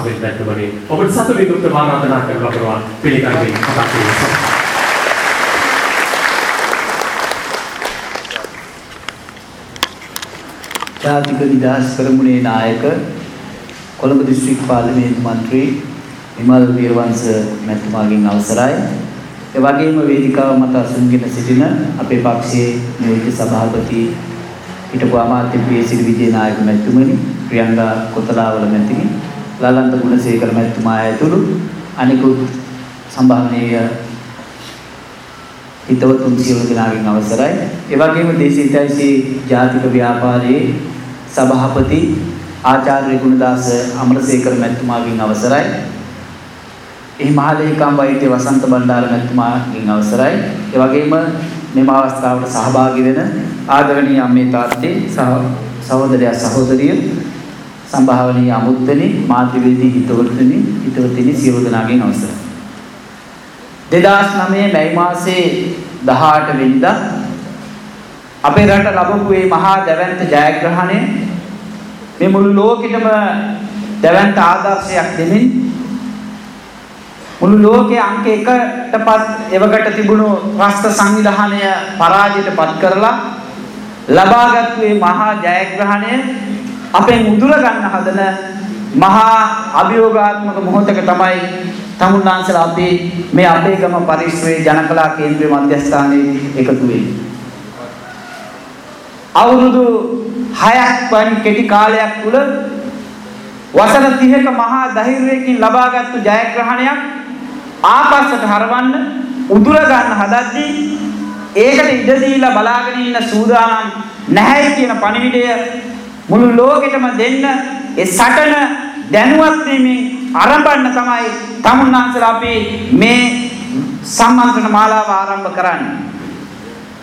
සාපේක්ෂ මැතිතුමනි ඔබට සතුටින් දුක්ඛ ආරාධනා කරන ලබනවා පිළිගන්නේ කතා කිරීම. ජාතික නිදහස් කරමුණේ නායක කොළඹ දිස්ත්‍රික් පාර්ලිමේන්තු මන්ත්‍රී විමල් වීරවංශ මැතිතුමාගෙන් අවසරයි. ඒ වගේම වේදිකාව මත අසුන්ගෙන සිටින අපේ පක්ෂයේ නියෝජ්‍ය සභාපති හිටපු අමාත්‍ය පී.සී. විජේනායක මැතිතුමනි, ප්‍රියංගා කොතලාවල මැතිනි, ලලන්ත ගුණසේකර මැතිතුමා ඇතුළු අනිකුත් සම්භාවනීය හිතවතුන් සියලු දෙනාගෙන් අවසරයි. ඒ වගේම දේශීයයිසී ජාතික ව්‍යාපාරයේ සභාපති ආචාර්ය ගුණදාස අමරසේකර මැතිතුමාගෙන් අවසරයි. එහි මහලේකම් වෛද්‍ය වසන්ත බණ්ඩාර මැතිතුමාගෙන් අවසරයි. ඒ වගේම මෙම අවස්ථාවට සහභාගී වෙන ආදරණීය අම්මේ තාත්තේ සහ සහෝදරයා සහෝදරිය සම්භාවනීය අමුත්තනි මාධ්‍යවේදී හිතවතුනි හිතවතිනි සියලු දෙනාගෙන් අවසරයි. 2009 මැයි මාසයේ 18 වෙනිදා අපේ රට ලැබපු මේ මහා දැවැන්ත ජයග්‍රහණය මේ මුළු ලෝකෙටම දැවැන්ත ආදර්ශයක් දෙමින් මුළු ලෝකයේ අංක 1කටපත් එවකට තිබුණු රාෂ්ට්‍ර සංවිධානය පරාජයටපත් කරලා ලබාගත් මේ මහා ජයග්‍රහණය අපෙන් උදුර ගන්න හදන මහා අභියෝගාත්මක මොහොතක තමයි තමුන්නාන්සලා අපි මේ අපේ ගම පරිශ්‍රයේ ජනකලා කේන්ද්‍රීය මධ්‍යස්ථානයේ එකතු වෙන්නේ. අවුරුදු 6ක් වන් කෙටි කාලයක් තුල වසර 30ක මහා ධෛර්යයෙන් ලබාගත්තු ජයග්‍රහණයක් ආපස්සට හරවන්න උදුර ගන්න හදද්දී ඒකට ඉඩ දීලා බලාගෙන ඉන්න සූදානම් නැහැ කියන පණිවිඩය මුළු ලෝකෙටම දෙන්න ඒ සටන දැනුවත් වීමෙන් ආරම්භන්න තමයි තමුන්නාන්සලා අපි මේ සම්මන්ත්‍රණ මාලාව ආරම්භ කරන්නේ.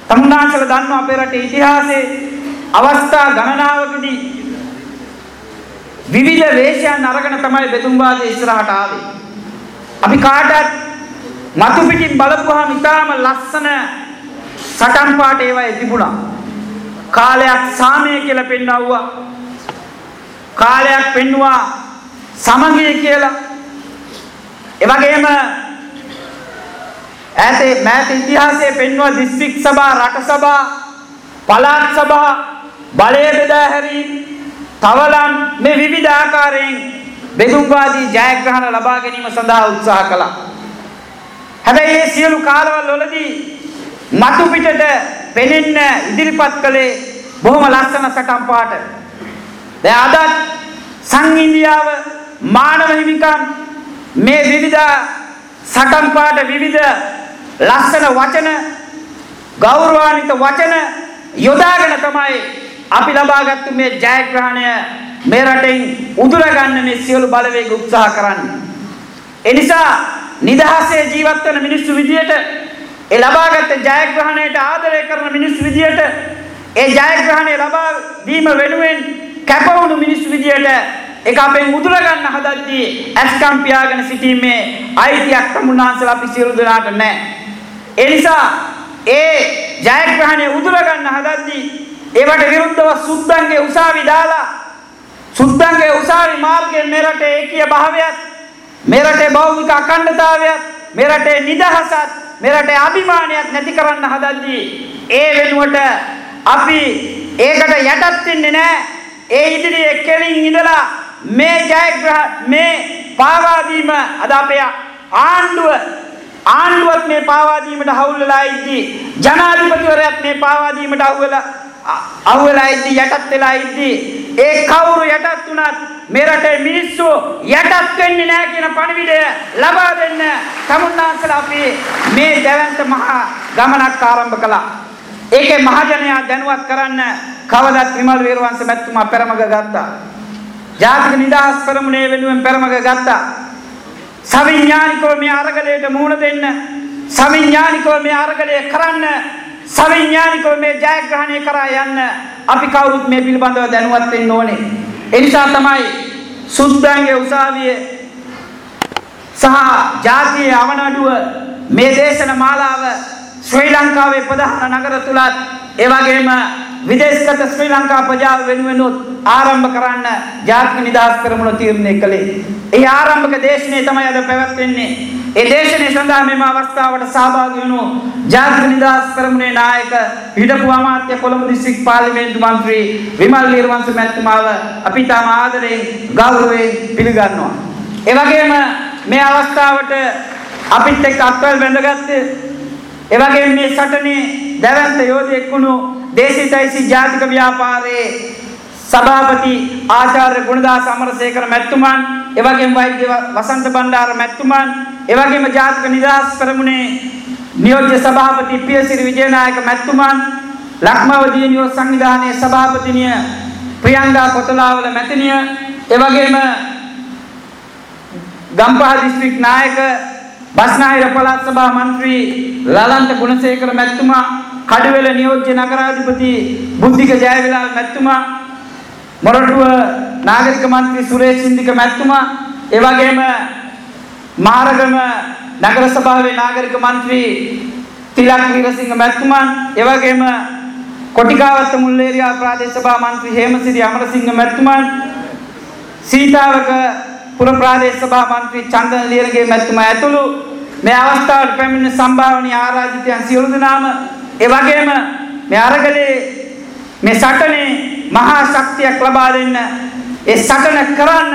තමුන්නාන්සලා දන්නවා අපේ රටේ ඉතිහාසයේ අවස්ථා ගණනාවකදී විවිධ වේශයන් අරගෙන තමයි බෙදුම්වාදයේ ඉස්සරහට ආවේ. අපි කාටත් මතු පිටින් බලපුවාම ඉතාම ලස්සන සටන් පාට ඒවා තිබුණා. කාලයක් සාමය කියලා පෙන්වුවා. කාලයක් පෙන්වුවා සමගිය කියලා. ඒ වගේම ඈතේ මෑත ඉතිහාසයේ පෙන්වුවා දිස්ත්‍රික් සභා, රට සභා, පළාත් සභා, බලය බෙදා හැරීම, තවලම් මේ විවිධ ආකාරයෙන් බෙදුම්වාදී ජයග්‍රහණ ලබා ගැනීම සඳහා උත්සාහ කළා. හැබැයි මේ සියලු කාලවල වලදී මතු පිටට පෙනෙන්න ඉදිරිපත් කළේ බොහොම ලස්සන සටන් පාට. දැන් අද සංඉන්දියාව මානව හිමිකම් මේ විවිධ සටන් පාට විවිධ ලස්සන වචන ගෞරවාන්විත වචන යොදාගෙන තමයි අපි ලබාගත්තු මේ ජයග්‍රහණය මේ රටෙන් උදුර ගන්න මේ සියලු බලවේග උත්සාහ කරන්නේ. ඒ නිසා නිදහසේ ජීවත් වෙන මිනිස්සු විදියට ඒ ලබාගත් ජයග්‍රහණයට ආදරය කරන මිනිස්සු විදියට ඒ ජයග්‍රහණය ලබා දීම වෙනුවෙන් කැපවුණු මිනිස්සු විදියට ඒක අපෙන් උදුර ගන්න හදද්දී ඇස්කම් පියාගෙන සිටීමේ අයිතියක් තමුන්නාන්සලා අපි සියලු දෙනාට නැහැ. ඒ නිසා ඒ ජයග්‍රහණය උදුර ගන්න හදද්දී ඒවට විරුද්ධව සුද්දන්ගේ උසාවි දාලා සුද්දන්ගේ උසාවි මාර්ගයෙන් මේ රටේ ඒකීය භාවයත් මේ රටේ භෞතික අඛණ්ඩතාවයත් මේ රටේ නිදහසත් මේ රටේ අභිමානයත් නැති කරන්න හදද්දී ඒ වෙනුවට අපි ඒකට යටත් වෙන්නේ නැහැ. ඒ ඉදිරියේ කෙලින් ඉඳලා මේ ජයග්‍රහ මේ පාවා දීම අද අපේ ආණ්ඩුව ආණ්ඩුවත් මේ පාවා දීමට හවුල් වෙලා ඉද්දී ජනාධිපතිවරයාත් මේ පාවා දීමට අහු වෙලා අහු වෙලා ඉද්දී යටත් වෙලා ඉද්දී ඒ කවුරු යටත් වුණත් මේ රටේ මිනිස්සු යටත් වෙන්නේ නැහැ කියන පණිවිඩය ලබා දෙන්න තමුන්නාන්සලා අපි මේ දැවැන්ත මහා ගමනක් ආරම්භ කළා. ඒකේ මහජනයා දැනුවත් කරන්න කවදත් විමල් වීරවංශ මැතිතුමා පෙරමග ගත්තා. ජාතික නිදහස් පෙරමුණේ වෙනුවෙන් පෙරමග ගත්තා. සවිඥානිකව මේ අරගලයට මුහුණ දෙන්න සවිඥානිකව මේ අරගලය කරන්න සවිඥානිකව මේ ජයග්‍රහණය කරා යන්න අපි කවුරුත් මේ පිළිබඳව දැනුවත් වෙන්න ඕනේ. ඒ නිසා තමයි සුද්දන්ගේ උසාවියේ සහ ජාතියේ අවනඩුව මේ දේශන මාලාව ශ්‍රී ලංකාවේ ප්‍රධාන නගර තුලත් ඒ වගේම විදේශගත ශ්‍රී ලංකා ප්‍රජාව වෙනුවෙනුත් ආරම්භ කරන්න ජාතික නිදහස් පෙරමුණ තීරණය කළේ. ඒ ආරම්භක දේශනය තමයි අද පැවැත්වෙන්නේ. ඒ දේශනය සඳහා මෙම අවස්ථාවට සහභාගී වුණු ජාතික නිදහස් පෙරමුණේ නායක හිටපු අමාත්‍ය කොළඹ දිස්ත්‍රික් පාර්ලිමේන්තු මන්ත්‍රී විමල් වීරවංශ මැතිතුමාව අපි තාම ආදරයෙන් ගෞරවයෙන් පිළිගන්නවා. ඒ වගේම මේ අවස්ථාවට අපිත් එක්ක අත්වල බැඳගත්තේ ඒ වගේම මේ සටනේ දැවැන්ත යෝධයෙක් වුණු දේශිතයිසි ජාතික ව්‍යාපාරයේ සභාපති ආචාර්ය ගුණදාස අමරසේකර මැතිතුමන් එවැගේම වෛද්‍ය වසන්ත බණ්ඩාර මැතිතුමන් එවැගේම ජාතික නිදහස් පෙරමුණේ නියෝජ්‍ය සභාපති පියසිරි විජේනායක මැතිතුමන් ලක්මව දියණියෝ සංවිධානයේ සභාපතිනිය ප්‍රියංගා කොතලාවල මැතිණිය එවැගේම ගම්පහ දිස්ත්‍රික් නායක බස්නාහිර පළාත් සභා මන්ත්‍රී ලලන්ත ගුණසේකර මැතිතුමා කඩුවෙල නියෝජ්‍ය නගරාධිපති බුද්ධික ජයවිලාල් මැතිතුමා මොරටුව නාගරික මන්ත්‍රී සුරේෂ් සින්දික මැතිතුමා ඒ වගේම මහරගම නගර සභාවේ නාගරික මන්ත්‍රී තිලක් වීරසිංහ මැතිතුමන් ඒ වගේම කොටිකාවත්ත මුල්ලේරියා ප්‍රාදේශ සභා මන්ත්‍රී හේමසිරි අමරසිංහ මැතිතුමන් සීතාවක පුර ප්‍රාදේශ සභා මන්ත්‍රී චන්දන ලියනගේ මැතිතුමා ඇතුළු මේ අවස්ථාවට පැමිණෙන සම්භාවනීය ආරාධිතයන් සියලු දෙනාම ඒ වගේම මේ අරගලේ මේ සටනේ මහා ශක්තියක් ලබා දෙන්න ඒ සටන කරන්න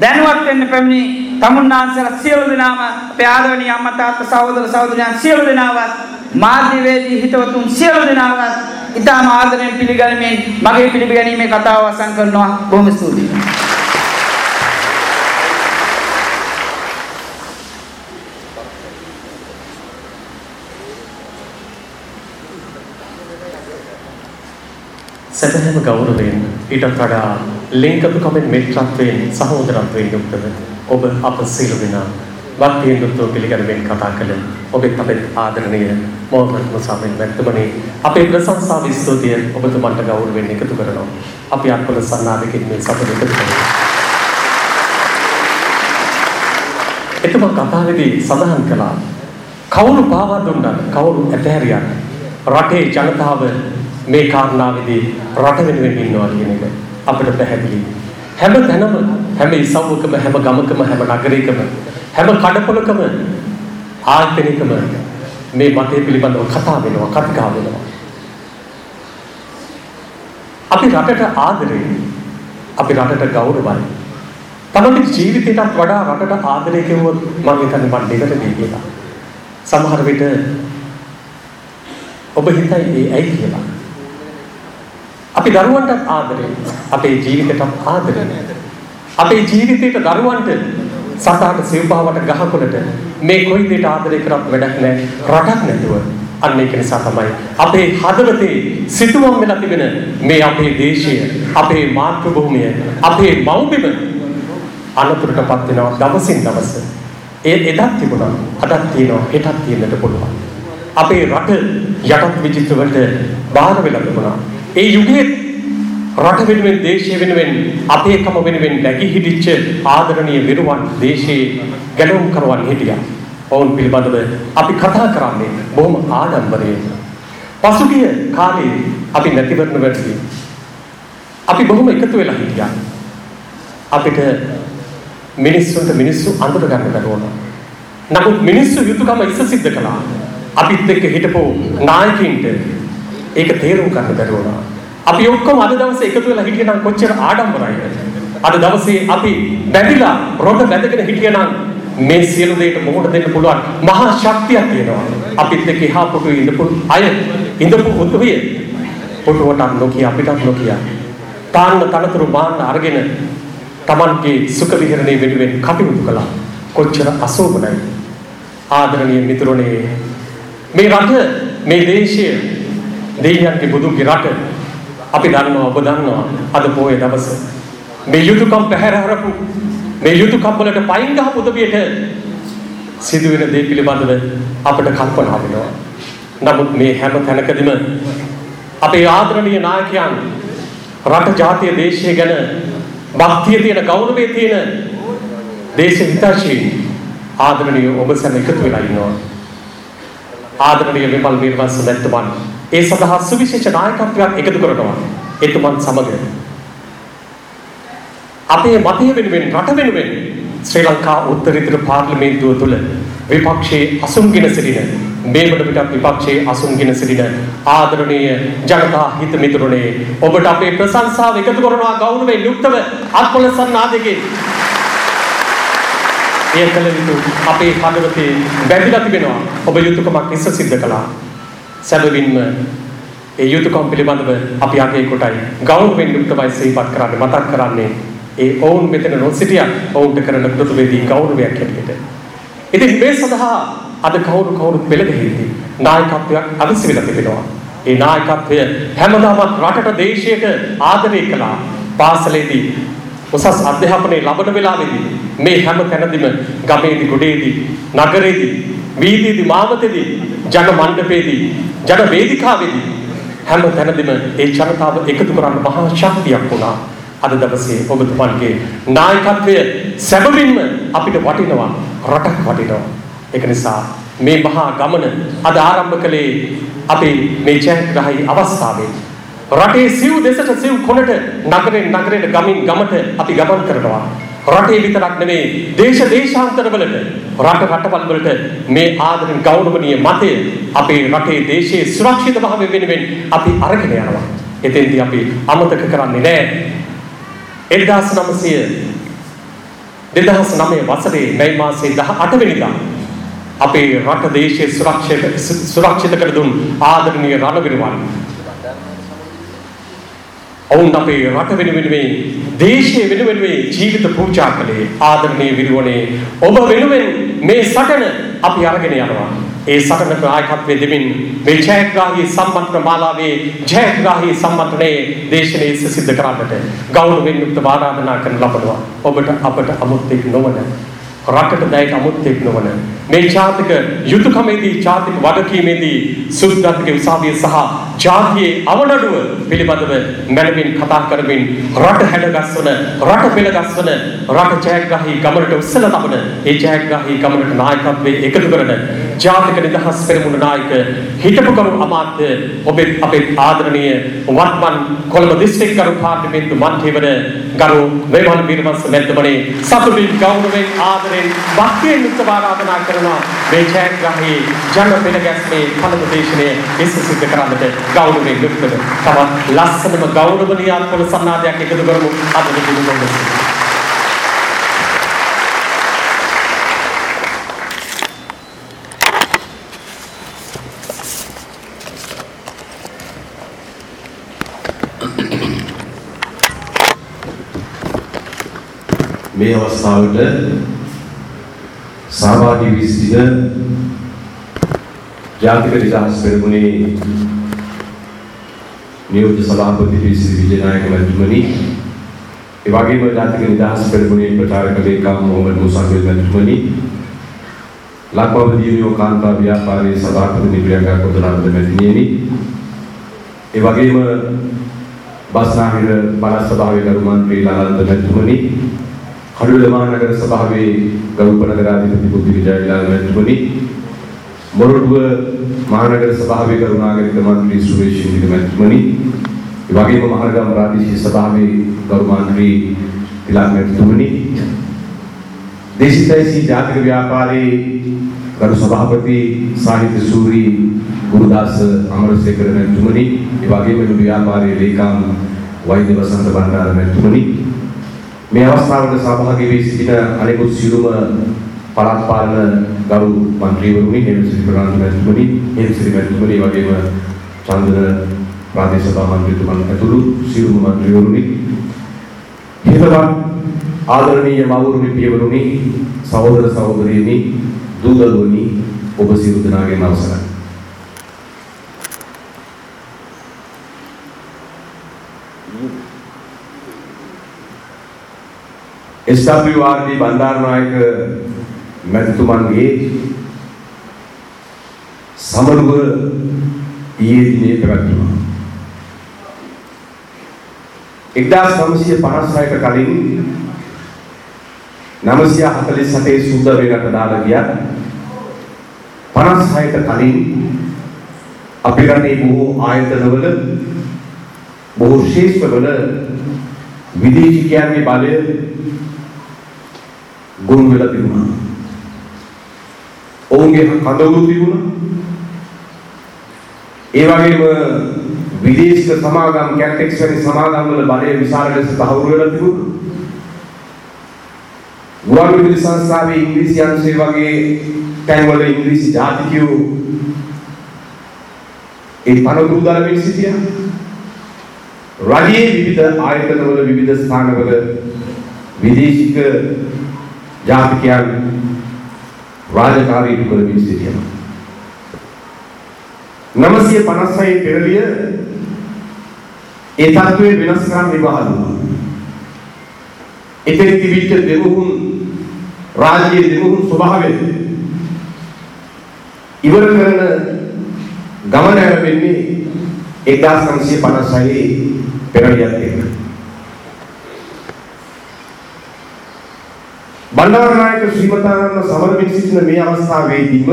දැනුවත් වෙන්න පැමිණි තමුන්නාන්සලා සියලු දෙනාම අපේ ආදරණීය අම්මා තාත්තා සහෝදර සහෝදරයන් සියලු දෙනාවත් මාධ්‍යවේදී හිතවතුන් සියලු දෙනාවත් ඉතාම ආදරයෙන් පිළිගනිමින් මගේ පිළිගැනීමේ කතාව අවසන් කරනවා. බොහොම ස්තුතියි. සැදැහැම ගෞරවයෙන් ඊටත් වඩා ලිංගිකකමෙන් මිත්‍රත්වයෙන් සහෝදරත්වයෙන් යුක්තව ඔබ අප සියලු දෙනා භක්තියෙන් යුක්තව පිළිගැනීමෙන් කතා කළ ඔබෙත් අපේ ආදරණීය මොහොමඩ් මුසාමින් මැතිතුමනි අපේ ප්‍රශංසාව ස්තුතිය ඔබතුමන්ට ගෞරවයෙන් එකතු කරනවා. අපි අත්වල සන්නාදකින් මේ සතුට එකතු කරනවා එතුමා කතාවේදී සඳහන් කළා කවුරු පාවා දුන්නත් කවුරු ඇතහැරියත් රටේ ජනතාව මේ කාරණාවේදී රට වෙනුවෙන් ඉන්නවා කියන එක අපිට පැහැදිලි. හැම තැනම හැම ඉසව්වකම හැම ගමකම හැම නගරයකම හැම කඩපොලකම ආයතනිකම මේ මතය පිළිබඳව කතා වෙනවා කතිකා වෙනවා. අපි රටට ආදරේ අපි රටට ගෞරවයි. තමගේ ජීවිතයටත් වඩා රටට ආදරය කෙරුවොත් මම හිතන්නේ මම දෙකට කියලා. සමහර විට ඔබ හිතයි ඒ ඇයි කියලා. අපි දරුවන්ටත් ආදරේ. අපේ ජීවිතයටත් ආදරේ. අපේ ජීවිතේට දරුවන්ට සතාට සිව්පාවට ගහකොළට මේ කොයි දෙයට ආදරේ කරත් වැඩක් නැහැ රටක් නැතුව. අන්න ඒක නිසා තමයි අපේ හදවතේ සිතුවම් වෙලා තිබෙන මේ අපේ දේශය අපේ මාතෘ භූමිය අපේ මව්බිම අනතුරටපත් වෙනවා දවසින් දවස. ඒ එදත් තිබුණා අදත් තියෙනවා හෙටත් තියෙන්නට පුළුවන්. අපේ රට යටත් විචිත්‍රවලට බාර වෙලා තිබුණා. ඒ යුගයේ රට වෙනුවෙන් දේශය වෙනුවෙන් අපේකම වෙනුවෙන් නැගී හිටිච්ච ආදරණීය විරුවන් දේශයේ ගැලවුම් කරවන් හිටියා. ඔවුන් පිළිබඳව අපි කතා කරන්නේ බොහොම ආඩම්බරයෙන්. පසුගිය කාලේ අපි නැතිවරණ වැඩි අපි බොහොම එකතු වෙලා හිටියා. අපිට මිනිස්සුන්ට මිනිස්සු අඳුර ගන්න බැරුණා. නමුත් මිනිස්සු යුතුයකම ඉස්ස සිද්ධ කළා. අපිත් එක්ක හිටපු නායකින්ට ඒක තේරුම් ගන්න බැරි වුණා. අපි ඔක්කොම අද දවසේ එකතු වෙලා හිටියනම් කොච්චර ආඩම්බරයිද? අද දවසේ අපි බැඳිලා රොඩ බැඳගෙන හිටියනම් මේ සියලු දේට මොහොත දෙන්න පුළුවන් මහා ශක්තියක් තියෙනවා. අපිත් එක්ක එහා පුටුවේ ඉඳපු අය ඉඳපු උතුවිය පුටුවට නොකිය අපිටත් නොකිය. තාන්න තනතුරු මාන්න අරගෙන Tamanගේ සුඛ විහරණය වෙනුවෙන් කටයුතු කළා. කොච්චර අසෝබනයි. ආදරණීය මිතුරුනේ මේ රට මේ දේශය දෙවියන්ගේ බුදුන්ගේ රට අපි දන්නවා ඔබ දන්නවා අද පොයේ දවස මේ යුතුයකම් පැහැර හරපු මේ යුතුයකම් වලට පයින් ගහපු උදවියට සිදුවෙන දේ පිළිබඳව අපට කල්පනා වෙනවා. නමුත් මේ හැම තැනකදීම අපේ ආදරණීය නායකයන් රට ජාතිය දේශය ගැන භක්තිය තියෙන ගෞරවයේ තියෙන දේශ හිතශීලී ආදරණීය ඔබ සැම එකතු වෙලා ඉන්නවා. ආදරණීය විමල් වීරවංශ මැතිතුමන් ඒ සඳහා සුවිශේෂ නායකත්වයක් එකතු කරනවා. එතුමන් සමග. අපේ මතය වෙනුවෙන් රට වෙනුවෙන් ශ්‍රී ලංකා උත්තරීතර පාර්ලිමේන්තුව තුළ විපක්ෂයේ අසුන්ගෙන සිටින මේ වන විටත් විපක්ෂයේ අසුන්ගෙන සිටින ආදරණීය ජනතා හිත මිතුරුනේ ඔබට අපේ ප්‍රශංසාව එකතු කරනවා ගෞරවයෙන් යුක්තව අත්පොලසන් ආදෙකේ එය කළ යුතු අපේ හදවතේ බැඳිලා තිබෙනවා. ඔබ යුතුයකමක් ඉස්ස සිද්ධ කළා. සැබවින්ම ඒ යුතුයකම් පිළිබඳව අපි අගය කොටයි ගෞරවයෙන් යුක්තවයි සිහිපත් කරන්නේ මතක් කරන්නේ ඒ ඔවුන් මෙතන නොසිටියත් ඔවුන්ට කරන කෘතවේදී ගෞරවයක් හැටියට. ඉතින් මේ සඳහා අද කවුරු කවුරුත් පෙළගැහෙන්නේ නායකත්වයක් අවශ්‍ය වෙලා තිබෙනවා. ඒ නායකත්වය හැමදාමත් රටට දේශයට ආදරය කළා. පාසලේදී උසස් අධ්‍යාපනයේ ලබන වෙලාවේදී මේ හැම තැනදීම ගමේදී ගොඩේදී නගරේදී වීදියේදී මාවතේදී ජන මණ්ඩපයේදී ජන වේදිකාවේදී හැම තැනදීම ඒ ජනතාව එකතු කරන්න මහා ශක්තියක් වුණා. අද දවසේ ඔබතුමන්ගේ නායකත්වය සැබවින්ම අපිට වටිනවා රටක් වටිනවා. ඒක නිසා මේ මහා ගමන අද ආරම්භ කළේ අපේ මේ ජයග්‍රහී අවස්ථාවේ රටේ සිව් දෙසට සිව් කොනට නගරෙන් නගරයට ගමින් ගමට අපි ගමන් කරනවා. රටේ විතරක් නෙමේ දේශ දේශාන්තරවලට රට රටවල් වලට මේ ආදරෙන් ගෞරවනීය මතය අපේ රටේ දේශයේ සුරක්ෂිත භාවය වෙනුවෙන් අපි අරගෙන යනවා. එතෙන්දී අපි අමතක කරන්නේ නැහැ. 1900 2009 වසරේ මැයි මාසයේ 18 වෙනිදා අපේ රට දේශයේ සුරක්ෂිත සුරක්ෂිත කර දුන් ආදරණීය රණවිරුවන් ඔවුන් අපේ රට වෙනුවෙන් මේ දේශය වෙනුවෙන් මේ ජීවිත පූජා කළේ ආදරණීය විරුවනේ. ඔබ වෙනුවෙන් මේ සටන අපි අරගෙන යනවා. ඒ සටනට නායකත්වයේ දෙමින් මේ ජයග්‍රාහී සම්මන්ත්‍රණ මාලාවේ ජයග්‍රාහී සම්මන්ත්‍රණයේ දේශනයේ සිද්ධ කරන්නට ගෞරවයෙන් යුක්ත ආරාධනා කරන ලබනවා. ඔබට අපට අමුත්‍යක් නොවන රටට දැයට අමුත්‍යෙක් නොවන මේ ජාතික යුතුයකමේදී ජාතික වගකීමේදී සුද්ධත්ගේ උසාවිය සහ ජාතියේ අවනඩුව පිළිබඳව මැනවින් කතා කරමින් රට හැඩගස්වන රට පෙළගස්වන රට ජයග්‍රාහී ගමනට උස්සලා තබන ඒ ජයග්‍රාහී ගමනට නායකත්වයේ එකතු කරන ජාතික නිදහස් පෙරමුණ නායක හිටපු කරු අමාත්‍ය ඔබේ අපේ ආදරණීය වත්මන් කොළඹ දිස්ත්‍රික් කරු පාර්ලිමේන්තු මන්ත්‍රීවර ගරු වේමන් වීරවංශ මැතිතුමනි සතුටින් ගෞරවයෙන් ආදරෙන් භක්තියෙන් යුක්තව ආරාධනා කරනවා මේ ජයග්‍රාහී ජන පෙළගැස්මේ පළමු දේශනය ඉස්ස සිද්ධ කරන්නට ගෞරවයෙන් යුක්තව. තවත් ලස්සනම ගෞරවනීය අත්පොළ සන්නාදයක් එකතු කරමු. අද දිනුමොන්න මේ අවස්ථාවට සහභාගී වී සිටින ජාතික නිදහස් පෙරමුණේ නියෝජ්‍ය සභාපති ශ්‍රී විජයනායක මැතිතුමනි. ඒ වගේම ජාතික නිදහස් පෙරමුණේ ප්‍රචාරක ලේකම් මොහමඩ් මුසාෆිර් මැතිතුමනි. ලක්බව දියුණුව කාන්තා ව්‍යාපාරයේ සභාපති නිපියංගා කොතනන්ද මැතිණියනි. ඒ වගේම බස්නාහිර පළාත් සභාවේ ගරු මන්ත්‍රී ලාලන්ද මැතිතුමනි. කඩුවෙල මහනගර සභාවේ ගරු උපනගරාධිපති බුද්ධි විජයවිලාල මැතිතුමනි මොරටුව මහනගර සභාවේ කරුණාගරික මන්ත්‍රී සුරේෂ් ඉන්දික මැතිතුමනි. ඒ වගේම මහරගම ප්‍රාදේශීය සභාවේ ගරු මන්ත්‍රී තිලක් මැතිතුමනි. දේශිතයිසි ජාතික ව්‍යාපාරයේ ගරු සභාපති සාහිත්‍ය සූරී ගුරුදාස අමරසේකර මැතිතුමනි. ඒ වගේම ව්‍යාපාරයේ ලේකම් වෛද්‍ය වසන්ත බණ්ඩාර මැතිතුමනි. මේ අවස්ථාවට සහභාගී වී සිටින අනෙකුත් සියලුම පළාත් පාලන ගරු මන්ත්‍රීවරුනි හෙමිසිරි ප්‍රනාන්දු මැතිතුමනි හෙමිසිරි මැතිතුමනි වගේම චන්දන ප්‍රාදේශ සභා මන්ත්‍රීතුමන් ඇතුළු සියලුම මන්ත්‍රීවරුනි හිතවත් ආදරණීය මවුරුනි පියවරුනි සහෝදර සහෝදරියනි දූ දරුවනි ඔබ සියලු දෙනාගේම අවසරයි. SWRD බණ්ඩාරනායක මැතිතුමන්ගේ සමරුව ඊයේ දිනේ පැවැත්වුණා. 1956ට කලින් 947 සුද්ද වේගට දාලා ගියා. 56ට කලින් අපේ රටේ බොහෝ ආයතනවල බොහෝ ශේෂ්ඨවල විදේශිකයන්ගේ බලය ගොනු වෙලා තිබුණා. ඔවුන්ගේ කඳවුරු තිබුණා. ඒ වගේම විදේශික සමාගම් කැන්ටෙක්ස් වැනි සමාගම් වල බලය විශාල ලෙස තහවුරු වෙලා තිබුණා. ගුවන් විදුලි සංස්ථාවේ ඉංග්‍රීසි අංශය වගේ තැන්වල ඉංග්‍රීසි ජාතිකයෝ ඒ පනතුරු දරමින් සිටියා. රජයේ විවිධ ආයතනවල විවිධ ස්ථානවල විදේශික ජාතිකයන් රාජකාරී ඉටු කරමින් සිටියා. 956 පෙරළිය ඒ තත්ත්වයේ වෙනස් කරන්න විවාහ එතෙන් තිබිච්ච දෙමුහුන් රාජ්‍යයේ දෙමුහුන් ස්වභාවය ඉවර කරන ගමන ආරම්භෙන්නේ 1956 පෙරළියත් එක්ක. බණ්ඩාරනායක ශ්‍රීමතානන්ද සමරමින් සිටින මේ අවස්ථාවේදීම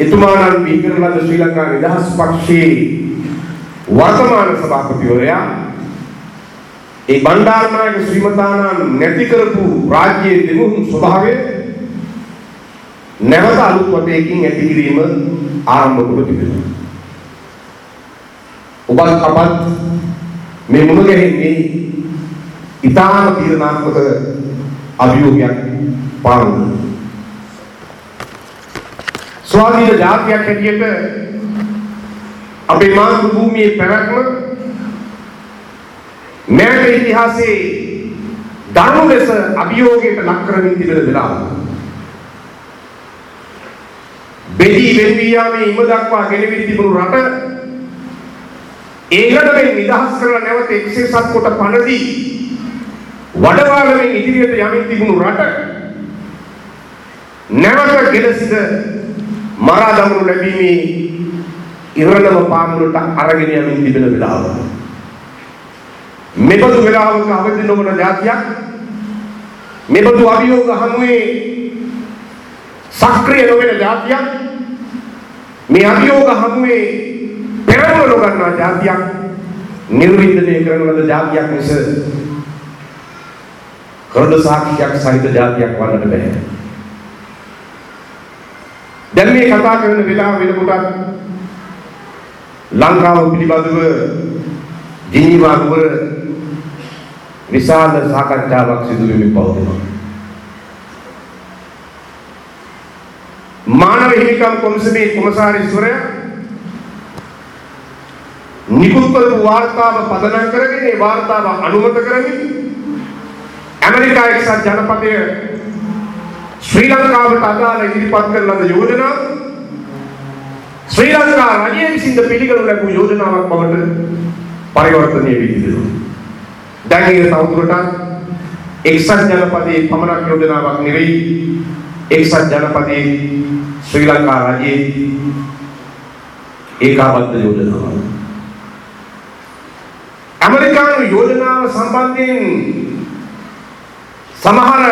එතුමාණන් බිහිකරන ලද ශ්‍රී ලංකා නිදහස් පක්ෂයේ වර්තමාන සභාපතිවරයා ඒ බණ්ඩාරනායක ශ්‍රීමතානන් නැති කරපු රාජ්‍යයේ දෙමුහුන් ස්වභාවය නැවත අලුත් වටයකින් ඇති කිරීම ආරම්භ කොට තිබෙනවා. ඔබත් අපත් මේ මුණ ගැහෙන්නේ ඊටාම තීරණාත්මක අභියෝගයක් පාරුන. ස්වාධීන ජාතියක් හැටියට අපේ මාතෘ භූමියේ පැවැත්ම මෑත ඉතිහාසයේ දරුණු ලෙස අභියෝගයට ලක් කරමින් තිබෙන වෙලාවක බෙදී වෙන්වී යාමේ ඉම දක්වා ගෙනවිලි තිබුණු රට ඒකටම නිදහස් කරලා නැවත එක්සේසත් කොට පනදී වඩවාගෙන ඉදිරියට යමින් තිබුණු රට නැවත කෙලෙස්ද මරා දමනු ලැබීමේ ඉරණම පාමුලට අරගෙන යමින් තිබෙන වෙලාව. මෙබඳු වෙලාවක අවදි නොවන જાතියක් මෙබඳු අභියෝග හමුවේ සක්‍රිය නොවන જાතියක් මේ අභියෝග හමුවේ පෙරමුණ නොගන්නා જાතියක් නිර්වින්දනය කරන ලද જાතියක් නිසා හෘද සාක්ෂියක් සහිත જાතියක් වන්නට බෑ. දැන් මේ කතා කරන වෙලාව වෙනකොට ලංකාව පිළිබඳව ජිනීවා නුවර විශාල සාකච්ඡාවක් සිදු වෙමින් පවතිනවා. මානව හිමිකම් කොමිසමේ කොමසාරිස්වරයා නිකුත් කරපු වාර්තාව පදනම් කරගෙන ඒ වාර්තාව අනුමත කරමින් ඇමරිකා එක්සත් ජනපදය ශ්‍රී ලංකාවට අදාළ ඉදිරිපත් කරන ලද යෝජනාව ශ්‍රී ලංකා රජය විසින් පිළිගනු ලැබූ යෝජනාවක් බවට පරිවර්තනය වී තිබෙනවා. දැන් ඒක තවදුරටත් එක්සත් ජනපදයේ පමණක් යෝජනාවක් නෙවෙයි එක්සත් ජනපදයේ ශ්‍රී ලංකා රජයේ ඒකාබද්ධ යෝජනාවක්. ඇමරිකානු යෝජනාව සම්බන්ධයෙන් සමහර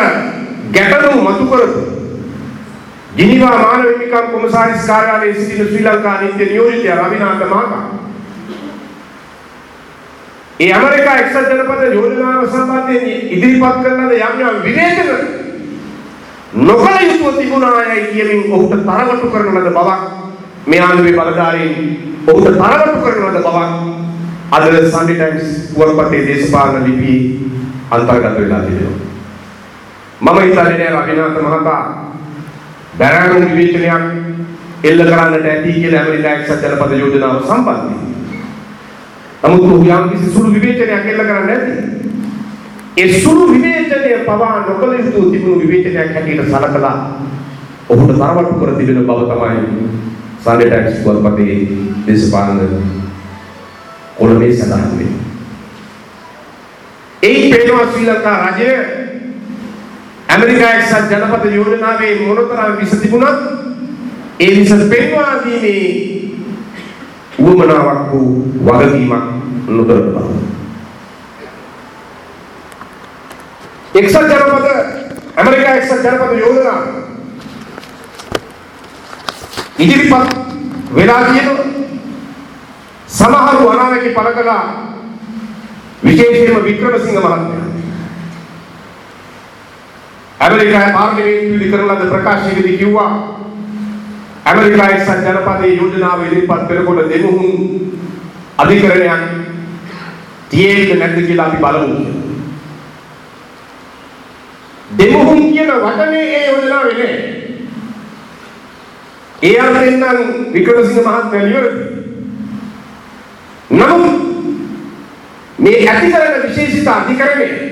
ගැටලු මතු කරපු ජිනීවා මානව හිමිකම් කොමසාරිස් කාර්යාලයේ සිටින ශ්‍රී ලංකා නීති නියෝජිතයා රවිනාන්ත මහතා ඒ ඇමරිකා එක්සත් ජනපද යෝජනාව සම්බන්ධයෙන් ඉදිරිපත් කරන ලද යම් යම් විවේචන නොකල යුතුව තිබුණායයි කියමින් ඔහුට තරවටු කරන ලද බවක් මේ ආණ්ඩුවේ බලධාරීන් ඔහුට තරවටු කරන ලද බවක් අද සන්ඩේ ටයිම්ස් පුවත්පතේ දේශපාලන ලිපියේ අන්තර්ගත වෙලා තිබෙනවා. මම හිතන්නේ නෑ රවිනාන්ත මහතා බැරෑරුම් විවේචනයක් එල්ල කරන්නට ඇති කියලා ඇමරිකා එක්සත් ජනපද යෝජනාව සම්බන්ධයෙන්. නමුත් ඔහු යම් කිසි සුළු විවේචනයක් එල්ල කරන්න නැති. ඒ සුළු විවේචනය පවා නොකළ යුතු තිබුණු විවේචනයක් හැටියට සලකලා ඔහුට තරවටු කර තිබෙන බව තමයි සන්ඩේ ටයිම්ස් පුවත්පතේ දේශපාලන කොළඹේ සඳහන් වෙන්නේ. ඒ පේනවා ශ්‍රී ලංකා රජය ඇමරිකා එක්සත් ජනපද යෝජනාවේ මොනතරම් විස තිබුණත් ඒ විස පෙන්වා දීමේ උවමනාවක් වූ වගකීමක් නොකරන බව. එක්සත් ජනපද ඇමරිකා එක්සත් ජනපද යෝජනාව ඉදිරිපත් වෙලා තියෙනවා. සමහරු අනාවැකි පළ කළා විශේෂයෙන්ම වික්‍රමසිංහ මහත්මයා. ඇමරිකාවේ පාර්ලිමේන්තුවේදී කරන ලද ප්‍රකාශයකදී කිව්වා ඇමරිකාවේ එක්සත් ජනපදයේ යෝජනාව ඉදිරිපත් කරනකොට දෙමුහුන් අධිකරණයක් තියෙයිද නැද්ද කියලා අපි බලමු. දෙමුහුන් කියන වචනේ ඒ යෝජනාවේ නෑ. ඒ අර්ථයෙන් නම් වික්‍රමසිංහ මහත්මයා නිවැරදි. නමුත් මේ ඇති කරන විශේෂිත අධිකරණය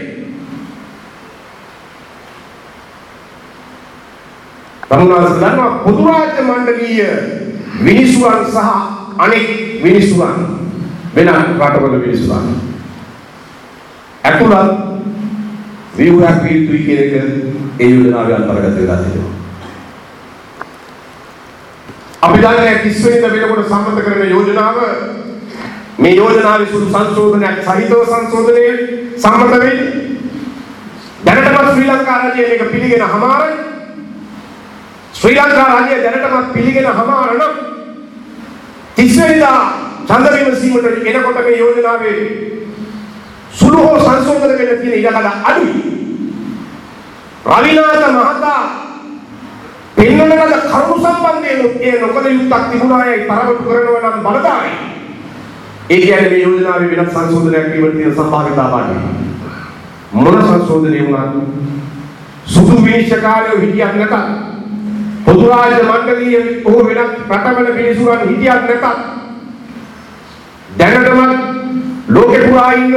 තමුනාස් දන්නවා පොදු රාජ්‍ය මණ්ඩලීය විනිසුරන් සහ අනෙක් විනිසුරන් වෙන රටවල විනිසුරන් අතුලත් විවුරක් පිළිතුරු කියන එක ඒ යෝජනාවේ අන්තර්ගත වෙලා තියෙනවා. අපි දන්නේ කිස්වෙන්ද වෙනකොට සම්මත කරන යෝජනාව මේ යෝජනාවේ සුළු සංශෝධනයක් සහිතව සංශෝධනයේ සම්මත වෙන්නේ. දැනටමත් ශ්‍රී ලංකා රජය මේක පිළිගෙන හමාරයි. ශ්‍රී ලංකා රජය දැනටමත් පිළිගෙන හමාර නම් 30 වෙනිදා ඡන්ද විමසීමට එනකොට මේ යෝජනාවේ සුළු හෝ සංශෝධන වෙන්න තියෙන ඉඩකඩ අඩුයි. රවිනාථ මහතා පෙන්වන ලද කරුණු සම්බන්ධයෙන් ඒ නොකල යුක්තක් තිබුණායයි තරවටු කරනවා නම් බලදායි. ඒ කියන්නේ මේ යෝජනාවේ වෙනත් සංශෝධනයක් වීමට තියෙන සම්භාවිතාව අඩුයි. මොන සංශෝධනය වුණත් සුදු විනිශ්චයකාරයෝ හිටියක් නැතත් පොදු රාජ්‍ය මණ්ඩලීය හෝ වෙනත් රටවල මිනිසුන් හිටියක් නැතත් දැනටමත් ලෝකෙ පුරා ඉන්න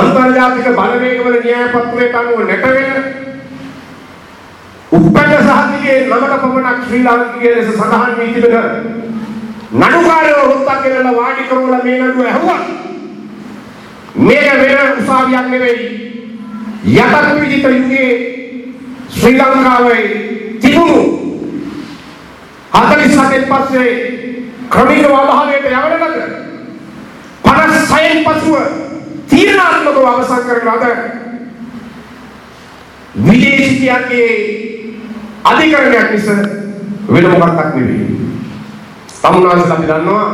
අන්තර්ජාතික බලවේගවල න්‍යාය පත්‍රයට අනුව නැටවෙන උප්පන්න සහතිකයේ නමට පමණක් ශ්‍රී ලාංකිකයේ ලෙස සඳහන් වී තිබෙන නඩුකාරයෝ හොත්තක් ගෙනලා වාඩි කරවලා මේ නඩුව ඇහුවා මේක වෙන උසාවියක් නෙවෙයි. යටත් විජිත යුගයේ ශ්‍රී ලංකාවේ තිබුණු 47න් පස්සේ ක්‍රමිකව අභාවයට යවන ලද 56න් පසුව තීරණාත්මකව අවසන් කරන ලද විදේශිකයන්ගේ අධිකරණයක් මිස වෙන මොකක්වත් නෙවෙයි. තමුනාසල අපි දන්නවා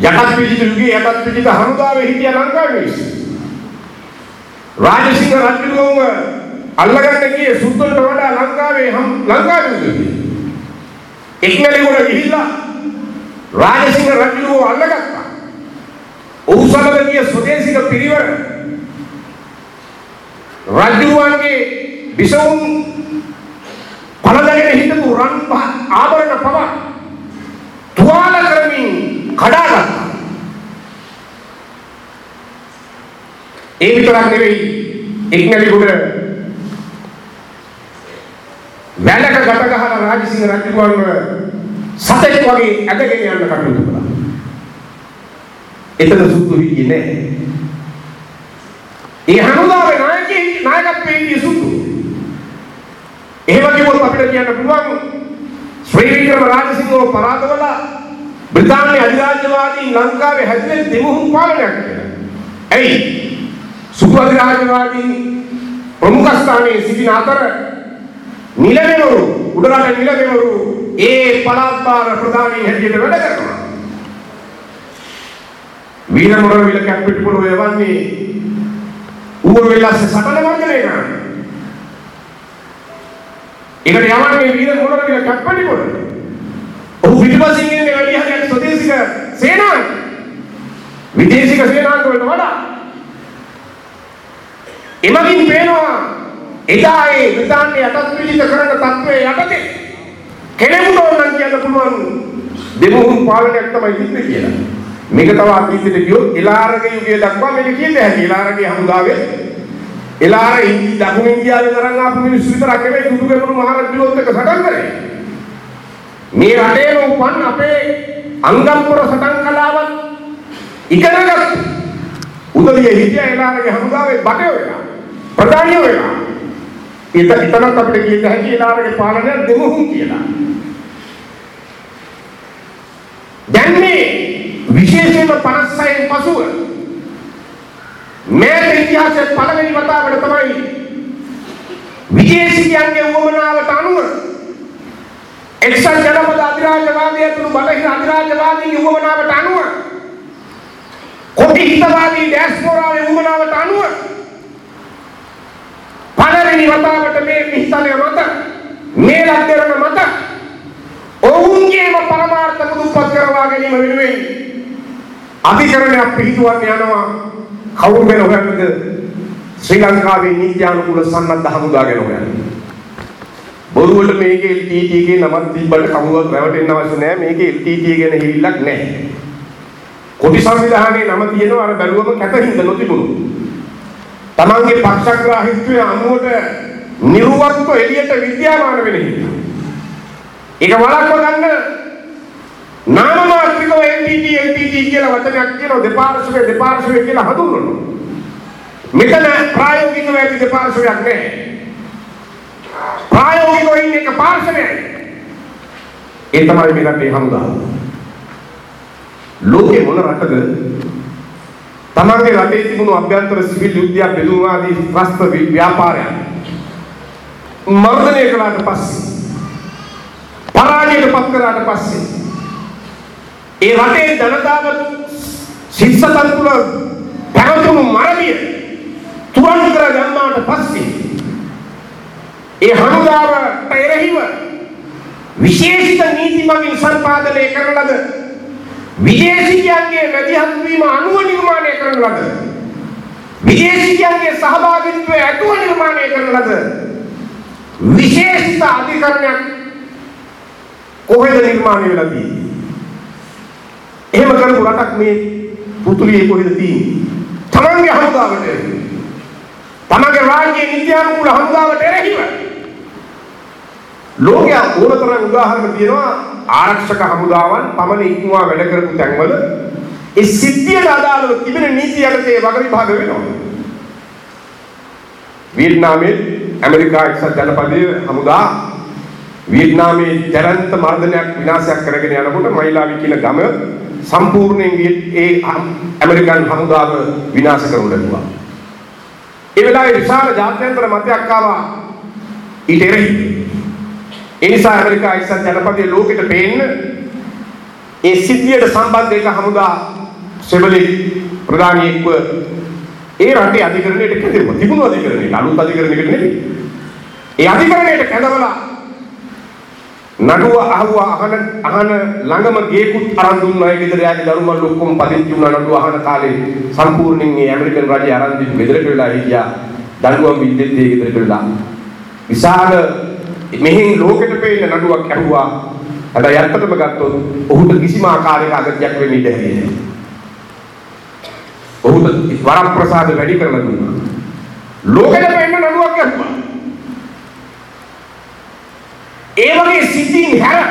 යටත් පිළිතුරු යුගයේ යටත් පිළිත හමුදාවේ හිටිය ලංකාවේ මිනිස්සු. රාජසිංහ රජුගම අල්ලගන්න ගියේ සුද්දන්ට වඩා ලංකාවේ හම් ලංකාවේ ඉන්නේ. එක්නැලිගොඩ ගිහිල්ලා රාජසිංහ රජුව අල්ලගත්තා. ඔහු සමග ගිය ස්වදේශික පිරිවර රජුවන්ගේ විසවුන් පළදගෙන හිටපු රන් ආභරණ පවා තුවාල කරමින් කඩාගත්තා. ඒ විතරක් නෙවෙයි එක්නැලිගොඩ වැලක ගැට ගහලා රාජසිංහ රජුවන්ව සතෙක් වගේ ඇදගෙන යන්න කටයුතු කළා. එතන සුදු හිටියේ නැහැ. ඒ හමුදාවේ නායකයෙක් නායකත්වයේ ඉන්නේ සුදු. එහෙම කිව්වොත් අපිට කියන්න පුළුවන් ශ්‍රී වික්‍රම රාජසිංහව පරාදවල බ්‍රිතාන්‍ය අධිරාජ්‍යවාදීන් ලංකාවේ හැදිරෙන දෙමුහුන් පාලනයක් කියලා. ඇයි? සුදු අධිරාජ්‍යවාදීන් ප්‍රමුඛ ස්ථානයේ සිටින අතර නිලමෙවරු උඩරට නිලමෙවරු ඒ පළාත් භාර ප්‍රධානීන් හැටියට වැඩ කරනවා. වීරමුණ විල කැප්පිටිපොළ යවන්නේ ඌව වෙලාස සටන වර්ධනය කරන්නේ. ඒකට යවන්නේ වීරමුණ විල කැප්පිටිපොළ. ඔහු පිටිපසින් ඉන්නේ වැඩි හරියක් ස්වදේශික සේනාවක්. විදේශික සේනාංග වලට වඩා. එමගින් පේනවා එදා ඒ බ්‍රිතාන්‍ය යටත් පිළිත කරන තත්ත්වයේ යටතේ කෙනෙකුට ඕනනම් කියන්න පුළුවන් දෙමුහුන් පාලනයක් තමයි තිබ්බේ කියලා. මේක තව අතීතෙට ගියොත් එලාරගේ යුගය දක්වා මේක කියන්නේ හැටි එලාරගේ හමුදාවේ එලාර ඉන්දි දකුණු ඉන්දියාවේ තරම් ආපු මිනිස්සු විතරක් නෙවෙයි දුටුගැමුණු මහරජුලොත් එක සටන් කරේ. මේ රටේම උපන් අපේ අංගම්පුර සටන් කලාවත් ඉගෙනගත්තු උදවිය හිටිය එලාරගේ හමුදාවේ බටේ වෙලා ප්‍රධානිය වෙලා එත එතනත් අපිට කියන්න හැකි එලාරගේ පාලනය දෙමුහුන් කියලා. දැන් මේ විශේෂයෙන්ම 56න් පසුව මේ ඉතිහාසයේ පළවෙනි වතාවට තමයි විදේශිකයන්ගේ උවමනාවට අනුව එක්සත් ජනපද අධිරාජ්‍යවාදය ඇතුළු බටහිර අධිරාජ්‍යවාදීන් උවමනාවට අනුව කොටි හිතවාදී ඩෑස්පෝරාවේ උවමනාවට අනුව පළවෙනි වතාවට මේ මිහිතලය මත මේ ලක්දරන මත ඔවුන්ගේම පරමාර්ථ මුදුන්පත් කරවා ගැනීම වෙනුවෙන් අධිකරණයක් පිළිතුරන්න යනවා කවුරු වෙන හොයන්නද ශ්‍රී ලංකාවේ නීත්‍යානුකූල සන්නද්ධ හමුදා ගැන හොයන්න. බොරුවට මේකේ LTT ගේ නමක් තිබ්බට කවුරුවත් රැවටෙන්න අවශ්‍ය නැහැ මේකේ LTT ගැන හිවිල්ලක් නැහැ. කොටි සංවිධානයේ නම තියෙනවා අර බැලුවම කැතින්ද නොතිබුණු. තමන්ගේ පක්ෂග්‍රාහීත්වයේ අනුවට නිර්වර්තව එළියට විද්‍යාමාන වෙන හින්දා. ඒක වළක්ව ගන්න නාම මාත්‍රිකව LTT LTT කියලා වචනයක් කියනවා දෙපාර්ශ්වය දෙපාර්ශ්වය කියලා හඳුන්වනවා. මෙතන ප්‍රායෝගිකව ඇති දෙපාර්ශ්වයක් නැහැ. ප්‍රායෝගිකව ඉන්නේ එක පාර්ශ්වයයි. ඒ තමයි මේ රටේ හමුදාව. ලෝකේ මොන රටද තමන්ගේ රටේ තිබුණු අභ්‍යන්තර සිවිල් යුද්ධයක් බෙදුම් ආදී ත්‍රස්ත ව්‍යාපාරයක් මර්ධනය කළාට පස්සේ පරාජයට පත් කරාට පස්සේ ඒ රටේ ජනතාව සිස්සතන් තුළ පැවතුණු මරණිය තුරන් කර ගන්නාට පස්සේ ඒ හමුදාවට එරෙහිව විශේෂිත නීති මගින් සම්පාදනය කරන ලද විදේශිකයන්ගේ මැදිහත් වීම අනුව නිර්මාණය කරන ලද විදේශිකයන්ගේ සහභාගීත්වය ඇතුව නිර්මාණය කරන ලද විශේෂිත අධිකරණයක් කොහෙද නිර්මාණය වෙලා තියෙන්නේ? එහෙම කරපු රටක් මේ පුතුලියේ කොහෙද තියෙන්නේ? තමන්ගේ හමුදාවට එරෙහිව. තමන්ගේ රාජ්‍ය නීත්‍යානුකූල හමුදාවට එරෙහිව. ලෝකයා ඕනතරම් උදාහරණ තියෙනවා ආරක්ෂක හමුදාවන් පමණ ඉක්මවා වැඩ කරපු තැන්වල ඒ සිද්ධියට අදාළව තිබෙන නීති යටතේ වග විභාග වෙනවා. වියට්නාමයේ ඇමරිකා එක්සත් ජනපදයේ හමුදා වියට්නාමයේ ජනන්ත මර්ධනයක් විනාශයක් කරගෙන යනකොට මයිලාවි කියන ගම සම්පූර්ණයෙන් ඒ ඇමරිකන් හමුදාව විනාශ කරනු ලැබුවා. ඒ වෙලාවේ විශාල ජාත්‍යන්තර මතයක් ආවා ඊට එරෙහි. ඒ නිසා ඇමරිකා එක්සත් ජනපදයේ ලෝකෙට පේන්න ඒ සිද්ධියට සම්බන්ධ එක හමුදා සෙබලි ප්‍රධානියෙක්ව ඒ රටේ අධිකරණයට කැඳෙවුවා. තිබුණු අධිකරණයට අලුත් අධිකරණයකට නෙවෙයි. ඒ අධිකරණයට කැඳවලා නඩුව අහුවා අහන අහන ළඟම ගේකුත් අරන් දුන්නා ඒ ගෙදර යාගේ දරුමල් ඔක්කොම පදිංචි වුණා නඩුව අහන කාලේ සම්පූර්ණයෙන් මේ ඇමරිකන් රජය අරන් දීපු ගෙදරට වෙලා හිටියා දඬුවම් විද්දෙත් ඒ ගෙදරට වෙලා විශාල මෙහින් ලෝකෙට පේන නඩුවක් ඇහුවා හැබැයි ඇත්තටම ගත්තොත් ඔහුට කිසිම ආකාරයක අගතියක් වෙන්න ඉඩ හැරියේ නැහැ. ඔහුට වරප්‍රසාද වැඩි කරලා දුන්නා. ලෝකෙට පේන නඩුවක් ඇහුවා. ඒ වගේ සිද්ධීන් හැර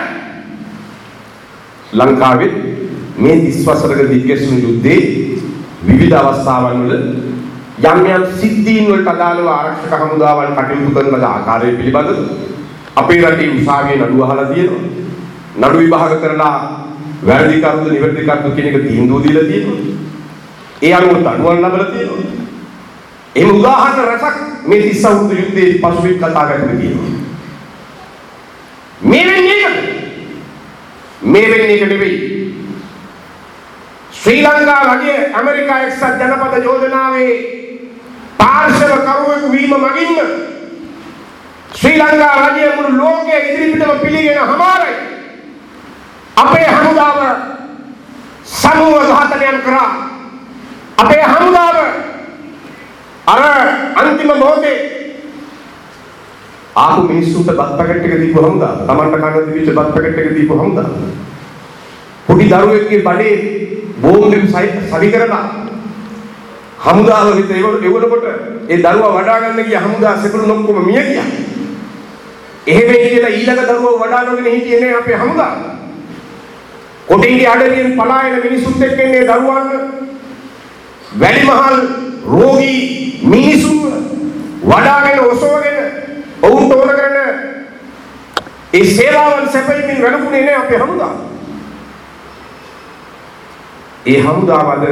ලංකාවේ මේ 30 වසරක දිග්ගැසුණු යුද්ධේ විවිධ අවස්ථාවන් වල යම් යම් සිද්ධීන් වලට අදාළව ආරක්ෂක හමුදාවන් කටයුතු කරන ලද ආකාරය පිළිබඳව අපේ රටේ උසාවියේ නඩුව අහලා තියෙනවා. නඩු විභාග කරලා වැරදි කරුද නිවැරදි කරුද කියන එක තීන්දුව දීලා තියෙනවා. ඒ අනුව දඬුවම් ලැබලා තියෙනවා. එහෙම උදාහරණ රසක් මේ 30 අවුරුදු යුද්ධයේ පසුබිම් කතා කරලා තියෙනවා. මේ වෙන්නේ ඒකද? මේ වෙන්නේ ඒක නෙවෙයි. ශ්‍රී ලංකා රජය ඇමරිකා එක්සත් ජනපද යෝජනාවේ පාර්ශව කරුවෙකු වීම මගින්ම ශ්‍රී ලංකා රජය මුළු ලෝකයේ ඉදිරිපිටම පිළිගෙන හමාරයි. අපේ හමුදාව සමූහ ඝාතනයන් කරා. අපේ හමුදාව අර අන්තිම මොහොතේ ආපු මිනිස්සුන්ට බත් පැකට් එක දීපු හමුදා. Tamanට කන්න දීච්ච බත් පැකට් එක දීපු හමුදා. පොඩි දරුවෙක්ගේ බඩේ බෝම්බෙන් සවි කරලා හමුදාව හිත එවනකොට ඒ දරුවා වඩා ගන්න ගිය හමුදා සෙකුළු ඔක්කොම මිය ගියා. එහෙම කියලා ඊළඟ දරුවෝ වඩා නොගෙන හිටියේ නේ අපේ හමුදා. කොටින්ගේ අඩවියෙන් පලා එන මිනිසුත් එක්ක ඉන්නේ දරුවන් වැඩිමහල් රෝගී මිනිසුන් වඩාගෙන ඔසවගෙන ඔවුන්ට ඕන කරන ඒ සේවාවන් සැපයීමෙන් වැළකුණේ නෑ අපේ හමුදා. ඒ හමුදාව අද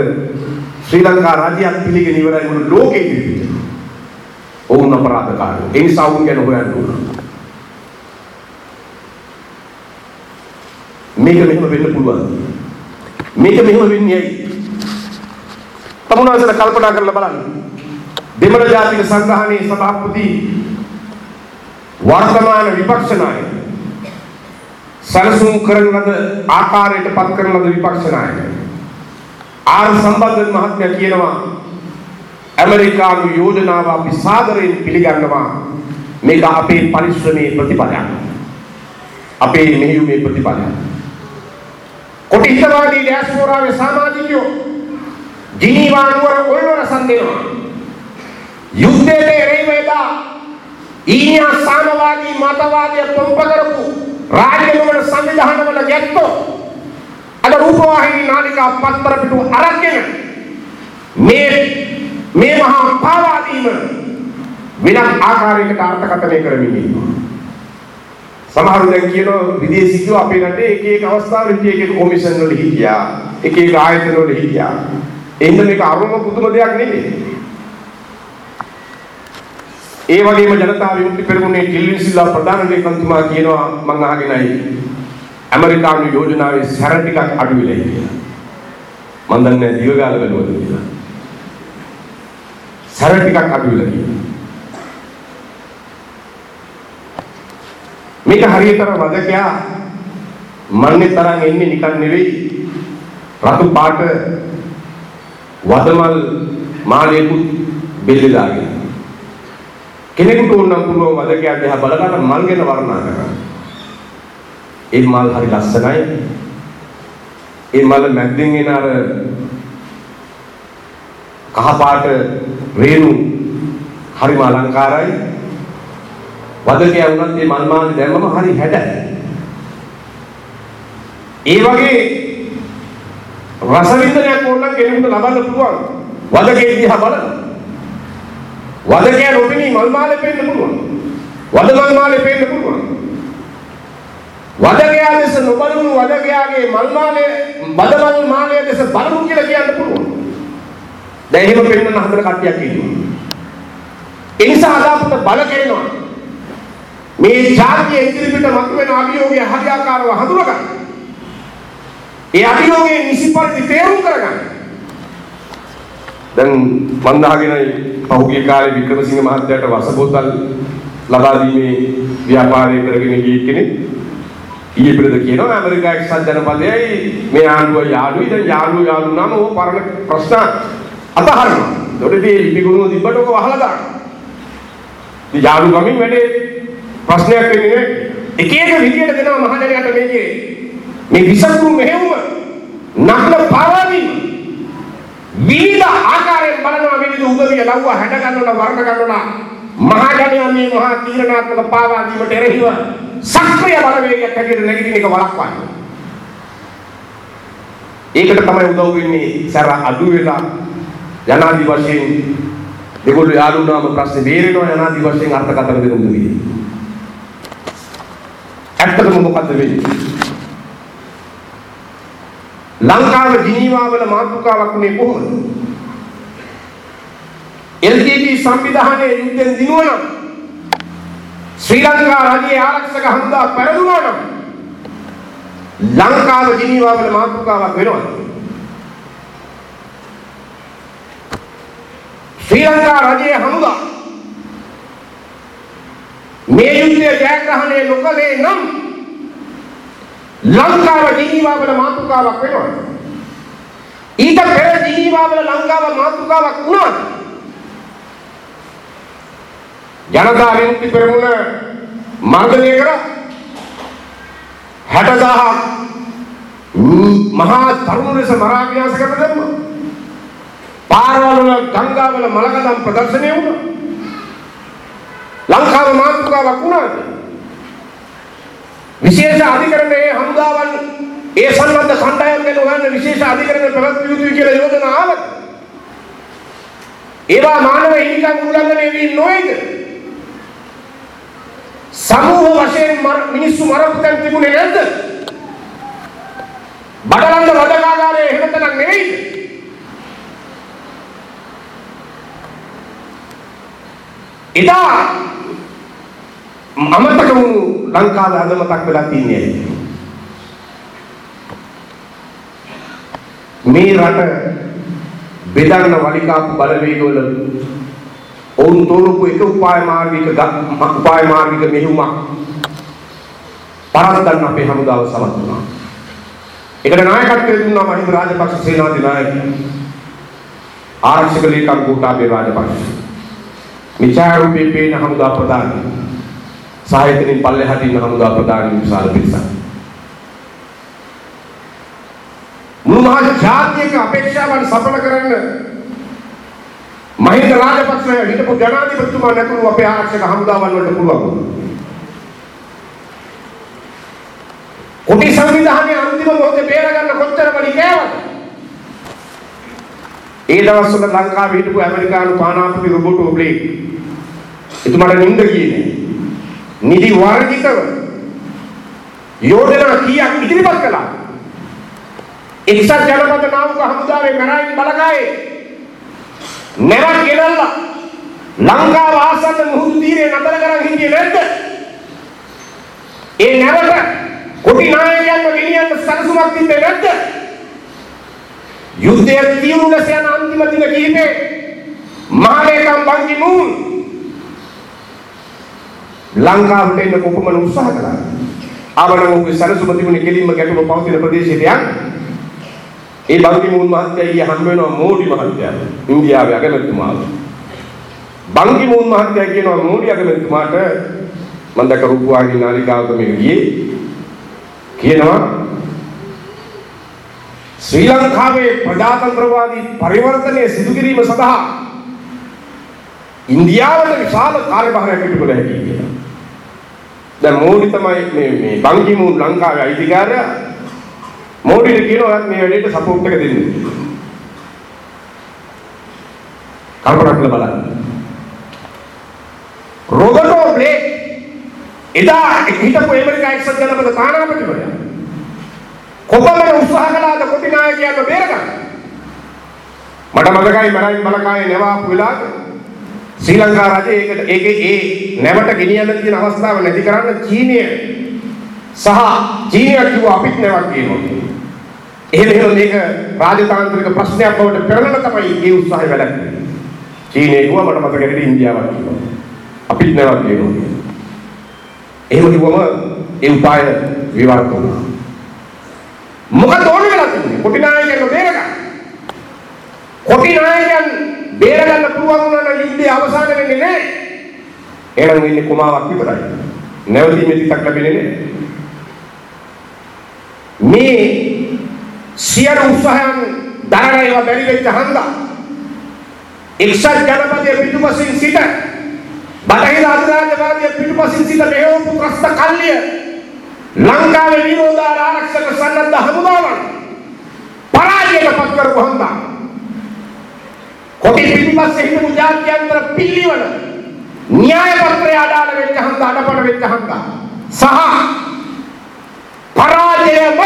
ශ්‍රී ලංකා රාජ්‍යයක් පිළිගෙන ඉවරයි මුළු ලෝකෙ ඉදිරියට. ඔවුන් අපරාධකාරයෝ. ඒ නිසා ඔවුන් ගැන හොයන්න ඕන. මේක මෙහෙම වෙන්න පුළුවන්. මේක මෙහෙම වෙන්නේ ඇයි? තමුනාසල කල්පනා කරලා බලන්න. දෙමළ ජාතික සංග්‍රහණයේ සභාපති වර්තමාන විපක්ෂ නායක සැලසුම් කරන ලද ආකාරයට පත් කරන ලද විපක්ෂ නායක ආර් සම්බන්ධ මහත්මයා කියනවා ඇමරිකානු යෝජනාව අපි සාදරයෙන් පිළිගන්නවා මේක අපේ පරිශ්‍රමයේ ප්‍රතිඵලයක් අපේ මෙහෙයුමේ ප්‍රතිඵලයක් කොටි හිතවාදී ඩයස්පෝරාවේ සමාජිකයෝ ජිනීවා නුවර ඔල්වර සම්දෙනවා යුද්ධයට එරෙහිව එදා ඊනියා සාමවාදී මතවාදය පොම්ප කරපු රාජ්‍යවල සංවිධානවල ගැත්තෝ අද රූපවාහිනී නාලිකා පත්තර පිටු අරගෙන මේ මේ මහා පාවාදීම වෙනත් ආකාරයකට අර්ථකථනය කරමින් ඉන්නවා. සමහරු දැන් කියනවා විදේශිකයෝ අපේ රටේ එක එක අවස්ථාවල එක එක කොමිෂන් වල හිටියා, එක එක ආයතන වල හිටියා. එහෙනම් මේක අරුම පුදුම දෙයක් නෙමෙයි. ඒ වගේම ජනතා විමුක්ති පෙරමුණේ ටිල්වින් සිල්වා ප්‍රධාන ලේකම්තුමා කියනවා මං අහගෙනයි ඇමරිකානු යෝජනාවේ සැර ටිකක් අඩු වෙලයි කියලා. මන් දන්නේ නැහැ දිවගාල බැලුවද කියලා. සැර ටිකක් අඩු වෙලා කියලා. මේක හරියටම වදකයා මන්නේ තරම් එන්නේ නිකන් නෙවෙයි රතු පාට වදමල් මාළේකුත් බෙල්ලලාගෙන කෙනෙකුට උනම් පුළුවන් වදකයා දිහා බලලා මල් ගැන වර්ණනා කරන්න. ඒ මල් හරි ලස්සනයි. ඒ මල මැද්දෙන් එන අර කහ පාට රේණු හරිම අලංකාරයි. වදකයා වුණත් මේ මල් මාලි දැම්මම හරි හැඩයි. ඒ වගේ රස වින්දනයක් ඕන නම් කෙනෙකුට ලබන්න පුළුවන්. වදකේ දිහා බලන්න. වදකයා නොපෙනී මල් මාලේ පෙන්න පුළුවන්. වද මල් මාලේ පෙන්න පුළුවන්. වදකයා දෙස නොබලුණු වදකයාගේ මල් මාලේ වද මල් මාලේ දෙස බලමු කියලා කියන්න පුළුවන්. දැන් එහෙම පෙන්නන හතර කට්ටියක් ඉන්නවා. ඒ නිසා අද අපිට බල කෙරෙනවා. මේ ජාතිය ඉදිරිපිට මතුවෙන අභියෝගය හරියාකාරව හඳුනගන්න. ඒ අභියෝගයේ නිසි පරිදි තේරුම් කරගන්න. දැන් මන් අහගෙන පහුගිය කාලේ වික්‍රමසිංහ මහත්තයාට වසබෝතල් ලබා දීමේ ව්‍යාපාරය කරගෙන ගිය කෙනෙක් ඊයේ පෙරේද කියනවා ඇමරිකා එක්සත් ජනපදයයි මේ ආණ්ඩුව යාළුයි දැන් යාළුව යාළු නම් ඕ පරණ ප්‍රශ්න අතහරිනවා. ඒකට මේ ලිපි ගුරුම තිබ්බට ඔක වහලා දාන්න. ඉතින් යාළු ගමින් වැඩේ ප්‍රශ්නයක් වෙන්නේ නැහැ. එක එක විදියට දෙනවා මහජනයාට මේකේ මේ විසකුරු මෙහෙවුම නක්ල පාවාදීම විවිධ ආකාරයෙන් බලනවා විවිධ උදවිය ලව්ව හැඩ ගන්නවා වර්ණ ගන්නවා මහජනයා මේ මහා තීරණාත්මක පාවාදීමට එරෙහිව සක්‍රිය බලවේගයක් හැටියට නැගිටින එක වළක්වන්න. ඒකට තමයි උදව් වෙන්නේ සැර අඩු වෙලා යනාදි වශයෙන් ඒගොල්ලෝ යාළුනාම ප්‍රශ්නේ බේරෙනවා යනාදි වශයෙන් අර්ථකථන දෙන උදවිය. ඇත්තටම මොකද්ද වෙන්නේ? ලංකාව ජිනීවා වල මාතෘකාවක් මේ කොහොමද? LTT සංවිධානයේ යුද්ධෙන් දිනුවනම් ශ්‍රී ලංකා රජයේ ආරක්ෂක හමුදා පෙරදුනා නම් ලංකාව ජිනීවා වල මාතෘකාවක් වෙනවා. ශ්‍රී ලංකා රජයේ හමුදා මේ යුද්ධය ජයග්‍රහණය නොකළේ නම් ලංකාව ජිනීවා වල මාතෘකාවක් වෙනවා. ඊට පෙර ජිනීවා වල ලංකාව මාතෘකාවක් වුණා. ජනතා විමුක්ති පෙරමුණ මර්ධනය කර 60000 මහා තරුණ ලෙස මරා විනාශ කරන දැම්මා. පාරවල වල ගංගාවල මලකඳම් ප්‍රදර්ශනය වුණා. ලංකාව මාතෘකාවක් වුණාද? විශේෂ අධිකරණයේ හමුදාවන් ඒ සම්බන්ධ කණ්ඩායම් ගැන හොයන්න විශේෂ අධිකරණ පැවැත්විය යුතුයි කියලා යෝජනා ආවද? ඒවා මානව හිමිකම් උල්ලංඝනය වී නොවේද? සමූහ වශයෙන් මිනිස්සු මරපු තැන් තිබුණේ නැද්ද? බඩලන්ද වදකාගාරයේ එහෙම තැනක් නෙවෙයිද? එදා අමතක වුණු ලංකාවේ අදමතක් වෙලා තියන්නේ මේ රට බෙදන්න වලිකාපු බලවේගවල ඔවුන් තෝරපු එක උපාය මාර්ගික ගත්- උපාය මාර්ගික මෙහෙයුමක් පරද්දන්න අපේ හමුදාව සමත් වුණා. ඒකට නායකත්වය දුන්නා මහින්ද රාජපක්ෂ සේනාධිනායක ආරක්ෂක ලේකම් ගෝඨාභය රාජපක්ෂ. මිචාරූපේ පේන හමුදා ප්‍රධානී. සාහිත්‍යයෙන් පල්ලෙහාට ඉන්න හමුදා ප්‍රධානී විශාල පිරිසක්. මුළු මහත් ජාතියක අපේක්ෂාවන් සඵල කරන්න මහින්ද රාජපක්ෂ හිටපු ජනාධිපතිතුමා නැතුණු අපේ ආරක්ෂක හමුදාවන් වලට පුළුවන් වුණා. කොටි සංවිධානයේ අන්තිම මොහොතේ බේරගන්න කොච්චර වලි කෑවද? ඒ දවස්වල ලංකාවේ හිටපු ඇමරිකානු පානාපති රොබර්ටෝ බ්ලේක් එතුමාට නිින්ද ගියේ නෑ. නිදි වර්ජිතව යෝජනා කීයක් ඉදිරිපත් කළා. එක්සත් ජනපද නායක හමුදාවේ මරායින් බලකායේ නැවක් ගෙනල්ලා ලංකාව ආසන්න මුහුදු තීරේ නතර කරන් හිටියේ නැද්ද? ඒ නැවට කොටි නායකයන්ව ගෙනියන්න සැලසුමක් තිබ්බේ නැද්ද? යුද්ධය තීව්‍ර ලෙස යන අන්තිම දින කිහිපේ මහලේකම් බන් කි මූන් ලංකාවට එන්න කොපමණ උත්සාහ කළාද? ආවනම් ඔහුගේ සැලසුම තිබුණේ කෙලින්ම ගැටුම පවතින ප්‍රදේශයට යන්න. ඒ බන් කි මූන් මහත්තයා ඊයේ හම්බ වෙනවා මෝඩි මහත්තයා ඉන්දියාවේ අගමැතිතුමාව. බන් කි මූන් මහත්තයා කියනවා මෝඩි අගමැතිතුමාට මම දැක රූපවාහිනී නාලිකාවක මේ ගියේ කියනවා ශ්‍රී ලංකාවේ ප්‍රජාතන්ත්‍රවාදී පරිවර්තනය සිදු කිරීම සඳහා ඉන්දියාවට විශාල කාර්යභාරයක් ඉටු කළ හැකියි කියලා. දැන් මෝඩි තමයි මේ මේ බංකි මූන් ලංකාවේ අයිතිකාරයා මෝඩිට කියනවා ඔයත් මේ වැඩේට සපෝට් එක දෙන්න. කල්පනා කරලා බලන්න. රොබර්ටෝ බ්ලේක් එදා හිටපු ඇමරිකා එක්සත් ජනපද තානාපතිවරයා කොපමණ උත්සාහ කළාද කොටි නායකයන්ව බේරගන්න? මට මතකයි මරයින් බලකායේ නැවාපු වෙලාවට ශ්‍රී ලංකා රජය ඒකට ඒකේ ඒ නැවට ගෙනියන්න තියෙන අවස්ථාව නැති කරන්න චීනය සහ චීනය කිව්වා අපිත් නැවක් කියනවා. එහෙම එහෙම මේක රාජතාන්ත්‍රික ප්‍රශ්නයක් බවට පෙරලන තමයි ඒ උත්සාහය වැඩ කරන්නේ චීනය කිව්වා මට මතකයි ඉන්දියාවක් කිව්වා. අපිත් නැවක් කියනවා. එහෙම කිව්වම ඒ උපාය විවර්ත වුණා. මොකද ඕනේ වෙලා තිබුණේ? කොටි නායකයන්ව බේරගන්න. කොටි නායකයන් බේරගන්න පුළුවන් වුණා නම් යුද්ධය අවසන් වෙන්නේ නැහැ. එහෙනම් වෙන්නේ කුමාවක් විතරයි. නැවතීමේ තිතක් ලැබෙන්නේ නැහැ. මේ සියලු උත්සාහයන් දරන ඒවා බැරි වෙච්ච හන්දා එක්සත් ජනපදයේ පිටුපසින් සිට බටහිර අධිරාජ්‍යවාදී පිටුපසින් සිට මෙහෙවපු ත්‍රස්ත කල්ලිය ලංකාවේ විරෝධාර ආරක්ෂක සන්නද්ධ හමුදාවන් පරාජයට පත් කරපු හන්දා. කොටි පිටුපස්සේ හිටපු ජාත්‍යන්තර පිල්ලිවල න්‍යාය පත්‍රය අඩාල වෙච්ච හන්දා අඩපණ වෙච්ච හන්දා. සහ පරාජයම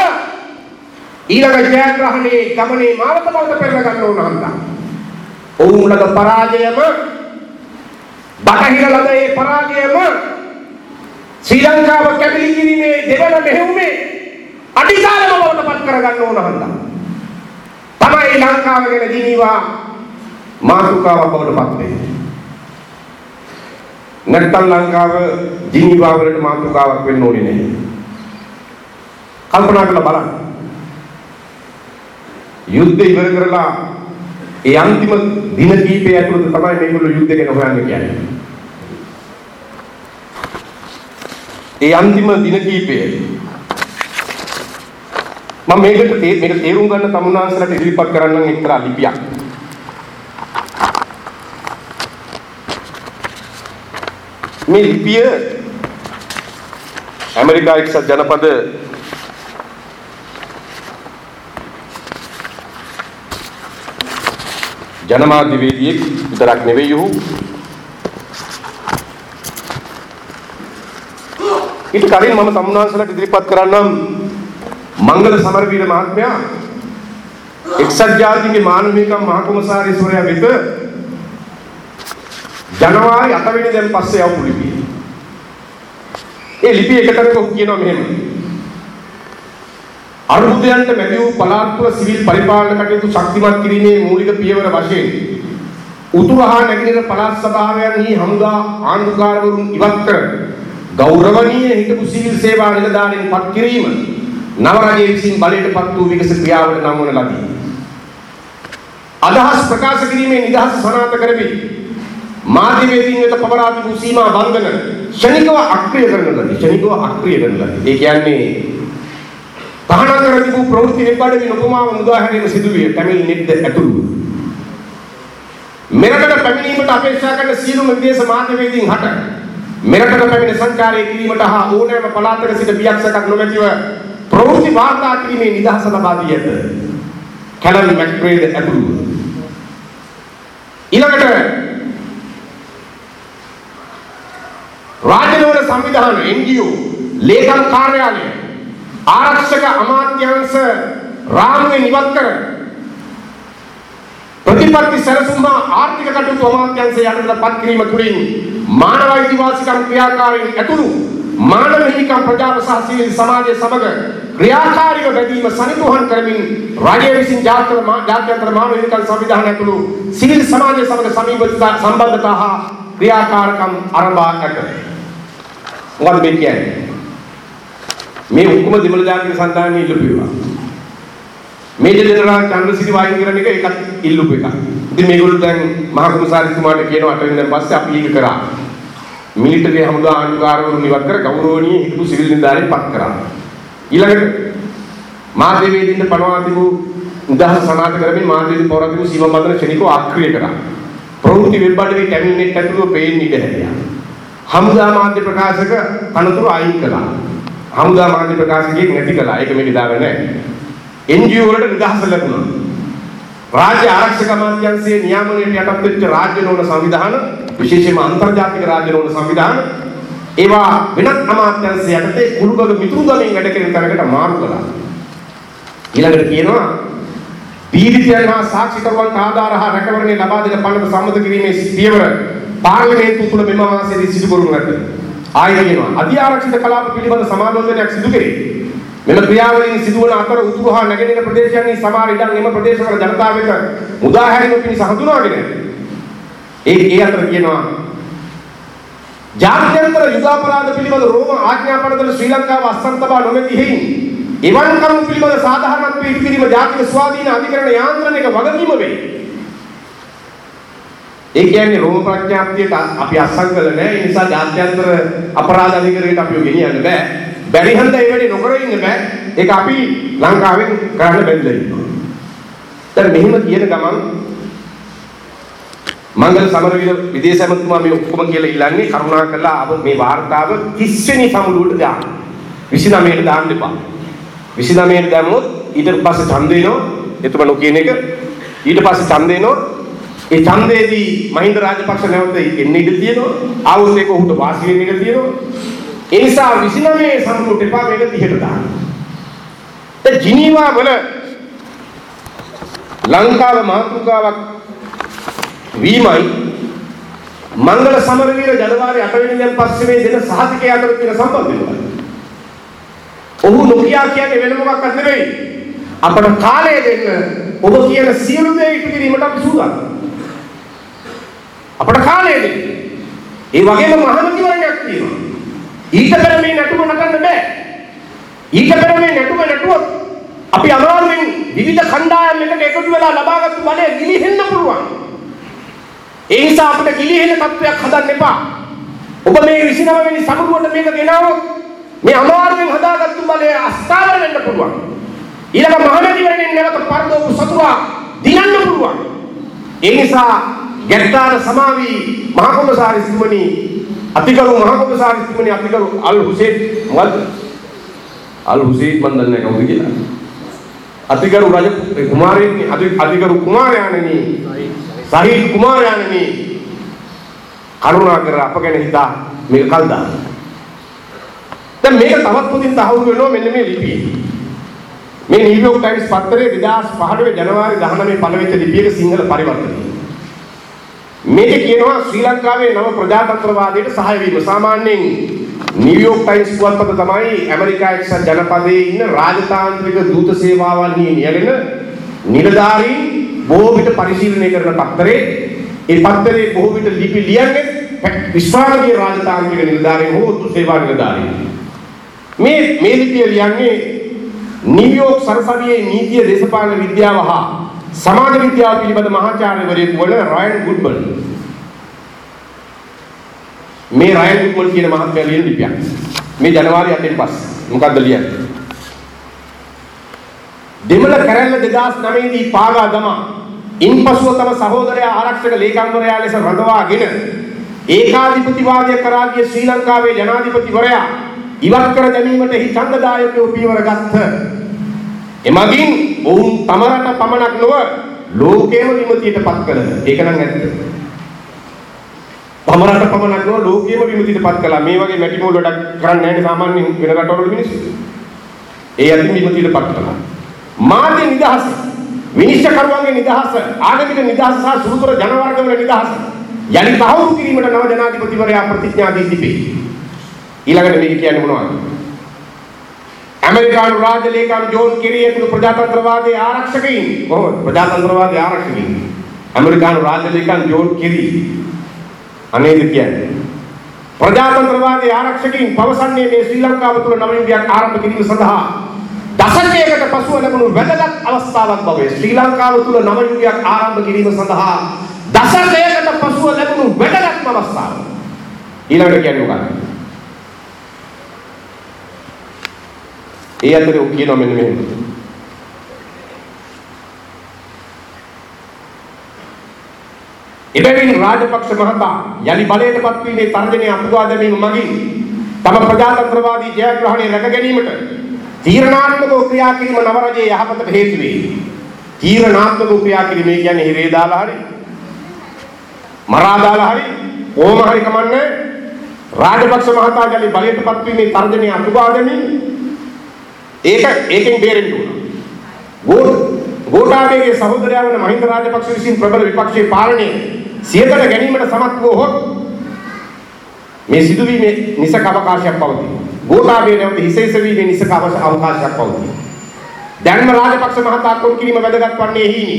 ඊළඟ ජයග්‍රහණයේ ගමනේ මාවත බවට පෙරල ගන්න ඕන හන්දා. ඔවුන් ලද පරාජයම බටහිර ලද ඒ පරාජයම ශ්‍රී ලංකාව කැපිලි කිරීමේ දෙවන මෙහෙයුමේ අඩිසාලම බවට පත් කරගන්න ඕන හන්දා. තමයි ලංකාව ගැන ජිනීවා මාතෘකාවක් බවට පත් වෙන්නේ. නැත්නම් ලංකාව ජිනීවා වලට මාතෘකාවක් වෙන්න ඕනේ නැහැ. කල්පනා කරලා බලන්න. යුද්ධ ඉවර කරලා ඒ අන්තිම දින කීපය ඇතුළත තමයි මේගොල්ලෝ යුද්ධ ගැන හොයන්නේ කියන්නේ. ඒ අන්තිම දින කීපය මම මේකට තේ- මේක තේරුම් ගන්න තමුන්නාන්සලට ඉදිරිපත් කරන්නම් එක්තරා ලිපියක්. මේ ලිපිය ඇමරිකා එක්සත් ජනපද ජනමාධ්‍යවේදියෙක් විතරක් නෙවෙයි ඔහු ඊට කලින් මම තමුන්නාන්සලට ඉදිරිපත් කරන්නම් මංගල සමරවීර මහත්මයා එක්සත් ජාතීන්ගේ මානව හිමිකම් මහ කොමසාරිස්වරයා වෙත ජනවාරි 8 වෙනිදාන් පස්සේ ආපු ලිපිය. ඒ ලිපිය එකතරක ඔහු කියනවා මෙහෙම. අර්බුදයන්ට මැදි වූ පළාත් තුළ සිවිල් පරිපාලන කටයුතු ශක්තිමත් කිරීමේ මූලික පියවර වශයෙන් උතුරු හා නැගෙනහිර පළාත් සභාවයන්හි හමුදා ආණ්ඩුකාරවරුන් ඉවත් කර ගෞරවනීය හිටපු සිවිල් සේවා නිලධාරීන් පත් කිරීම නව රජය විසින් බලයට පත් වූ විකස ක්‍රියාවට නම් වන ලදී. අදහස් ප්‍රකාශ කිරීමේ නිදහස සනාථ කරමි. මාධ්‍යවේදීන් වෙත පවරා තිබූ සීමා බන්ධන ක්ෂණිකව අක්‍රිය කරන ලදී. ක්ෂණිකව අක්‍රිය කරන ලදී. ඒ කියන්නේ තහනම් කර තිබූ ප්‍රවෘත්ති වෙබ්බඩේ නොපමාව මුදා හැරීම සිදුවිය. ටැමිල් නෙට් ඇතුළු. මෙරටට පැමිණීමට අපේක්ෂා කරන සියලුම විදේශ මාධ්‍යවේදීන් හට මෙරටට පැමිණ සංචාරය කිරීමට හා ඕනෑම පළාතක සිට බියක්සකක් නොමැතිව ප්‍රවෘත්ති වාර්තා කිරීමේ නිදහස ලබා දී ඇත. කැලන් මැක්බ්‍රේඩ් ඇතුළු. ඊළඟට රාජ්‍යවල සංවිධාන NGO ලේකම් කාර්යාලය ආරක්ෂක අමාත්‍යාංශ රාමුවෙන් ඉවත් කර ප්‍රතිපත්ති සැලසුම් හා ආර්ථික කටයුතු අමාත්‍යාංශය යටතට පත් කිරීම තුළින් මානව අයිතිවාසිකම් ක්‍රියාකාරීන් ඇතුළු මානව හිමිකම් ප්‍රජාව සහ සිවිල් සමාජය සමග ක්‍රියාකාරීව බැඳීම සනිටුහන් කරමින් රජය විසින් ජාත්‍යන්තර ජාත්‍යන්තර මානව හිමිකම් සංවිධානය ඇතුළු සිවිල් සමාජය සමග සමීප සම්බන්ධතා හා ක්‍රියාකාරකම් ආරම්භ ඇත. මොකද මේ කියන්නේ? මේ ඔක්කොම දෙමළ ජාතික සන්තානයේ ඉල්ලපු ඒවා. මේජර් ජෙනරාල් චන්ද්‍රසිරි වයින් කරන එක ඒකත් ඉල්ලපු එකක්. ඉතින් මේගොල්ලෝ දැන් මහ කුමාරතුමාට කියනවා අට වෙනිදාන් පස්සේ අපි ඒක කරා. මිලිටරි හමුදා ආණ්ඩුකාරවරුන් ඉවත් කර ගෞරවනීය හිටපු සිවිල් නිලධාරීන් පත් කරා. ඊළඟට මාධ්‍යවේදීන්ට පනවා තිබූ උදාහරණ සනාථ කරමින් මාධ්‍යවේදී පවරා තිබූ සීමා බන්ධන ක්ෂණිකව ආක්‍රිය කරා. ප්‍රවෘත්ති වෙබ් අඩවි කැබිනට් ඇතුළු පේන්න ඉඩ හැදියා. හමුදා මාධ්‍ය ප්‍රකාශක තනතුරු අයින් කළා. හමුදා මාධ්‍ය ප්‍රකාශකයෙක් නැති කළා. ඒක මේක දාගෙන නැහැ. NGO වලට නිදහස ලැබුණා. රාජ්‍ය ආරක්ෂක අමාත්‍යාංශයේ නියාමනයට යටත් වෙච්ච රාජ්‍ය නෝන සංවිධාන විශේෂයෙන්ම අන්තර්ජාතික රාජ්‍ය නෝන සංවිධාන ඒවා වෙනත් අමාත්‍යාංශ යටතේ කුළුගග මිතුරු ගමෙන් වැඩ කරන තරකට මාරු කළා. ඊළඟට කියනවා පීඩිතයන් හා සාක්ෂිකරුවන්ට ආධාර හා රැකවරණය ලබා දෙන පනත සම්මත කිරීමේ පියවර පාර්ලිමේන්තුව තුළ මෙම මාසයේදී සිදු කරනු ඇත. ආයෙ කියනවා අධ්‍යාරක්ෂිත කලාප පිළිබඳ සමාලෝචනයක් සිදු කෙරේ. මෙම ක්‍රියාවලින් සිදුවන අතර උතුරු හා නැගෙනහිර ප්‍රදේශයන්හි සමහර ඉඩම් එම ප්‍රදේශවල ජනතාව වෙත මුදා හැරීම පිණිස හඳුනාගෙන ඇත. ඒ ඒ අතර කියනවා ජාත්‍යන්තර යුදාපරාධ පිළිබඳ රෝම ආඥාපනවල ශ්‍රී ලංකාව අත්සන් තබා නොමැති හේයින් එවන් කරුණු පිළිබඳ සාධාරණත්වයේ ඉටු කිරීම ජාතික ස්වාධීන අධිකරණ යාන්ත්‍රණයක වගකීම වේ. ඒ කියන්නේ රෝම ප්‍රඥාප්තියට අපි අත්සන් කළ නැහැ. ඒ නිසා ජාත්‍යන්තර අපරාධ අධිකරණයට අපිව ගෙනියන්න බෑ. බැරි හන්ද ඒ වැඩේ නොකර ඉන්න බෑ. ඒක අපි ලංකාවෙන් කරන්න බැරිලා ඉන්නවා. දැන් මෙහෙම කියන ගමන් මංගල සමරවීර විදේශ ඇමතුමා මේ ඔක්කොම කියලා ඉල්ලන්නේ කරුණා කරලා අප මේ වාර්තාව 30 වෙනි සමුළුවට දාන්න. 29ට දාන්න එපා. 29ට දැම්මොත් ඊට පස්සේ ඡන්ද එනවා. එතුමා කියන එක ඊට පස්සේ ඡන්ද එනවා. ඒ ඡන්දේදී මහින්ද රාජපක්ෂ නැවත එන්න ඉඩ තියෙනවා. ආවොත් ඒක ඔහුට වාසි වෙන්න ඉඩ තියෙනවා. ඒ නිසා 29 සමුළුවට එපා මේක 30ට දාන්න. ඒ ජිනීවා වල ලංකාව මාතෘකාවක් වීමයි මංගල සමරවීර ජනවාරි 8 වෙනිදා පස්සේ මේ දෙන සහතිකය අතර තියෙන සම්බන්ධය. ඔහු නොකියා කියන්නේ වෙන මොකක්වත් නෙවෙයි. අපට කාලය දෙන්න ඔබ කියන සියලු දේ ඉටු කිරීමට අපි සූදානම්. අපට කාලය දෙන්න. ඒ වගේම මහමතිවරණයක් තියෙනවා. ඊට පෙර මේ නැටුම නටන්න බෑ. ඊට පෙර මේ නැටුම නැටුවොත් අපි අමාරුවෙන් විවිධ කණ්ඩායම් එකට එකතු වෙලා ලබාගත්තු බලය ගිලිහෙන්න පුළුවන්. ඒ නිසා අපිට ගිලිහෙන තත්වයක් හදන්න එපා. ඔබ මේ 29 වෙනි සමුළුවට මේක ගෙනාවොත් මේ අමාරුවෙන් හදාගත්තු බලය අස්ථාවර වෙන්න පුළුවන්. ඊළඟ මහමැතිවරණයෙන් නැවත පරදෝපු සතුරා දිනන්න පුළුවන්. ඒ නිසා ගැට්ටාන සමාවි මහකොමසාරිස්තුමනි අතිගරු මහකොමසාරිස්තුමනි අතිගරු අල් හුසේන් මොකද්ද? අල් හුසේන් මන් දන්නේ නැහැ කවුද කියලා. අතිගරු රජ කුමාරයන් අතිගරු කුමාරයාණනි සහිල් කුමාරයාණනි කරුණාකර අප ගැන හිතා මේක කල් දාන්න. දැන් මේක තවත් පොදින් තහවුරු වෙනවා මෙන්න මේ ලිපියේ. මේ නිව්යෝක් ටයිම්ස් පත්තරේ 2015 ජනවාරි 19 පළවෙනි ලිපියක සිංහල පරිවර්තනය. මේක කියනවා ශ්‍රී ලංකාවේ නව ප්‍රජාතන්ත්‍රවාදයට සහාය වීම. සාමාන්‍යයෙන් නිව්යෝක් ටයිම්ස් පුවත්පත තමයි ඇමරිකා එක්සත් ජනපදයේ ඉන්න රාජතාන්ත්‍රික දූත සේවාවන්හි නියැලෙන නිලධාරීන් බොහෝ විට පරිශීලනය කරන පත්තරේ ඒ පත්තරේ බොහෝ විට ලිපි ලියන්නේ විශ්වාසීය රාජතාන්ත්‍රික නිලධාරීන් හෝ දූත සේවා නිලධාරීන් මේ මේ ලිපිය ලියන්නේ නිව්යෝක් සරසවියේ නීතිය දේශපාලන විද්‍යාව හා සමාජ විද්‍යාව පිළිබඳ මහාචාර්යවරයෙකු වන රයන් ගුඩ්බල්. මේ රයන් ගුඩ්බල් කියන මහත්මයා ලියන ලිපියක්. මේ ජනවාරි 8 පස්සේ මොකක්ද ලියන්නේ? දෙමළ කැරැල්ල 2009 දී පාගා දමා ඉන්පසුව තම සහෝදරයා ආරක්ෂක ලේකම්වරයා ලෙස රඳවාගෙන ඒකාධිපතිවාදය කරා ගිය ශ්‍රී ලංකාවේ ජනාධිපතිවරයා ඉවත් කර ගැනීමට එහි ඡන්දදායකයෝ පියවර ගත්හ. එමගින් ඔවුන් තම රට පමණක් නොව ලෝකයේම විමතියට පත් කළහ. ඒක නම් ඇත්ත. තම රට පමණක් නොව ලෝකයේම විමතියට පත් කළා. මේ වගේ මැටි මෝල් වැඩක් කරන්නේ නැහැ සාමාන්‍යයෙන් වෙන රටවල මිනිස්සු. ඒ අතින් විමතියට පත් කළා. මාධ්‍ය නිදහස, විනිශ්චයකරුවන්ගේ නිදහස, ආගමික නිදහස සහ සුළුතර ජනවර්ගවල නිදහස යලි තහවුරු කිරීමට නව ජනාධිපතිවරයා ප්‍රතිඥා දී තිබේ. ඊළඟට මේක කියන්නේ මොනවද? ඇමරිකානු රාජ්‍ය ලේකම් ජෝන් කෙරී ඇතුළු ප්‍රජාතන්ත්‍රවාදී ආරක්ෂකයින් කොහොමද? ප්‍රජාතන්ත්‍රවාදී ආරක්ෂකයින්. ඇමරිකානු රාජ්‍ය ලේකම් ජෝන් කෙරී අනේද කියන්නේ. ප්‍රජාතන්ත්‍රවාදී ආරක්ෂකයින් පවසන්නේ මේ ශ්‍රී ලංකාව තුළ නව යුගයක් ආරම්භ කිරීම සඳහා දශකයකට පසුව ලැබුණු වැදගත් අවස්ථාවක් බවය. ශ්‍රී ලංකාව තුළ නව යුගයක් ආරම්භ කිරීම සඳහා දශකයකට පසුව ලැබුණු වැදගත්ම අවස්ථාව. ඊළඟට කියන්නේ මොකක්ද? ඒ අතරේ ඔක් කියනවා මෙන්න මෙහෙම. එබැවින් රාජපක්ෂ මහතා යලි බලයටපත් වීමේ තර්ජනය අතුගා දැමීම මගින් තම ප්‍රජාතන්ත්‍රවාදී ජයග්‍රහණය රැක ගැනීමට තීරණාත්මකව ක්‍රියා කිරීම නව රජයේ යහපතට හේතු වේ. තීරණාත්මකව ක්‍රියා කිරීම කියන්නේ හිරේ දාලා හරි මරා දාලා හරි කොහොම හරි කමන්නේ රාජපක්ෂ මහතා යලි බලයටපත් වීමේ තර්ජනය අතුගා දැමීම ඒක ඒකෙන් බේරෙන්න ඕන. ගෝඨ ගෝඨාභයගේ සහෝදරයා වන මහින්ද රාජපක්ෂ විසින් ප්‍රබල විපක්ෂයේ පාලනය සියකට ගැනීමට සමත් වූහොත් මේ සිදුවීමේ නිසක අවකාශයක් පවතී. ගෝඨාභය නැවත හිසෙස වීමේ නිසක අවකාශයක් පවතී. දැන්ම රාජපක්ෂ මහතා කොන් කිරීම වැදගත් වන්නේ එහිනි.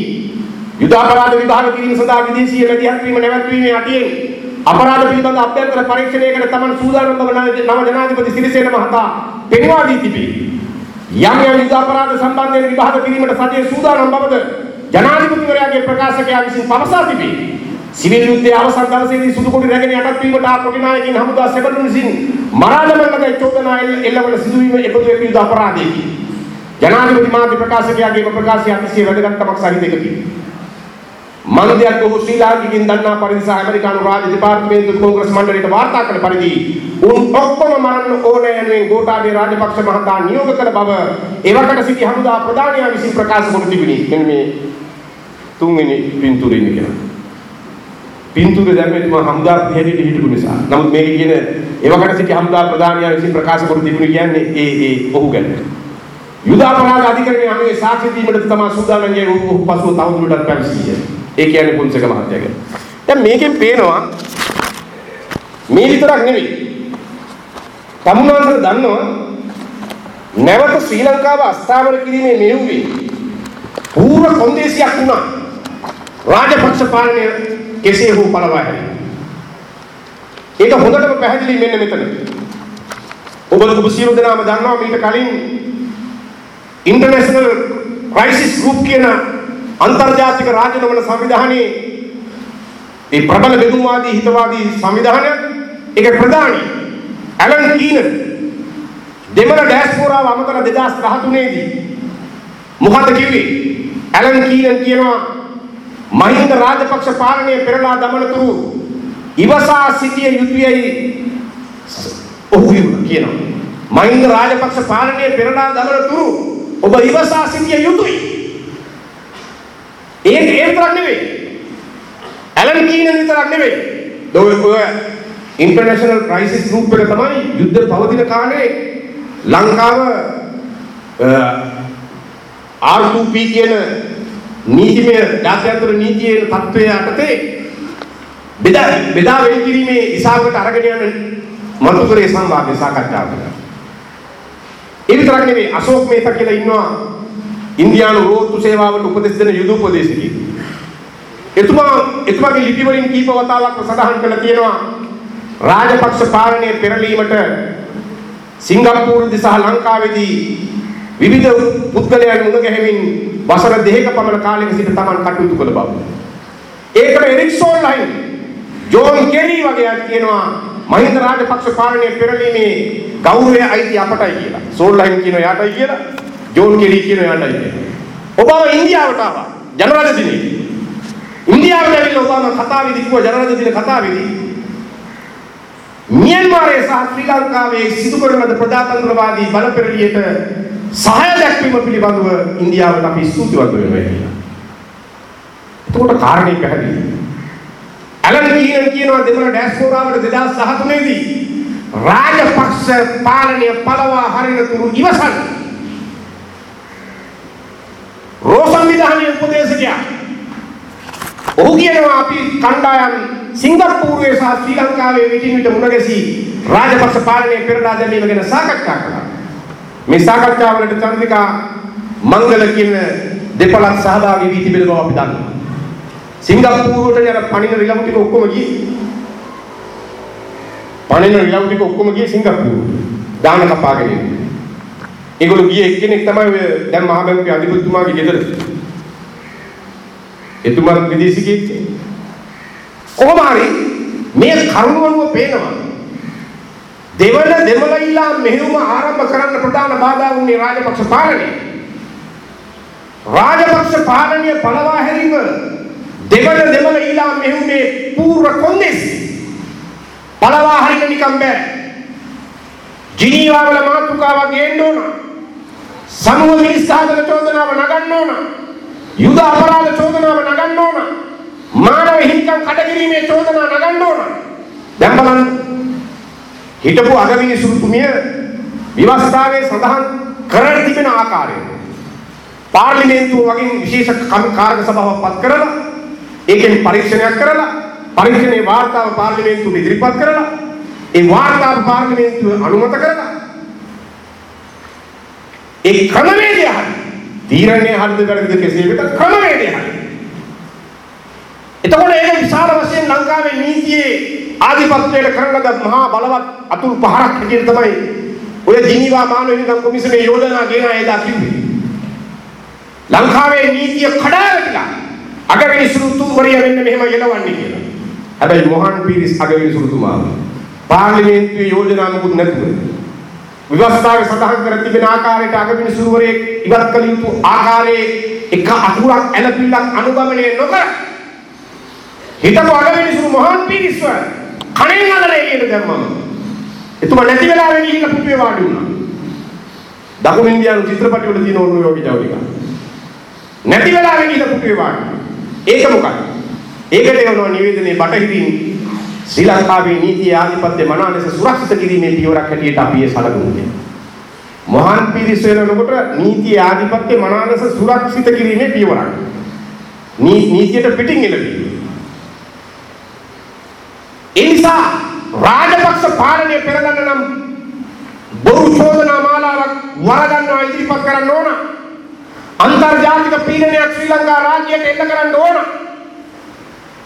යුද අපරාධ විභාග කිරීම සඳහා විදේශීය මැදිහත් වීම නැවැත්වීමේ අටියෙන් අපරාධ පිළිබඳ අභ්‍යන්තර පරීක්ෂණයකට තමන් සූදානම් බව නව ජනාධිපති සිරිසේන මහතා පෙන්වා දී තිබේ. යම් යම් යුද අපරාධ සම්බන්ධයෙන් විභාග කිරීමට සතියේ සූදානම් බවද ජනාධිපතිවරයාගේ ප්‍රකාශකයා විසින් පවසා තිබේ. සිවිල් යුද්ධයේ අවසන් දවසේදී සුදු කොටි රැගෙන යටත් වීමට ආ කොටි නායකින් හමුදා සෙබළුන් විසින් මරා දමන ලද චෝදනා එල්ලවන සිදුවීම එකතු එක් යුද අපරාධයකි. ජනාධිපති මාධ්‍ය ප්‍රකාශකයාගේ ප්‍රකාශය අතිශය වැදගත්කමක් සහිත එකකි. මන්දයක් ඔහු ශ්‍රී ලාංකිකින් දන්නා පරිදි සහ ඇමරිකානු රාජ්‍ය දෙපාර්තමේන්තු කොංග්‍රස් මණ්ඩලයට වාර්තා කළ පරිදි උන් ඔක්කොම මරන්න ඕනේ යනුවෙන් ගෝඨාභය රාජපක්ෂ මහතා නියෝග කළ බව එවකට සිටි හමුදා ප්‍රධානියා විසින් ප්‍රකාශ කොට තිබුණි. මෙන්න මේ තුන්වෙනි පින්තූරේ ඉන්නේ කියලා. පින්තූරේ දැම්මේ තුමා හමුදා පිළිහෙට හිටපු නිසා. නමුත් මේක කියන එවකට සිටි හමුදා ප්‍රධානියා විසින් ප්‍රකාශ කොට තිබුණි කියන්නේ ඒ ඒ ඔහු ගැන. යුද අපරාධ අධිකරණය අනුවේ සාක්ෂි දීමට තමයි සූදානම් ගියේ ඔහු පසුව තවදුරටත් පැවසිය. ඒ කියන්නේ පොන්සේක මහත්තයාගේ. දැන් මේකෙන් පේනවා මේ විතරක් නෙවෙයි. තමුන්වන්සල දන්නවා නැවත ශ්‍රී ලංකාව අස්ථාවර කිරීමේ මෙහෙයුමේ පූර්ව කොන්දේසියක් වුණා. රාජපක්ෂ පාලනය කෙසේ හෝ පළවා හැරි. ඒක හොඳටම පැහැදිලි මෙන්න මෙතන. ඔබලා ඔබ සියලු දෙනාම දන්නවා මීට කලින් ඉන්ටර්නැෂනල් ක්‍රයිසිස් ගෲප් කියන අන්තර්ජාතික රාජනමන සංවිධානයේ ඒ ප්‍රබල බෙදුම්වාදී හිතවාදී සංවිධානයක් ඒක ප්‍රධානී ඇලන් කීනර් දෙමළ ඩෑස්පෝරාව අමතන 2013 දී මොකද කිව්වේ? ඇලන් කීනර් කියනවා මහින්ද රාජපක්ෂ පාලනය පෙරලා දමනතුරු ඉවසා සිටිය යුතුයයි ඔහු කියනවා. මහින්ද රාජපක්ෂ පාලනය පෙරලා දමනතුරු ඔබ ඉවසා සිටිය යුතුයි ඒක ඒ විතරක් නෙවෙයි. ඇලන් කීනන් විතරක් නෙවෙයි. ඔය ඔය ඉන්ටර්නැෂනල් ක්‍රයිසිස් ගෲප් එක තමයි යුද්ධ පවතින කාලේ ලංකාව R2P කියන නීතිමය ජාත්‍යන්තර නීතියේ තත්ත්වය යටතේ බෙදා බෙදා වෙන් කිරීමේ ඉසාවකට අරගෙන යන මතු කරේ සංවාදේ සාකච්ඡා කළා. ඒ විතරක් නෙවෙයි අශෝක් මේතා කියලා ඉන්නවා ඉන්දියානු රෝත්තු සේවාවට උපදෙස් දෙන යුද උපදේශකයෙක්. එතුමා එතුමාගේ ලිපි වලින් කීප වතාවක් සඳහන් කරලා තියෙනවා රාජපක්ෂ පාලනය පෙරලීමට සිංගප්පූරුදී සහ ලංකාවේදී විවිධ පුද්ගලයන් මුණ ගැහෙමින් වසර දෙකක පමණ කාලයක සිට Taman කටයුතු කළ බව. ඒකම එරික්සෝන් ලයින් ජෝන් කෙලි වගේ අය කියනවා මහින්ද රාජපක්ෂ පාලනය පෙරලීමේ ගෞරවය අයිති අපටයි කියලා. සෝල් ලයින් කියනවා යාටයි කියලා. ජෝන් කෙලි කියනවා යාටයි කියලා. ඔබාම ඉන්දියාවට ආවා ජනරාජ දිනේ. ඉන්දියාවට ඇවිල්ලා ඔබාම කතාවේදී කිව්වා ජනරාජ දින කතාවේදී මියන්මාරයේ සහ ශ්‍රී ලංකාවේ සිදු කරන ලද ප්‍රජාතන්ත්‍රවාදී බලපෙරළියට සහාය දැක්වීම පිළිබඳව ඉන්දියාවට අපි ස්තුතිවන්ත වෙනවා කියලා. එතකොට කාරණේ පැහැදිලි. ඇලන් කීනන් කියනවා දෙමළ ඩෑස්පෝරාවට 2013 දී රාජපක්ෂ පාලනය පළවා හරින තුරු ඉවසන්. රෝසන් විධානයේ උපදේශකයා ඔහු කියනවා අපි කණ්ඩායම් සිංගප්පූරුවේ සහ ශ්‍රී ලංකාවේ විටින් විට මුණ ගැසී රාජපක්ෂ පාලනය පෙරලා දැමීම ගැන සාකච්ඡා කළා. මේ සාකච්ඡාවලට චන්ද්‍රිකා මංගල කියන දෙපළක් සහභාගී වී තිබෙන බව අපි දන්නවා. සිංගප්පූරුවට යන පණින රිලව් ටික ඔක්කොම ගියේ. පණින රිලව් ටික ඔක්කොම ගියේ සිංගප්පූරුවට. දාන කපාගෙන ඉන්නේ. ඒගොල්ලෝ ගියේ එක්කෙනෙක් තමයි ඔය දැන් මහ බැංකුවේ අධිපතිතුමාගේ ගෙදර. එතුමා විදේශිකයෙක්. කොහොම හරි මේ කරුණවලුව පේනවා. දෙවන දෙමළ ඉල්ලා මෙහෙයුම ආරම්භ කරන්න ප්‍රධාන බාධා වුණේ රාජපක්ෂ පාලනය. රාජපක්ෂ පාලනය පළවා හැරීම දෙවන දෙමළ ඊළා මෙහෙයුමේ පූර්ව කොන්දේස්. පළවා හරින්න නිකම් බෑ. ජිනීවා වල මාතෘකාවක් ගේන්න ඕන. සමූහ මිනිස්සාදන චෝදනාව නගන්න ඕන. යුද අපරාධ චෝදනාව නගන්න ඕන. මානව හිමිකම් කඩකිරීමේ චෝදනා නගන්න ඕන. දැන් බලන්න හිටපු අගවිනි සුරුතුමිය විවස්ථාවේ සඳහන් කරන තිබෙන ආකාරය. පාර්ලිමේන්තුව වගේ විශේෂ කාර්ය සභාවක් පත් කරලා ඒකෙන් පරීක්ෂණයක් කරලා පරීක්ෂණයේ වාර්තාව පාර්ලිමේන්තුවට ඉදිරිපත් කරලා ඒ වාර්තාව පාර්ලිමේන්තුව අනුමත කරලා ඒ ක්‍රමවේදය හරි තීරණය හරිද වැරදිද කෙසේ වෙතත් ක්‍රමවේදය හරි එතකොට ඒක විශාල වශයෙන් ලංකාවේ නීතියේ ආධිපත්‍යයට කරන ලද මහා බලවත් අතුරු පහරක් හැටියට තමයි ඔය ජිනීවා මානව හිමිකම් කොමිසමේ යෝජනා ගෙන එදා කිව්වේ. ලංකාවේ නීතිය කඩාවැටිලා අගවිනි සුරුතුම්වරිය වෙන්න මෙහෙම යලවන්නේ කියලා. හැබැයි මොහන් පීරිස් අගවිනි සුරුතුමා පාර්ලිමේන්තුවේ යෝජනා මුකුත් නැතුව විවස්ථාවේ සඳහන් කර තිබෙන ආකාරයට අගවිනි සුරුවරයෙක් ඉවත් කළ යුතු ආකාරයේ එක අකුරක් ඇලපිල්ලක් අනුගමනය නොකර හිතපු අගවිනිසු මොහන් පිරිස්ව කණෙන් අල්ලලා එළියට දැම්මම එතුමා නැති වෙලාවෙ ගිහිල්ලා පුටුවේ වාඩි වුණා. දකුණු ඉන්දියානු චිත්‍රපටි වල තියෙන ඕන යෝගී ජවනික. නැති වෙලාවෙ ගිහිල්ලා පුටුවේ වාඩි වුණා. ඒක මොකක්ද? ඒකට එවනවා නිවේදනයේ බටහිරින් ශ්‍රී ලංකාවේ නීතිය ආධිපත්‍ය මනා ලෙස සුරක්ෂිත කිරීමේ පියවරක් හැටියට අපි ඒ සැලකුණේ. මොහන් පිරිස් වෙනකොට නීතිය ආධිපත්‍ය මනා ලෙස සුරක්ෂිත කිරීමේ පියවරක්. නීතියට පිටින් එළවීම. ඒ නිසා රාජපක්ෂ පාලනය පෙරගන්න නම් බොරු චෝදනා මාලාවක් වරගන්නවා ඉදිරිපත් කරන්න ඕන. අන්තර්ජාතික පීඩනයක් ශ්‍රී ලංකා රාජ්‍යයට එල්ල කරන්න ඕන.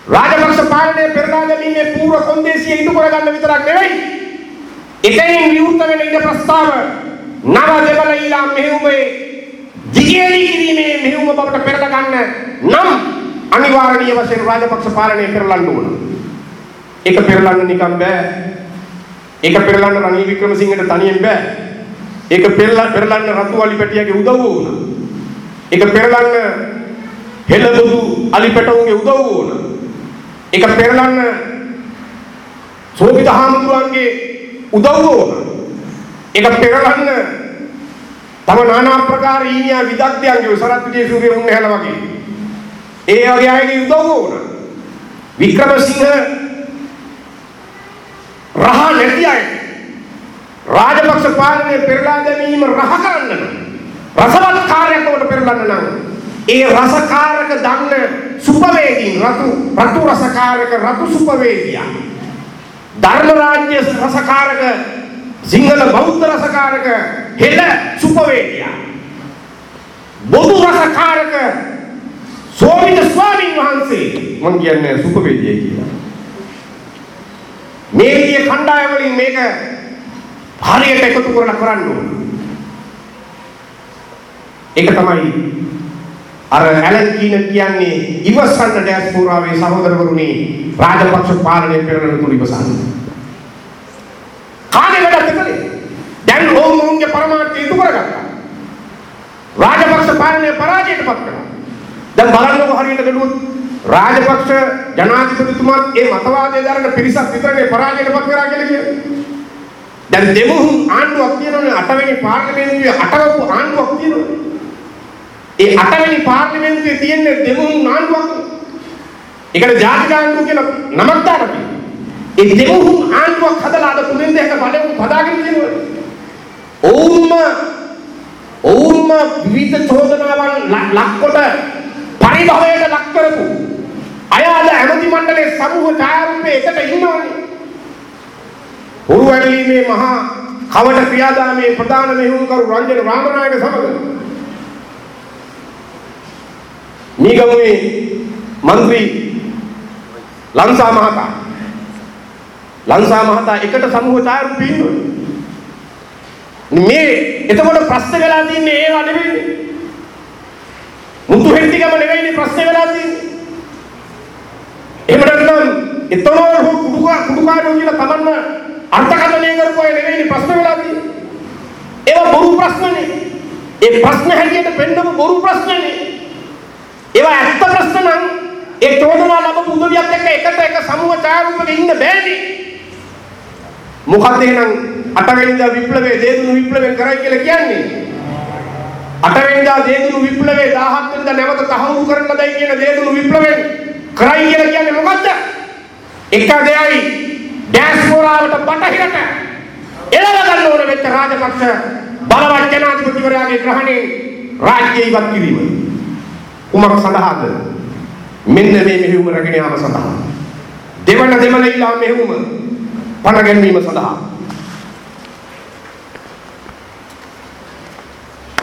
රාජපක්ෂ පාලනය පෙරලා දැමීමේ පූර්ව කොන්දේසිය ඉටු කරගන්න විතරක් නෙවෙයි. එතනින් විවෘත වෙන ඉඩ ප්‍රස්තාව නව දෙවල ඊළාම් මෙහෙයුමේ දිගේලි කිරීමේ මෙහෙයුම බවට පෙරට ගන්න නම් අනිවාර්යීය වශයෙන් රාජපක්ෂ පාලනය පෙරලන්න ඕන. ඒක පෙරලන්න නිකන් බෑ. ඒක පෙරලන්න රනිල් වික්‍රමසිංහට තනියෙන් බෑ. ඒක පෙරලන්න පෙරලන්න රතු අලිපැටියගේ උදව්ව ඕන. ඒක පෙරලන්න හෙළබුදු අලිපැටවුන්ගේ උදව්ව ඕන. ඒක පෙරලන්න සෝපිත හාමුදුරන්ගේ උදව්ව ඕන. ඒක පෙරලන්න තම নানা ආකාර ඊනියා විදග්ධයන්ගේ සරත් විජේසූරිය මුන්නහල වගේ. ඒ වගේ අයගේ උදව්ව ඕන. වික්‍රමසිංහ රහ නැති අය රාජපක්ෂ පාලනය පෙරලා දැමීම රහ කරන්න නම් රසවත් කාර්යයක් ඔබට පෙරලන්න නම් ඒ රසකාරක දන්න සුපවේදීන් රතු රතු රසකාරක රතු සුපවේදියා ධර්ම රාජ්‍ය රසකාරක සිංහල බෞද්ධ රසකාරක හෙළ සුපවේදියා බොදු රසකාරක සෝමිත ස්වාමීන් වහන්සේ මං කියන්නේ සුපවේදියයි කියලා. මේ විදිය කණ්ඩායම වලින් මේක හරියට එකතු කරලා කරන්න ඕන. ඒක තමයි අර ඇලන් කීන කියන්නේ ඉවසන්න ඩයස්පෝරාවේ සහෝදරවරුනි රාජපක්ෂ පාලනය පෙරළන තුරු ඉවසන්න. කාගේ වැඩක්ද කළේ? දැන් ඔවුන් ඔවුන්ගේ පරමාර්ථය ඉටු කරගත්තා. රාජපක්ෂ පාලනය පරාජයට පත් කළා. දැන් බලන්නකො හරියට බැලුවොත් රාජපක්ෂ ජනාධිපතිතුමාත් ඒ මතවාදය දරන පිරිසක් විතරනේ පරාජයට පත් කරා කියලා කියන්නේ. දැන් දෙමුහුන් ආණ්ඩුවක් තියෙනවනේ අටවෙනි පාර්ලිමේන්තුවේ අටවපු ආණ්ඩුවක් තියෙනවනේ. ඒ අටවෙනි පාර්ලිමේන්තුවේ තියෙන දෙමුහුන් ආණ්ඩුවක්. ඒකට ජාතික ආණ්ඩුව කියලා නමක් දාලා තියෙනවා. ඒ දෙමුහුන් ආණ්ඩුවක් හදලා අද තුනෙන් දෙක බලමු හදාගෙන තියෙනවා. ඔවුන්ම ඔවුන්ම විවිධ චෝදනාවන් ලක්කොට පරිභවයට ලක් කරපු අය අද ඇමති මණ්ඩලයේ සමූහ ඡායාරූපේ එකට ඉන්නවනේ. හුරුවැල්ලීමේ මහා කවට ක්‍රියාදාමයේ ප්‍රධාන මෙහෙයුම්කරු රංජන රාමනායක සමග निगम में मंत्री ලංසා මහතා. ලංසා මහතා එකට සමූහචාරු පින්නොයි මේ එතකොට ප්‍රශ්න වෙලා තින්නේ ඒවා නෙවෙයි මුතු හෙට්ටිගම නෙවෙයි ප්‍රශ්න වෙලා තින්නේ එහෙම නැත්නම් එතනෝ කුඩුකා කුඩුකාරෝ කියලා තමන්ම අර්ථකථනය කරපුවා නෙවෙයි ප්‍රශ්න වෙලා තින්නේ ඒවා බොරු ප්‍රශ්නනේ. ඒ ප්‍රශ්න හැටියට පෙන්නපු බොරු ප්‍රශ්නනේ. ඒවා ඇත්ත ප්‍රශ්න නම් ඒ චෝදනා ලැබපු උදවියත් එක්ක එකට එක සමුහ ඡායාරූපෙක ඉන්න බෑනේ. මොකද එහෙනම් අටවෙනිදා විප්ලවයේ දේදුණු විප්ලවයෙන් කරයි කියලා කියන්නේ? අටවෙනිදා දේදුණු විප්ලවයේ 17 වෙනිදා නැවත තහවුරු කරන්න ලදයි කියන දේදුණු විප්ලවයෙන් කරයි කියලා කියන්නේ මොකද්ද? එක දෙයයි ඩෑස්පෝරාවට බටහිරට එළව ගන්න ඕන වෙච්ච රාජපක්ෂ බලවත් ජනාධිපතිවරයාගේ ග්‍රහණයෙන් රාජ්‍ය ඉවත් කිරීම. කුමක් සඳහාද? මෙන්න මේ මෙහෙයුම රැගෙන යාම සඳහා. දෙවන දෙමළ ඉල්ලා මෙහෙයුම පණ ගැනීම සඳහා.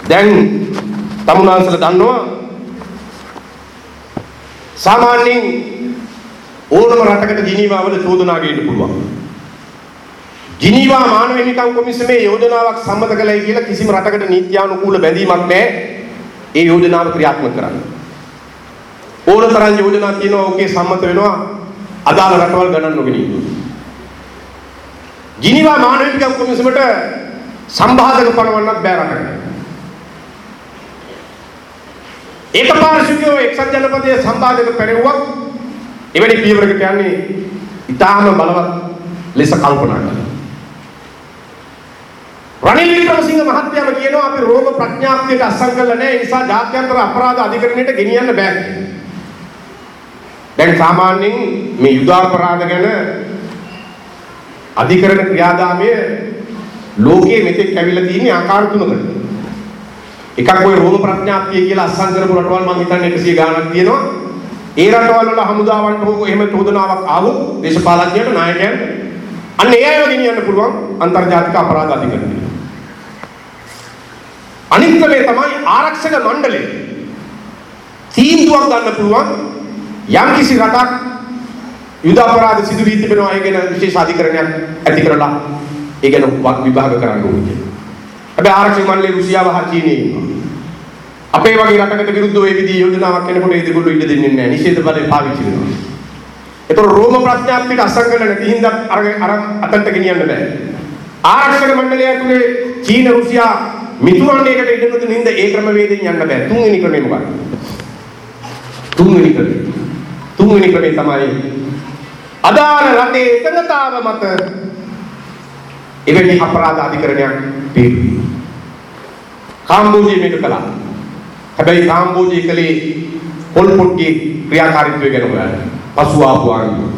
දැන් තමුනාන්සල දන්නවා සාමාන්‍යයෙන් ඕනම රටකට ජිනීවාවල චෝදනා ගේන්න පුළුවන්. ජිනීවා මානව හිමිකම් කොමිසමේ යෝජනාවක් සම්මත කළයි කියලා කිසිම රටකට නීත්‍යානුකූල බැඳීමක් නැහැ. ඒ යෝජනාව ක්‍රියාත්මක කරන්න. ඕන තරම් යෝජනා තියෙනවා ඔකේ සම්මත වෙනවා අදාළ රටවල් ගණන් නොගෙන ඉන්නවා. ජිනීවා මානව හිමිකම් කොමිසමට සම්බාධක පනවන්නත් බෑ රටකට. ඒකපාර්ශ්විකව එක්සත් ජනපදයේ සම්බාධක පෙරෙව්වක් එවැනි පියවරකට යන්නේ ඊටාම බලවත් ලෙස කල්පනා කරනවා. රනිල් වික්‍රමසිංහ මහත්තයාම කියනවා අපි රෝග ප්‍රඥාප්තියට අස්සම් කරලා නැහැ ඒ නිසා ජාත්‍යන්තර අපරාධ අධිකරණයට ගෙනියන්න බෑ. දැන් සාමාන්‍යයෙන් මේ යුද අපරාධ ගැන අධිකරණ ක්‍රියාදාමය ලෝකයේ මෙතෙක් ඇවිල්ලා තියෙන ආකාර තුනකට. එකක් ওই රෝම ප්‍රඥාප්තිය කියලා අස්සම් කරපු රටවල් මම හිතන්නේ 100 ගාණක් තියෙනවා. ඒ රටවල් වල හමුදාවන්ට හෝ එහෙම චෝදනාවක් ආවොත් දේශපාලඥයන්ට නායකයන්ට අන්න ඒ අයව ගෙනියන්න පුළුවන් අන්තර්ජාතික අපරාධ අධිකරණයට. අනිත් ක්‍රමය තමයි ආරක්ෂක මණ්ඩලය. තීන්දුවක් ගන්න පුළුවන් යම් කිසි රටක් යුද අපරාධ සිදු වී තිබෙනවා ඒ ගැන විශේෂ අධිකරණයක් ඇති කරලා ඒ ගැන විභාග කරන්න ඕනේ කියලා. හැබැයි ආරක්ෂක මණ්ඩලයේ රුසියාව හා චීනය ඉන්නවා. අපේ වගේ රටකට විරුද්ධව ඒ විදිහේ යෝජනාවක් එනකොට ඒ දෙගොල්ලෝ ඉඩ දෙන්නේ නැහැ. නිෂේධ බලය පාවිච්චි වෙනවා. ඒතර රෝම ප්‍රඥාප්තියට අසං කරලා නැති හින්දා අර අර අතන්ට ගෙනියන්න බෑ. ආරක්ෂක මණ්ඩලය ඇතුලේ චීන රුසියා මිතුරන්ඩයකට ඉඩ නොදෙන හින්දා ඒ ක්‍රමවේදයෙන් යන්න බෑ. තුන්වෙනි ක්‍රමය මොකක්ද? තුන්වෙනි ක්‍රමය. තුන්වෙනි ක්‍රමය තමයි අදාළ රටේ එකඟතාව මත එවැනි අපරාධ අධිකරණයක් පිළිපදිනවා. කාම්බෝජිය මේක කළා. හැබැයි කාම්බෝජිය කලේ පොල් පොට්ගේ ක්‍රියාකාරීත්වය ගැන හොයන්න. පසු ආපු ආණ්ඩුව.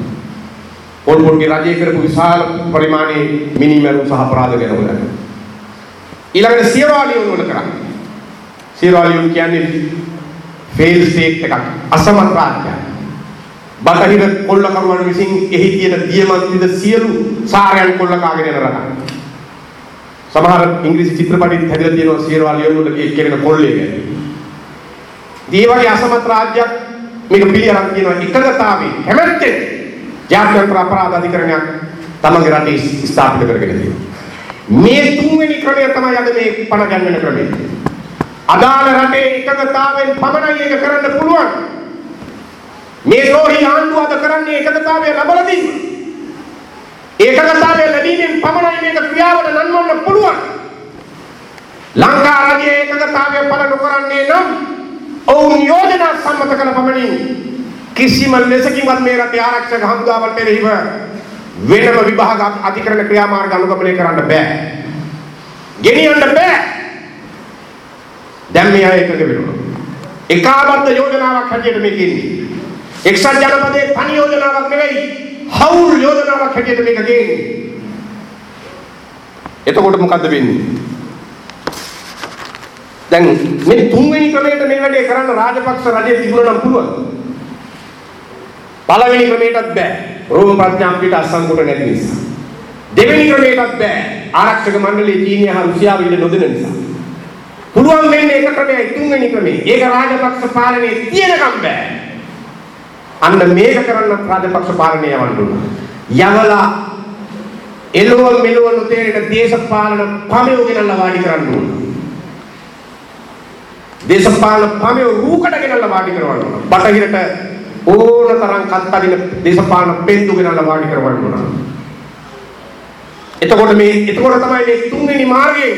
පොල් පොට්ගේ රජය කරපු විශාල පරිමාණයේ මිනිමැරුම් සහ අපරාධ ගැන හොයන්න. ඊළඟට සියවාලියුන් වල කරන්නේ. සියවාලියුන් කියන්නේ ෆේල් ස්ටේට් එකක් අසමත් රාජ්‍යයක්. බටහිර කොල්ලකරුවන් විසින් එහි තියෙන දියමන්තිද සියලු සාරයන් කොල්ල කාගෙන යන රටක්. සමහර ඉංග්‍රීසි චිත්‍රපටිත් හැදලා තියෙනවා සියරවා ලියන වල කෙරෙන කොල්ලේ ගැන. ඒ වගේ අසමත් රාජ්‍යයක් මේක පිළි අරන් තියෙනවා එකගතාවේ කැමැත්තෙන් ජාත්‍යන්තර අපරාධ අධිකරණයක් තමන්ගේ රටේ ස්ථාපිත කරගෙන තියෙනවා. මේ තුන්වෙනි ක්‍රමය තමයි අද මේ පණ ගන්වන ක්‍රමය. අදාළ රටේ එකගතාවෙන් පමණයි ඒක කරන්න පුළුවන්. මේ ද්‍රෝහී ආණ්ඩුව අද කරන්නේ එකගතාවය ලබලා දීම. ඒකගතාවය ලැබීමෙන් පමණයි මේක ක්‍රියාවට නන්වන්න පුළුවන්. ලංකා රජයේ ඒකගතාවය පළ නොකරන්නේ නම් ඔවුන් යෝජනා සම්මත කළ පමණින් කිසිම ලෙසකින්වත් මේ රටේ ආරක්ෂක හමුදාවල් පෙරෙහිව වෙනම විභාග අධිකරණ ක්‍රියාමාර්ග අනුගමනය කරන්න බෑ. ගෙනියන්න බෑ. දැන් මේ අය එකඟ වෙනවා. ඒකාබද්ධ යෝජනාවක් හැටියට මේක ඉන්නේ. එක්සත් ජනපදයේ තනි යෝජනාවක් නෙවෙයි හවුල් යෝජනාවක් හැටියට මේක ගේන්නේ. එතකොට මොකද්ද වෙන්නේ? දැන් මේ තුන්වෙනි ක්‍රමයට මේ වැඩේ කරන්න රාජපක්ෂ රජය තිබුණා නම් පුළුවන්. පළවෙනි ක්‍රමයටත් බෑ. රෝම ප්‍රඥාප්තියට අසංගුට නැති නිසා. දෙවෙනි ක්‍රමයටත් බෑ. ආරක්ෂක මණ්ඩලයේ චීනය හා රුසියාව ඉන්න නොදෙන නිසා. පුළුවන් වෙන්නේ එක ක්‍රමයයි තුන්වෙනි ක්‍රමය. ඒක රාජපක්ෂ පාලනයේ තියෙනකම් බෑ. අන්න මේක කරන්න රාජපක්ෂ පාලනය යවන්න උනා. යවලා එළුව මෙළුව නොතේරෙන දේශපාලන පමෙව ගෙනල්ලා වාඩි කරන්න උනා. දේශපාලන පමෙව රූකඩ ගෙනල්ලා වාඩි කරවන්න උනා. බටහිරට ඕන තරම් කත්තදින දේශපාලන පෙන්දු ගෙනල්ලා වාඩි කරවන්න උනා. එතකොට මේ එතකොට තමයි මේ තුන්වෙනි මාර්ගයේ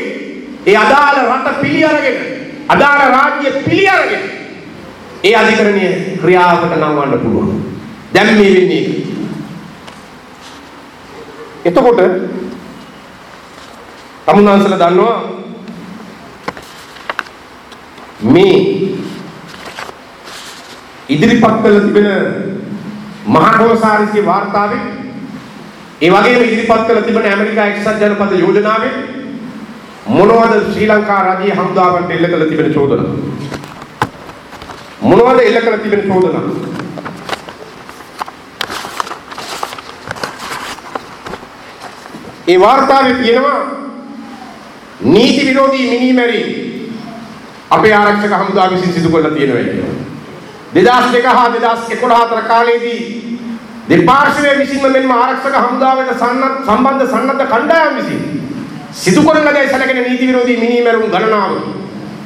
ඒ අදාළ රට පිළි අරගෙන අදාළ රාජ්‍ය පිළි අරගෙන ඒ අධිකරණය ක්‍රියාවකට නංවන්න පුළුවන්. දැන් මේ වෙන්නේ ඒක. එතකොට තමුන්වන්සලා දන්නවා මේ ඉදිරිපත් කළ තිබෙන මහා කොමසාරිස්ගේ වාර්තාවේ ඒ වගේම ඉදිරිපත් කළ තිබෙන ඇමරිකා එක්සත් ජනපද යෝජනාවේ මොනවද ශ්‍රී ලංකා රජයේ හමුදාවට එල්ල කළ තිබෙන චෝදනා මොනවද එල්ල කළ තිබෙන චෝදනා ඒ වාර්තාවේ තියෙනවා නීති විරෝධී මිනිමැරීම් අපේ ආරක්ෂක හමුදාව විසින් සිදු කරලා තියෙනවා කියලා. 2002 හා 2011 අතර කාලයේදී දෙපාර්ශ්වයේ විසින්ම මෙන්ම ආරක්ෂක හමුදාවට සන්නත් සම්බන්ධ සන්නද්ධ කණ්ඩායම් විසින් සිදු කරන ලද සැලකෙන නීති විරෝධී මිනිමැරුම් ගණනාව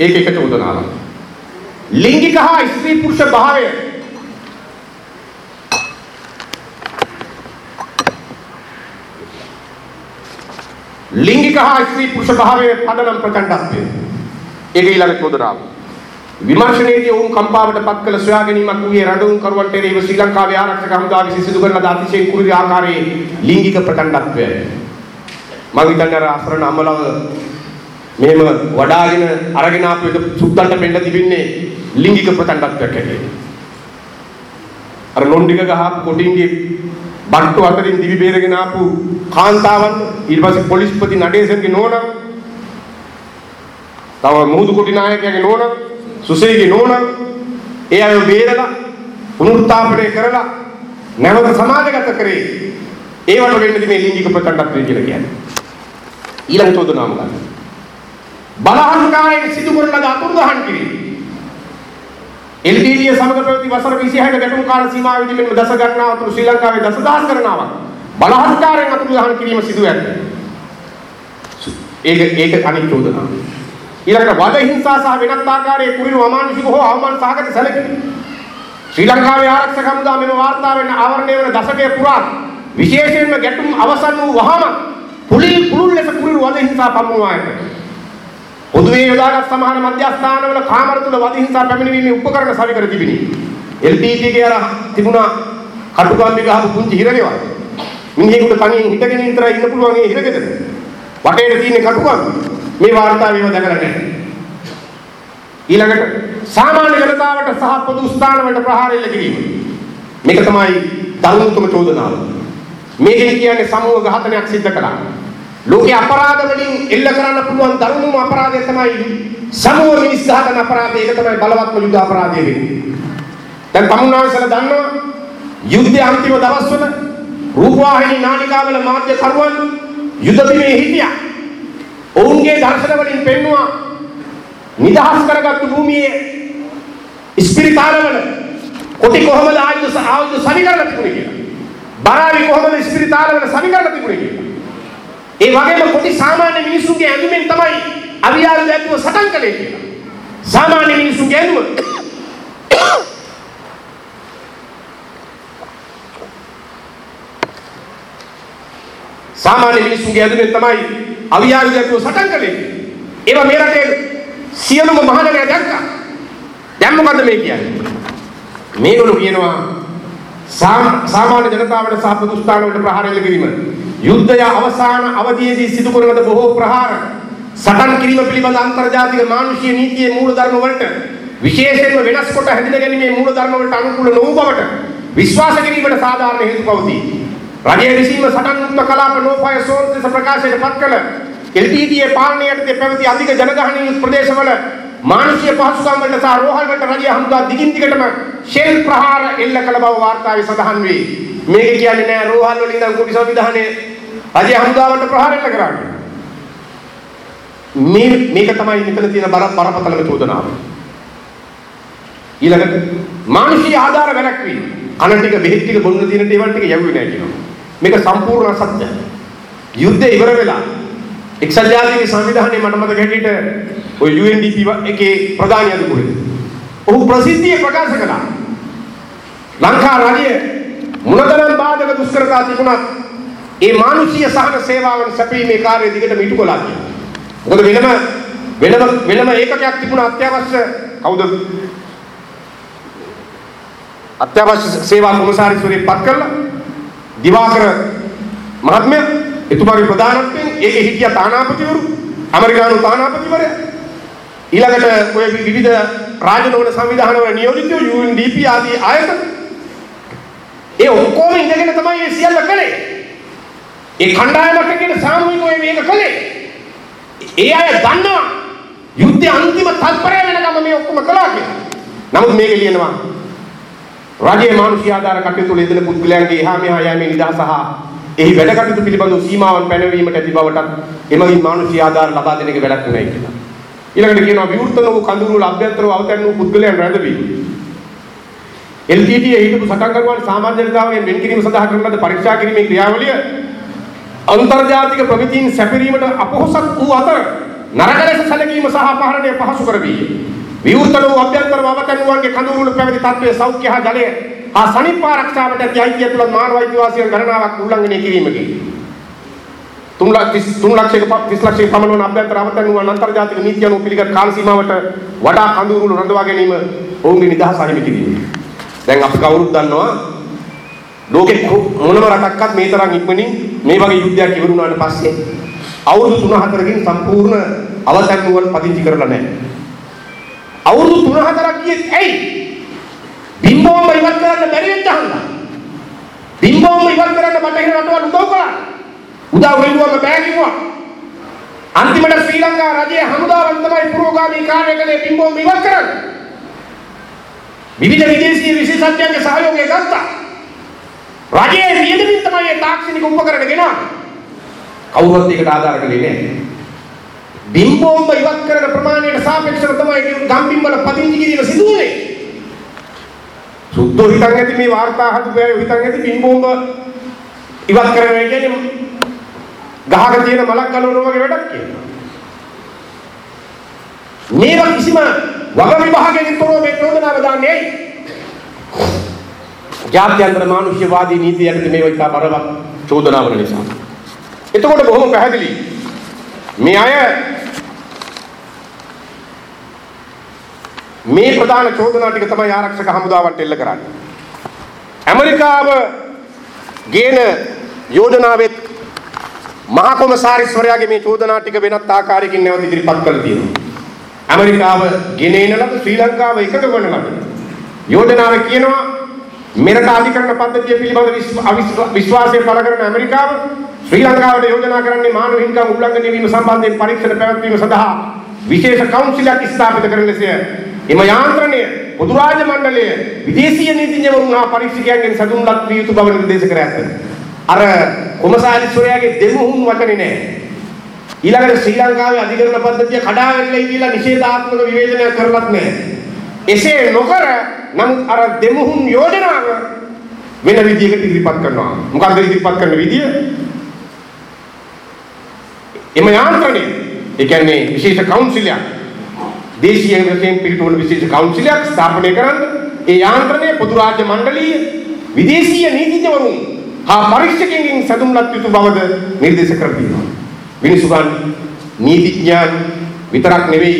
ඒක එක චෝදනාවක්. ලිංගික හා ස්ත්‍රී පුරුෂ භාවය ලිංගික හා ස්ත්‍රී පුරුෂ භාවයේ පදනම් ප්‍රචණ්ඩත්වය. ඒක ඊළඟ චෝදනාව. විමර්ශනයේදී ඔවුන් කම්පාවට පත් කළ සොයා ගැනීමක් වූයේ රඩවුන් කරුවන්ට එරෙහිව ශ්‍රී ලංකාවේ ආරක්ෂක හමුදාව විසින් සිදු කරන ලද අතිශයින් කුරිරි ආකාරයේ ලිංගික ප්‍රචණ්ඩත්වයයි. මම හිතන්නේ අර අසරණ අමලව මෙහෙම වඩාගෙන අරගෙන ආපු එක සුද්දන්ට පෙන්න තිබින්නේ ලිංගික ප්‍රචණ්ඩත්වයක් හැටියට. අර නොන්ඩික ගහපු කොටින්ගේ බට්ටු අතරින් දිවි බේරගෙන ආපු කාන්තාවන් ඊට පස්සේ පොලිස්පති නඩේසන්ගේ නෝනා. තව මුහුදු කුටි නායකයාගේ නෝනා සුසේගේ නෝනා. ඒ අය බේරලා පුනරුත්ථාපනය කරලා නැවත සමාජගත කරේ. ඒවට වෙන්නේ මේ ලිංගික ප්‍රචණ්ඩත්වය කියලා කියන්නේ. ඊළඟ චෝදනාව මොකක්ද බලහත්කාරයෙන් සිදු කරන ලද අතුරුදහන් කිරීම. LTTE සමග පැවති වසර 26ක ගැටුම් කාල සීමාවෙදී මෙන්න දස ගණනාව තුළ ශ්‍රී ලංකාවේ දසදහස් ගණනාවක් බලහත්කාරයෙන් අතුරුදහන් කිරීම සිදු ඇත. ඒක ඒක අනිත් චෝදනාව. ඊළඟට වද හිංසා සහ වෙනත් ආකාරයේ කුරිරු අමානුෂික හෝ අවමාන සහගත සැලකීම. ශ්‍රී ලංකාවේ ආරක්ෂක හමුදා මෙම වාර්තාවෙන් ආවරණය වන දශකයේ පුරා විශේෂයෙන්ම ගැටුම් අවසන් වූ වහම පුලිල් පුරුල් ලෙස කුරිරු වද හිංසා පමුණවා ඇත. පොදුවේ යොදාගත් සමහර මධ්‍යස්ථානවල කාමර තුල වද හිංසා පැමිණීමේ උපකරණ සවි කර තිබිනි. LTT ගේ අර තිබුණා කටුකම්බි ගහපු පුංචි හිරගෙවල්. මිනිහෙකුට තනියෙන් හිටගෙන ඉඳලා ඉන්න පුළුවන් ඒ හිරගෙදර. වටේට තියෙන කටුකම්බි. මේ වාර්තාව ඒව දැකලා නැහැ. ඊළඟට සාමාන්‍ය ජනතාවට සහ පොදු ස්ථානවලට ප්‍රහාර එල්ල කිරීම. මේක තමයි දරුණුතම චෝදනාව. මේකෙන් කියන්නේ සමූහ ඝාතනයක් සිද්ධ කළා. ලෝකේ අපරාධ වලින් එල්ල කරන්න පුළුවන් දරුණුම අපරාධය තමයි සමූහ මිනිස් ඝාතන අපරාධය. ඒක තමයි බලවත්ම යුද අපරාධය වෙන්නේ. දැන් තමුන්නාන්සලා දන්නවා යුද්ධයේ අන්තිම දවස්වල රූපවාහිනී නාලිකාවල මාධ්‍ය කරුවන් යුද බිමේ හිටියා. ඔවුන්ගේ දර්ශන වලින් පෙන්වුවා නිදහස් කරගත්තු භූමියේ ස්පිරිතාලවල කොටි කොහොමද ආයුධ ආයුධ සවි කරලා තිබුණේ කියලා. බරාලි කොහොමද ස්පිරිතාලවල සවි කරලා තිබුණේ කියලා. ඒ වගේම කොටි සාමාන්‍ය මිනිසුන්ගේ ඇඳුමෙන් තමයි අවියාරු දැක්ව සටන් කළේ කියලා. සාමාන්‍ය මිනිසුන්ගේ ඇඳුම සාමාන්‍ය මිනිසුන්ගේ ඇඳුමෙන් තමයි අවියාරු දැක්ව සටන් කළේ. ඒවා මේ රටේ සියලුම මහජනයා දැක්කා. දැන් මොකද මේ කියන්නේ? මේගොල්ලෝ කියනවා සාමාන්‍ය ජනතාවට සහ ප්‍රතිස්ථාන වලට ප්‍රහාර එල්ල කිරීම යුද්ධය අවසාන අවධියේදී සිදු කරන ලද බොහෝ ප්‍රහාර සටන් කිරීම පිළිබඳ අන්තර්ජාතික මානුෂීය නීතියේ මූල ධර්ම වලට විශේෂයෙන්ම වෙනස් කොට හැදින ගැනීමේ මූල ධර්ම වලට අනුකූල නොවු බවට විශ්වාස කිරීමට සාධාරණ හේතු පවතී. රජය විසින්ම සටන් මුක්ත කලාප නෝපාය සෝන්ත්‍රස ප්‍රකාශයට පත් කළ LTTE පාලනය යටතේ පැවති අධික ජනගහනය යුත් ප්‍රදේශවල මානසික පහසුකම් වලට සහ රෝහල් වලට රජය හමුදා දිගින් දිගටම ෂෙල් ප්‍රහාර එල්ල කළ බව වාර්තාවේ සඳහන් වේ. මේක කියන්නේ නෑ රෝහල් වල ඉඳන් කුටි සංවිධානයේ රජය හමුදාවට ප්‍රහාර එල්ල කරා කියලා. මේ මේක තමයි මෙතන තියෙන බර බරපතලම චෝදනාව. ඊළඟට මානසික ආධාර වැළැක්වීම. කන ටික බෙහෙත් ටික බොන්න තියෙන දේවල් ටික යවුවේ නෑ කියනවා. මේක සම්පූර්ණ අසත්‍යයි. යුද්ධය ඉවර වෙලා එක්සත් ජාතීන්ගේ සංවිධානයේ මට මතක හැටියට ඔය UNDP එකේ ප්‍රධානියද කුරේ. ඔහු ප්‍රසිද්ධියේ ප්‍රකාශ කළා. ලංකා රජය මුලතරම් බාධක දුෂ්කරතා තිබුණත් ඒ මානුෂීය සහන සේවාවන් සැපීමේ කාර්යය දිගටම ඉටු කළා කියලා. මොකද වෙනම වෙනම වෙනම ඒකකයක් තිබුණ අත්‍යවශ්‍ය කවුද? අත්‍යවශ්‍ය සේවා කොමසාරිස්වරයෙක් පත් කළා. දිවාකර මහත්මයා එතුමාගේ ප්‍රධානත්වයෙන් ඒකේ හිටිය තානාපතිවරු ඇමරිකානු තානාපතිවරයා ඊළඟට ඔය විවිධ රාජනෝන සංවිධානවල නියෝජිතයෝ UNDP ආදී ආයතන ඒ ඔක්කොම ඉඳගෙන තමයි මේ සියල්ල කළේ ඒ කණ්ඩායමක් කියන සාමූහිකව මේක කළේ ඒ අය දන්නවා යුද්ධයේ අන්තිම තත්පරය වෙනකම් මේ ඔක්කොම කළා කියලා නමුත් මේක ලියනවා රජයේ මානුෂික ආධාර කටයුතු වල යෙදෙන පුද්ගලයන්ගේ එහා මෙහා යෑමේ නිදහස සහ එහි වැඩ කටයුතු පිළිබඳව සීමාවන් පැනවීමට ඇති බවටත් එමගින් මානුෂික ආධාර ලබා දෙන එක වැළැක් නැහැ කියලා. ඊළඟට කියනවා විවෘත වූ කඳුරු වල අභ්‍යන්තරව අවතැන් වූ පුද්ගලයන් රැඳවීම. LTTE හිටපු සටන්කරුවන් සාමාන්‍ය ජනතාවගෙන් වෙන් කිරීම සඳහා කරන ලද පරීක්ෂා කිරීමේ ක්‍රියාවලිය අන්තර්ජාතික ප්‍රමිතීන් සැපරීමට අපොහසත් වූ අතර නරක ලෙස සැලකීම සහ අපහරණය පහසු කරවීම. විවෘත වූ අභ්‍යන්තරව අවතැන්වන්ගේ කඳුරු වල පැවති තත්ත්වයේ සෞඛ්‍ය හා ජලය ආ සනීප ආරක්ෂාවට ඇති අයිතිය තුළ මානව අයිතිවාසිකම් ගණනාවක් උල්ලංඝනය කිරීමකි. 3 ලක්ෂ 3 ලක්ෂයක 30 ලක්ෂයක පමණ වන අභ්‍යන්තර අවතන් වූ අන්තර්ජාතික නීති අනුව පිළිගත් කාල සීමාවට වඩා කඳුරු රඳවා ගැනීම ඔවුන්ගේ නිදහස අහිමි කිරීම. දැන් අපි කවුරුත් දන්නවා ලෝකෙ මොනම රටක්වත් මේ තරම් ඉක්මනින් මේ වගේ යුද්ධයක් ඉවර වුණාට පස්සේ අවුරුදු 3-4කින් සම්පූර්ණ අවතන් වූවන් පදිංචි කරලා නැහැ. අවුරුදු 3-4ක් ගියේ ඇයි? බිම්බෝම්බ ඉවත් කරන්න බැරි වෙච්ච හන්දා. බිම්බෝම්බ ඉවත් කරන්න බටහිර රටවල් උදව් කළා. උදව් වෙනුවම බෑ කිව්වා. අන්තිමට ශ්‍රී ලංකා රජයේ හමුදාවන් තමයි පුරෝගාමී කාර්ය කළේ බිම්බෝම්බ ඉවත් කරන්න. විවිධ විදේශීය විශේෂඥයන්ගේ සහයෝගය ගත්තා. රජයේ වියදමින් තමයි මේ තාක්ෂණික උපකරණ ගෙනාවේ. කවුරුත් ඒකට ආධාර කළේ නැහැ. බිම්බෝම්බ ඉවත් කරන ප්‍රමාණයට සාපේක්ෂව තමයි ගම්බිම් වල පදිංචි කිරීම සිදු වුනේ. සුද්ධෝ හිතන් ඇති මේ වාර්තා හදුවේ හිතන් ඇති බිම්බෝම්බ ඉවත් කරනවා කියන්නේ ගහක තියෙන මලක් ගලවනවා වගේ වැඩක් කියලා. මේවා කිසිම වග විභාගයෙන් තොරව මේ චෝදනාව දාන්නේ ඇයි? ජාත්‍යන්තර මානුෂ්‍යවාදී නීතිය යටතේ මේවා ඉතා බරවත් චෝදනාවල නිසා. එතකොට බොහොම පැහැදිලි. මේ අය මේ ප්‍රධාන චෝදනා ටික තමයි ආරක්ෂක හමුදාවන්ට එල්ල කරන්නේ. ඇමරිකාව ගේන යෝජනාවෙත් මහා කොමසාරිස්වරයාගේ මේ චෝදනා ටික වෙනත් ආකාරයකින් නැවත ඉදිරිපත් කළ තියෙනවා. ඇමරිකාව ගෙනෙන ලද ශ්‍රී ලංකාව එකතු කරන ලද යෝජනාව කියනවා මෙරට අධිකරණ පද්ධතිය පිළිබඳ විශ්වාසය පළ කරන ඇමරිකාව ශ්‍රී ලංකාවට යෝජනා කරන්නේ මානව හිමිකම් උල්ලංඝනය වීම සම්බන්ධයෙන් පරීක්ෂණ පැවැත්වීම සඳහා විශේෂ කවුන්සිලයක් ස්ථාපිත කරන ලෙසය එම යාන්ත්‍රණය පොදු රාජ්‍ය මණ්ඩලය විදේශීය නීතිඥවරුන් හා පරීක්ෂකයන්ගෙන් සතුන් ලක් විය යුතු බව නිර්දේශ කර ඇත. අර කොමසාරිස්වරයාගේ දෙමුහුන් වචනේ නෑ. ඊළඟට ශ්‍රී ලංකාවේ අධිකරණ පද්ධතිය කඩාවැටලයි කියලා නිෂේධාත්මක විවේචනයක් කරලත් නෑ. එසේ නොකර නමුත් අර දෙමුහුන් යෝජනාව වෙන විදියකට ඉදිරිපත් කරනවා. මොකක්ද ඉදිරිපත් කරන විදිය? එම යාන්ත්‍රණය ඒ කියන්නේ විශේෂ කවුන්සිලයක් දේශීය වශයෙන් පිළිතුරු විශේෂ කවුන්සිලයක් ස්ථාපනය කරන්න ඒ යාන්ත්‍රණය පොදු රාජ්‍ය මණ්ඩලීය විදේශීය නීතිඥවරුන් හා පරීක්ෂකයන්ගෙන් සැදුම්ලත් යුතු බවද නිර්දේශ කර තියෙනවා. මිනිසුන් නීතිඥයන් විතරක් නෙවෙයි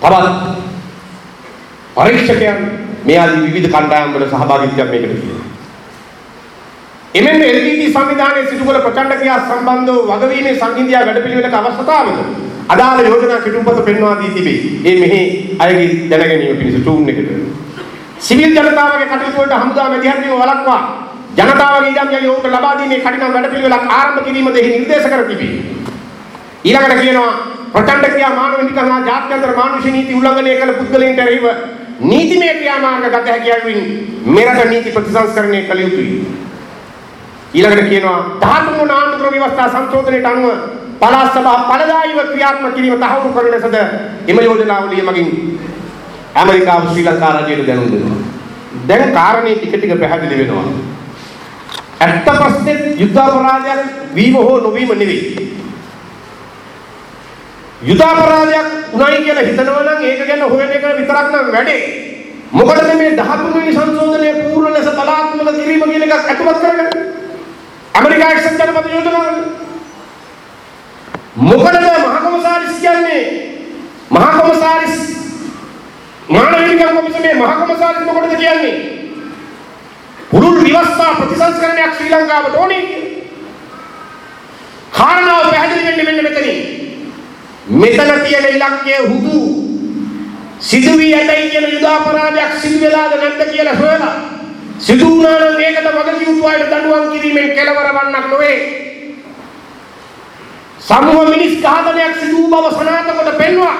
තවත් පරීක්ෂකයන් මේ ආදී විවිධ කණ්ඩායම් වල සහභාගීත්වයක් මේකට තියෙනවා. එමෙන්න LTT සංවිධානයේ සිදු කළ ප්‍රචණ්ඩ ක්‍රියා සම්බන්ධව වගවීමේ සංහිඳියා වැඩපිළිවෙලක අවශ්‍යතාවද අදාළ යෝජනා කිටුම්පත පෙන්වා දී තිබේ. ඒ මෙහි අයගේ දැනගැනීම පිණිස ටූන් එකට. සිවිල් ජනතාවගේ කටයුතු වලට හමුදා මැදිහත් වීම වළක්වා ජනතාවගේ ඉඩම් යලි ඔවුන්ට ලබා දීමේ කඩිනම් වැඩපිළිවෙලක් ආරම්භ කිරීමද එහි නිර්දේශ කර තිබේ. ඊළඟට කියනවා ප්‍රචණ්ඩ ක්‍රියා මානව නිකන් හා ජාත්‍යන්තර මානුෂික නීති උල්ලංඝනය කළ පුද්ගලයන්ට එරෙහිව නීතිමය ක්‍රියාමාර්ග ගත හැකි අයුරින් මෙරට නීති ප්‍රතිසංස්කරණය කළ යුතුයි. ඊළඟට කියනවා 13 වන ආණ්ඩුක්‍රම ව්‍යවස්ථා සංශෝධනයට අනුව පළාත් සභා ඵලදායීව ක්‍රියාත්මක කිරීම තහවුරු කරන ලෙසද එම යෝජනාවලිය මගින් ඇමරිකාව ශ්‍රී ලංකා රජයට දැනුම් දෙනවා. දැන් කාරණේ ටික ටික පැහැදිලි වෙනවා. ඇත්ත ප්‍රශ්නේ යුද්ධ අපරාධයක් වීම හෝ නොවීම නෙවෙයි. යුද්ධ අපරාධයක් උනායි කියලා හිතනවා නම් ඒක ගැන හොයන එක විතරක් නම් වැඩේ. මොකටද මේ 13 වෙනි සංශෝධනය පූර්ණ ලෙස බලාත්මක කිරීම කියන එකක් ඇතුළත් කරගන්නේ? ඇමරිකා එක්සත් ජනපද යෝජනාව. මොකටද මහා කොමසාරිස් කියන්නේ? මහා කොමසාරිස් මානව හිමිකම් කොමිසමේ මහා කොමසාරිස් මොකටද කියන්නේ? පුරුල් විවස්ථා ප්‍රතිසංස්කරණයක් ශ්‍රී ලංකාවට ඕනේ කියලා. කාරණාව පැහැදිලි වෙන්නේ මෙන්න මෙතනින්. මෙතන තියෙන ඉලක්කය හුදු සිදු වී ඇතයි කියන යුද අපරාධයක් සිදු වෙලාද නැද්ද කියලා හොයලා සිදු වුණා නම් ඒකට වගකිය යුතු අයට දඬුවම් කිරීමෙන් කෙලවර වන්නක් නොවේ. සමූහ මිනිස් ඝාතනයක් සිදු වූ බව සනාථ කොට පෙන්වා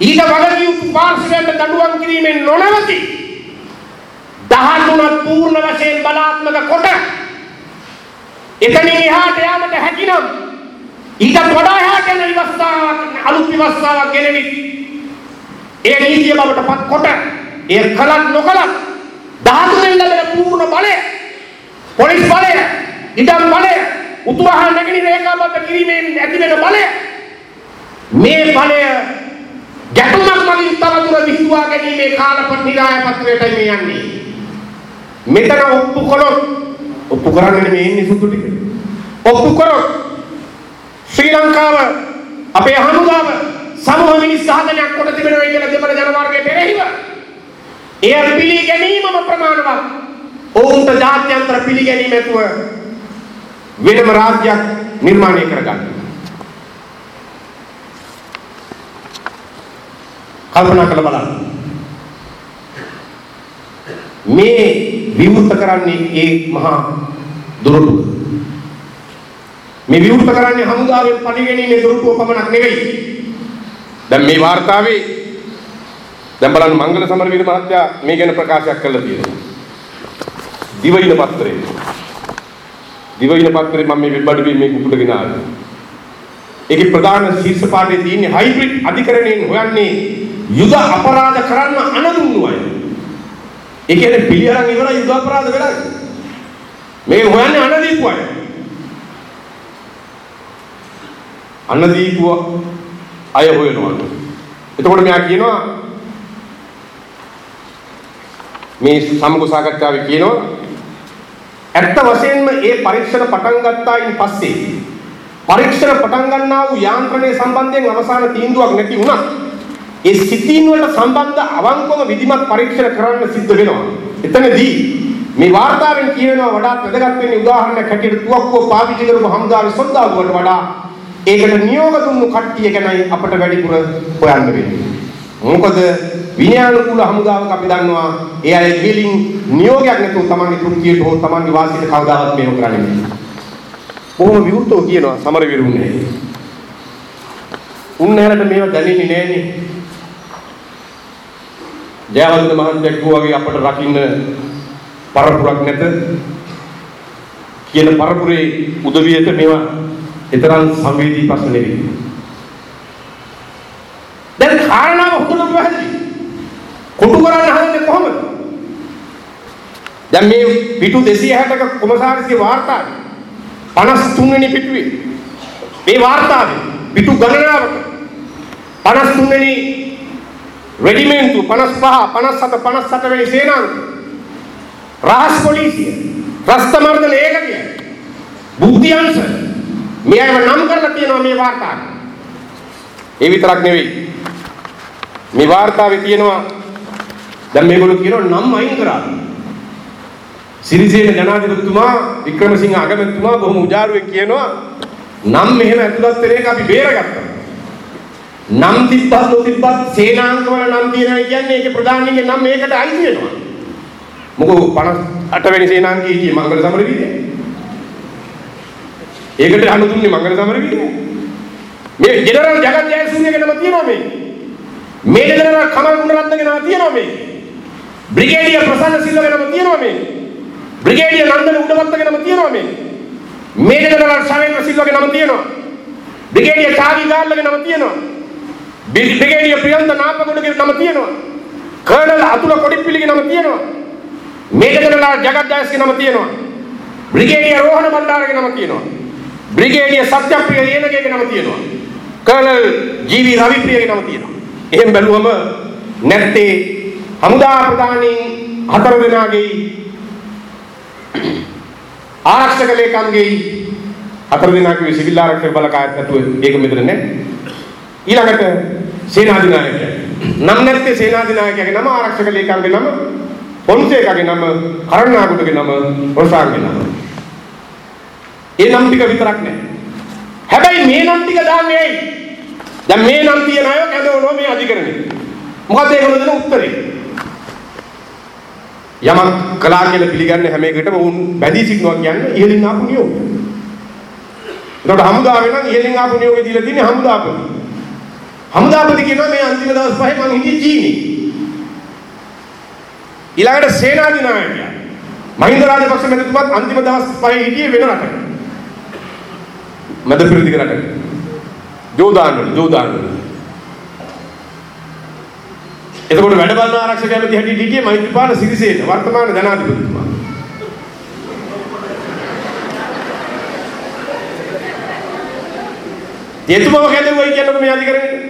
ඊට වගකිය යුතු පාර්ශවයන්ට දඬුවම් කිරීමෙන් නොනවති. 13ක් පූර්ණ වශයෙන් බලාත්මක කොට එතනින් එහාට යාමට හැකිනම් ඊට වඩා එහාට යන විවස්ථාවක් අලුත් විවස්ථාවක් ගෙනවිත් ඒ නීතිය බවට පත් කොට එය කලක් නොකලක් ධාතුෙන් ලැබෙන පූර්ණ බලය පොලිස් බලය ඉඩම් බලය උතුරහා නැගෙනහිර ඒකාබද්ධ කිරීමෙන් ඇතිවෙන බලය මේ බලය ගැටුමක් මගින් තවදුර විහිදුවා ගැනීමේ කාලපත් නිරාය පත්‍රයටයි මේ යන්නේ. මෙතන ඔප්පු කළොත් ඔප්පු කරන්නේ මේ ඉන්නේ සුදු ටික ඔප්පු කරොත් ශ්‍රී ලංකාව අපේ හමුදාව සමූහ මිනිස් ඝාතනයක් කොට තිබෙනවා කියලා දෙමළ ජනවර්ගයට එරෙහිව එය පිළිගැනීමම ප්‍රමාණවත් ඔවුන්ට ජාත්‍යන්තර පිළිගැනීම ඇතුව වෙනම රාජ්‍යයක් නිර්මාණය කරගන්න. කල්පනා කරලා බලන්න. මේ විවෘත කරන්නේ ඒ මහා දුරටුව. මේ විවෘත කරන්නේ හමුදාවෙන් පරිගැනීමේ දුරටුව පමණක් නෙවෙයි. දැන් මේ වාර්තාවේ දැන් බලන්න මංගල සමරවීර මහත්තයා මේ ගැන ප්‍රකාශයක් කළා තියෙනවා. දිවයින පත්‍රයේ. දිවයින පත්‍රයේ මම මේ වෙබ් අඩවියෙන් මේක උපුටගෙන ආවා. ඒකේ ප්‍රධාන ශීර්ෂ පාඩේ තියෙන්නේ හයිබ්‍රිඩ් අධිකරණයෙන් හොයන්නේ යුද අපරාධ කරන්න අනදුන්නු අය. ඒ කියන්නේ පිළිඅරන් ඉවරයි යුද අපරාධ වෙලා. මේ හොයන්නේ අනදීපු අය. අනදීපු අය හොයනවා. එතකොට මෙයා කියනවා මේ සමුග සාකච්ඡාවේ කියනවා ඇත්ත වශයෙන්ම ඒ පරීක්ෂණ පටන් ගත්තායින් පස්සේ පරීක්ෂණ පටන් ගන්නා වූ යාන්ත්‍රණය සම්බන්ධයෙන් අවසාන තීන්දුවක් නැති වුණා. ඒ සිතින් වලට සම්බන්ධ අවංකවම විධිමත් පරීක්ෂණ කරන්න සිද්ධ වෙනවා. එතනදී මේ වාර්තාවෙන් කියනවා වඩාත් වැදගත් වෙන්නේ උදාහරණයක් හැටියට තුවක්කුව පාවිච්චි කරපු හමුදාවේ සොල්දාදුවට වඩා ඒකට නියෝග දුන්නු කට්ටිය ගැනයි අපට වැඩිපුර හොයන්න වෙන්නේ. මොකද විනයානුකූල හමුදාවක අපි දන්නවා ඒ අය ගිලින් නියෝගයක් නැතුව තමන්ගේ තෘප්තියට හෝ තමන්ගේ වාසියට කවදාවත් මේව කරන්නේ නැහැ. බොහොම විවෘතව කියනවා සමරවීරුන්නේ. උන්නහලට මේව දැනෙන්නේ නැහනේ. ජයවර්ධන මහත්තයා කිව්වා වගේ අපට රකින්න පරපුරක් නැත කියන පරපුරේ උදවියට මේවා ඊතරම් සංවේදී ප්‍රශ්න නෙවෙයි. දැන් කාරණාව හොඳට පැහැදිලි. කොටු කරන්න හදන්නේ කොහොමද? දැන් මේ පිටු 260ක කොමසාරිස්ගේ වාර්තාවේ 53 වෙනි පිටුවේ මේ වාර්තාවේ පිටු ගණනාවක 53 වෙනි රෙජිමෙන්තු 55 57 57 වෙනි සේනාංක රහස් පොලිසිය රස්තමර්දන ඒකකය බුද්ධි අංශ මේ අයව නම් කරලා තියෙනවා මේ වාර්තාවේ. ඒ විතරක් නෙවෙයි. මේ වාර්තාවේ තියෙනවා දැන් මේගොල්ලෝ කියනවා නම් අයින් කරා. සිරිසේන ජනාධිපතිතුමා වික්‍රමසිංහ අගමැතිතුමා බොහොම උජාරුවෙන් කියනවා නම් මෙහෙම ඇතුළත් වෙන එක අපි බේරගත්තා. නම් තිබ්බත් නොතිබ්බත් සේනාංගවල නම් තියෙනවා කියන්නේ ඒකේ ප්‍රධානීගේ නම් මේකට අයිති වෙනවා. මොකද 58 වෙනි සේනාංගයේ හිටියේ මංගල සමරවීරය. ඒකට අහන්න දුන්නේ මංගල සමරවීරය. මේ ජෙනරල් ජගත් ජයසූරියගේ නම තියෙනවා මේ. මේ ජෙනරල් කමල් ගුණරත්නගේ නම තියෙනවා මේ. බ්‍රිගේඩියර් ප්‍රසන්න සිල්වගේ නම තියෙනවා මේ. බ්‍රිගේඩියර් නන්දන උඩවත්තගේ නම තියෙනවා මේ. මේ ජෙනරල් ශාවේන්ද්‍ර සිල්වගේ නම තියෙනවා. බ්‍රිගේඩියර් ටාගි ගාල්ලගේ නම තියෙනවා. බ්‍රිගේඩියර් ප්‍රියන්ත නාපගොඩගේ නම තියෙනවා. කර්නල් අතුල කොඩිප්පිලිගේ නම තියෙනවා. මේජර් ජනරල් ජගත් ජයස්ගේ නම තියෙනවා. බ්‍රිගේඩියර් රෝහණ බණ්ඩාරගේ නම තියෙනවා. බ්‍රිගේඩියර් සත්‍යප්‍රිය යේනගේගේ නම තියෙනවා. කර්නල් ජී.වී. රවිප්‍රියගේ නම තියෙනවා. එහෙම බැලුවම නැත්තේ හමුදා ප්‍රධානීන් හතර දෙනාගේ ආරක්ෂක ලේකම්ගේ හතර දෙනාගේ සිවිල් ආරක්ෂක බලකායත් නැතුව ඒක මෙතන නැහැ. ඊළඟට සේනාධිනායකයා. නම් නැත්තේ සේනාධිනායකයාගේ නම ආරක්ෂක ලේකම්ගේ නම පොන්සේකගේ නම කරණාගුඩගේ නම රොසාන්ගේ නම. ඒ නම් ටික විතරක් නෑ. හැබැයි මේ නම් ටික දාන්නේ ඇයි? දැන් මේ නම් තියන අය කැදවනවා මේ අධිකරණේ. මොකද ඒගොල්ලෝ දෙන උත්තරේ? යමක් කලා කියලා පිළිගන්නේ හැම එකටම උන් බැඳී සිටිනවා කියන්නේ ඉහළින් ආපු නියෝග. ඒකට හමුදාවේ නම් ඉහළින් ආපු නියෝගේ දීලා තියෙන්නේ හමුදාපති. හමුදාපති කියනවා මේ අන්තිම දවස් පහේ මං හිටියේ චීනේ. ඊළඟට සේනාධිනායකයා මහින්ද රාජපක්ෂ මැතිතුමාත් අන්තිම දවස් පහේ හිටියේ වෙන රටක. මැද පෙරදිග රටක. ජෝදාන් වල ජෝදාන් වල. එතකොට වැඩ බලන ආරක්ෂක ඇමති හැටියට හිටියේ මෛත්‍රීපාල සිරිසේන වර්තමාන ජනාධිපතිතුමා. එතුමාව කැදෙවයි කියන්නකො මේ අධිකරණයට.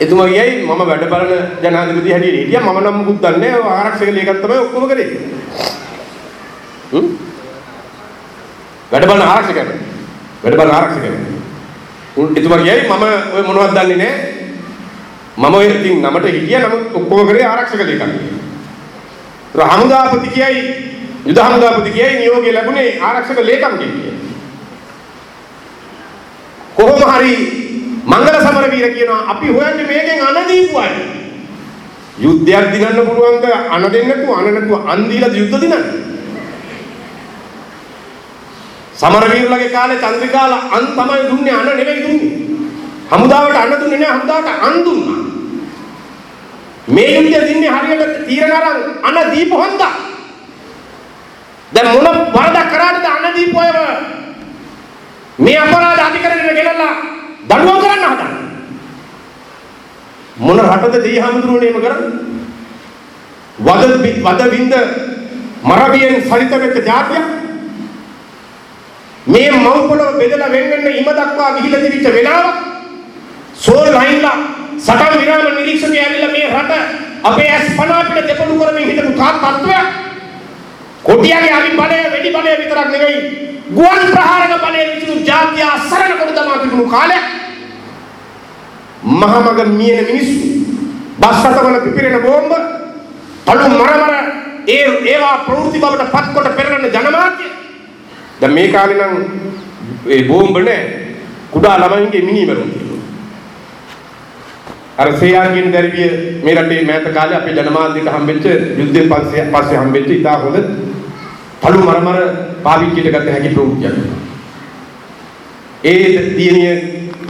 එතුමා කියයි මම වැඩ බලන ජනාධිපති හැටියට හිටියා මම නම් මුකුත් දන්නේ නැහැ ආරක්ෂක ලේකම් තමයි ඔක්කොම කරේ. හ්ම් වැඩ බලන ආරක්ෂකයන් වැඩ බලන ආරක්ෂකයන් උන් එතුමා කියයි මම ඔය මොනවද දන්නේ නැහැ මම ඔය ඉතින් නමට හිටියා නමුත් ඔක්කොම කරේ ආරක්ෂක ලේකම්. ඒත් හමුදාපති කියයි යුද හමුදාපති කියයි නියෝගය ලැබුණේ ආරක්ෂක ලේකම් කියයි. කොහොම හරි මංගල සමරවීර කියනවා අපි හොයන්නේ මේකෙන් අන දීපු අය. යුද්ධයක් දිනන්න පුළුවන්ද අන දෙන්න නැතුව අන නැතුව අන් දීලා යුද්ධ දිනන්න. සමරවීරලගේ කාලේ චන්ද්‍රිකාල අන් තමයි දුන්නේ අන නෙවෙයි දුන්නේ. හමුදාවට අන දුන්නේ නෑ හමුදාවට අන් දුන්නා. මේ යුද්ධය දින්නේ හරියට තීරණ අරන් අන දීපු හන්දා. දැන් මොන වරදක් කරාටද අන දීපු අයව මේ අපරාධ අධිකරණයට ගෙනල්ලා දඬුවම් කරන්න හදන මොන රටද දෙයි හැමදෙරුවනේම කරන්නේ? වද වද වින්ද මරබියෙන් සලිත වෙච්ච જાතිය මේ මව්පොළව බෙදලා වෙන් වෙන්න ඉම දක්වා ගිහිලා තිබිච්ච වෙලාව සෝල් ලයින්ලා සටන් විරාම නිරීක්ෂකයා ඇවිල්ලා මේ රට අපේ ඇස් පන අපිට දෙපළු කරමින් හිටපු තාත් තත්ත්වයක්? කොටියාගේ අලි බලය වෙඩි බලය විතරක් නෙවෙයි. ගුවන් ප්‍රහාරක බලය විසිනු ජාතිය අසරණ කොට දමා තිබුණු කාලයක්. මහමග මියන මිනිස්සු බස් රථවල පිපිරෙන බෝම්බ තලු මරමර ඒ ඒවා ප්‍රවෘත්ති බවට පත් කොට පෙරලන ජනමාධ්‍ය දැන් මේ කාලේ නම් ඒ බෝම්බ නෑ. කුඩා ළමයින්ගේ මිනි මරුන් අර සේයාන්ගෙන් දැරිවිය මේ රටේ මෑත කාලේ අපේ ජනමාධ්‍යට හම්බෙච්ච යුද්ධයෙන් පස්සේ පස්සේ හම්බෙච්ච ඉතා හොඳ තලු මරමර පාවිච්චියට ගත හැකි ප්‍රවෘත්තියක්. ඒ දියණිය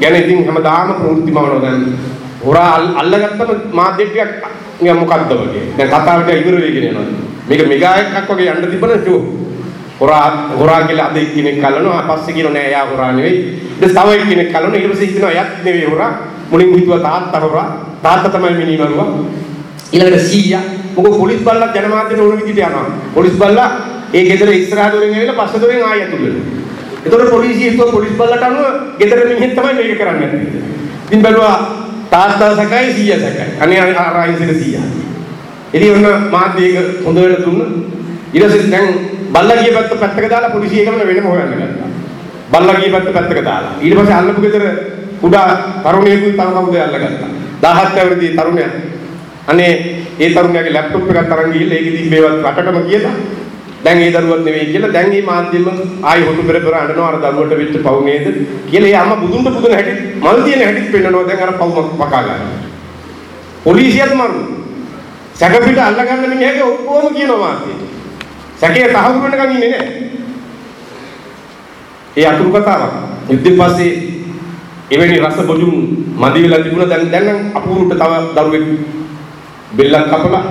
ගැන ඉතින් හැමදාම ප්‍රවෘත්ති මවනවා දැන් හොරා අල්- අල්ලගත්තම මාධ්‍ය ටිකක් නිකන් මොකද්ද වගේ. දැන් කතාවට ඉවර වෙගෙන යනවා. මේක මෙගා එකක් වගේ යන්න තිබුණා ෂෝ. හොරා හොරා කියලා අද එක්කෙනෙක් කල්ලනවා පස්සේ කියනවා නෑ එයා හොරා නෙවෙයි. ඊට තව එක්කෙනෙක් කල්ලනවා ඊට පස්සේ කියනවා එයාත් නෙවෙයි හොරා. මුලින් හිතුවා තාත්තා හොරා. තාත්තා තමයි මිනිමරුවා. ඊළඟට සීයා මොකද පොලිස් බල්ලා ජනමාධ්‍යට ඕන විදිහට යනවා. පොලිස් බල්ලා ඒ ගෙදර ඉස්සරහ දොරෙන් ඇවිල්ලා පස්ස දොරෙන් ආයෙ ඇතුල් වෙනවා. ඒතකොට පොලිසිය හිතුවා පොලිස් බල්ලට අනුව ගෙදර මිනිහෙක් තමයි මේක කරන්නේ නැත්තේ. ඉතින් බැලුවා තාත්තා සැකයි සීයා සැකයි. අනේ ආරායින්සක සීයා. ඉතින් ඔන්න මාධ්‍යයක හොඳට දුන්න. ඊට පස්සේ දැන් බල්ලා ගිය පැත්ත පැත්තක දාලා පොලිසිය එකම වෙනම හොයන්න ගත්තා. බල්ලා ගිය පැත්ත පැත්තක දාලා. ඊට පස්සේ අල්ලපු ගෙදර කුඩා තරුණයෙකුයි තව කවුද අල්ලගත්තා. 17 අවුරුදු තරුණයා. අනේ ඒ තරුණයාගේ ලැප්ටොප් එකක් අරන් ගිහිල්ලා ඒකෙ තිබ්බේවත් රටටම කියලා. දැන් ඒ දරුවත් නෙවෙයි කියලා දැන් මේ මාධ්‍යෙම ආයි හොටු පෙර පෙර අඬනවා අර දරුවට වෙච්ච පව් නේද කියලා ඒ අම්මා බුදුන්ට පුදුන හැටි මල් තියෙන හැටිත් පෙන්නනවා දැන් අර පව් වකා ගන්න. පොලිසියත් මරු. සැක පිට අල්ලගන්න මිනිහගේ ඔක්කොම කියනවා මාධ්‍යෙට. සැකේ තහවුරු වෙනකන් ඉන්නේ නැහැ. ඒ අතුරු කතාවක්. යුද්ධෙන් පස්සේ එවැනි රස බොජුන් මදි වෙලා තිබුණා දැන් දැන් නම් අපූරුට තව දරුවෙක් බෙල්ලක් කපලා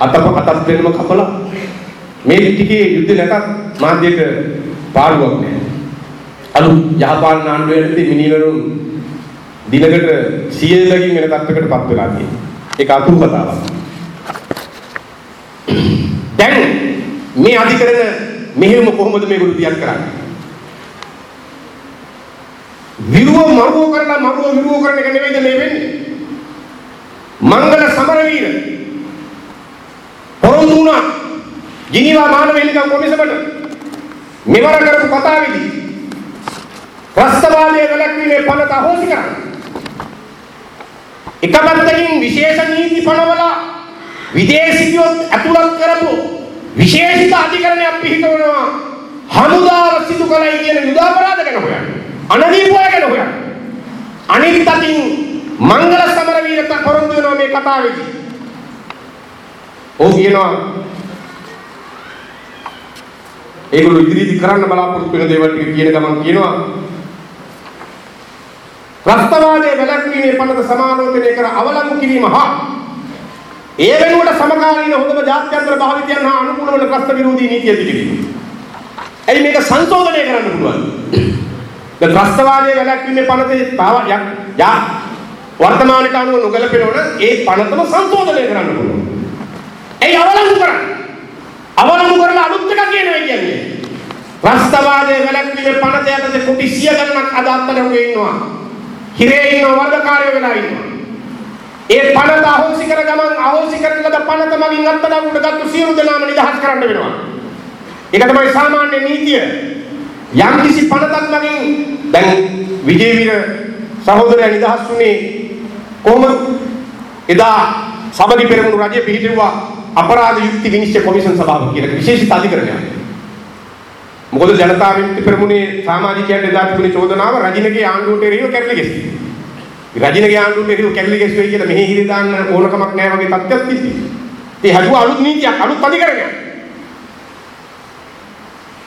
අතප අතත් දෙන්නම කපලා මේ ටිකේ යුද්ධ නැතත් මාධ්‍යයට පාඩුවක් නැහැ. අලු යහපාලන ආණ්ඩුවේදී මිනිවරුන් දිනකට 100කින් වෙන තත්ත්වයකට පත් වෙලා තියෙනවා. ඒක අතුරු කතාවක්. දැන් මේ අධිකරණ මෙහෙම කොහොමද මේගොල්ලෝ දියත් කරන්නේ? විරුව මරුව කරලා මරුව විරුව කරන එක නෙවෙයිද මේ වෙන්නේ? මංගල සමරවීර පොරොන්දු වුණා ජිනීවා මානව හිමිකම් කොමිසමට මෙවර කරපු කතාවේදී ත්‍රස්තවාදයේ වැළැක්වීමේ පනත අහෝසි කරන්න. එක පැත්තකින් විශේෂ නීති පනවලා විදේශිකයොත් ඇතුළත් කරපු විශේෂිත අධිකරණයක් පිහිටවනවා හමුදාව සිදු කළයි කියන යුදාපරාධ ගැන හොයන්න. අනදීපුවය ගැන හොයන්න. අනිත් අතින් මංගල සමරවීරට පොරොන්දු වෙනවා මේ කතාවේදී. ඔහු කියනවා ඒගොල්ලෝ ඉදිරියේදී කරන්න බලාපොරොත්තු වෙන දේවල් ටික කියන ගමන් කියනවා ත්‍රස්තවාදයේ වැළැක්වීමේ පනත සමාලෝචනය කර අවලංගු කිරීම හා ඒ වෙනුවට සමකාලීන හොඳම ජාත්‍යන්තර භාවිතයන් හා අනුකූල වන ත්‍රස්ත විරෝධී නීතිය දිගිරීම. එයි මේක සංශෝධනය කරන්න පුළුවන්. දැන් ත්‍රස්තවාදයේ වැළැක්වීමේ පනතේ තව යක් යා වර්තමානට අනුව නොගැලපෙනවන ඒ පනතම සංශෝධනය කරන්න පුළුවන්. එයි අවලංගු කරන්න. අවලංගු කරලා අලුත් එකක් කියනවා කියන්නේ. ත්‍රස්තවාදයේ වැළැක්වීමේ පනත යටතේ කුටි 100 ගණනක් අද අත්අඩංගුවේ ඉන්නවා. හිරේ ඉන්න වර්ගකාරයෝ වෙලා ඉන්නවා. ඒ පනත අහෝසි කර ගමන් අහෝසි කරන ලද පනත මගින් අත්අඩංගුවට ගත්තු සියලු දෙනාම නිදහස් කරන්න වෙනවා. ඒක තමයි සාමාන්‍ය නීතිය. යම් කිසි පනතක් මගින් දැන් විජේවීර සහෝදරයා නිදහස් වුණේ කොහොමද? එදා සමගි පෙරමුණු රජය පිහිටුවා අපරාධ යුක්ති විනිශ්චය කොමිෂන් සභාව කියලා විශේෂිත අධිකරණයක්. මොකද ජනතා විමුක්ති පෙරමුණේ සමාජිකයන්ට එදා තිබුණේ චෝදනාව රජිනගේ ආණ්ඩුවට එරෙහිව කැරලි ගැසීම. රජිනගේ ආණ්ඩුවට එරෙහිව කැරලි ගැසුවයි කියලා මෙහි හිරි දාන්න ඕනකමක් නැහැ වගේ තත්ත්වයක් තිබ්බේ. ඒ හැදුවා අලුත් නීතියක් අලුත් අධිකරණයක්.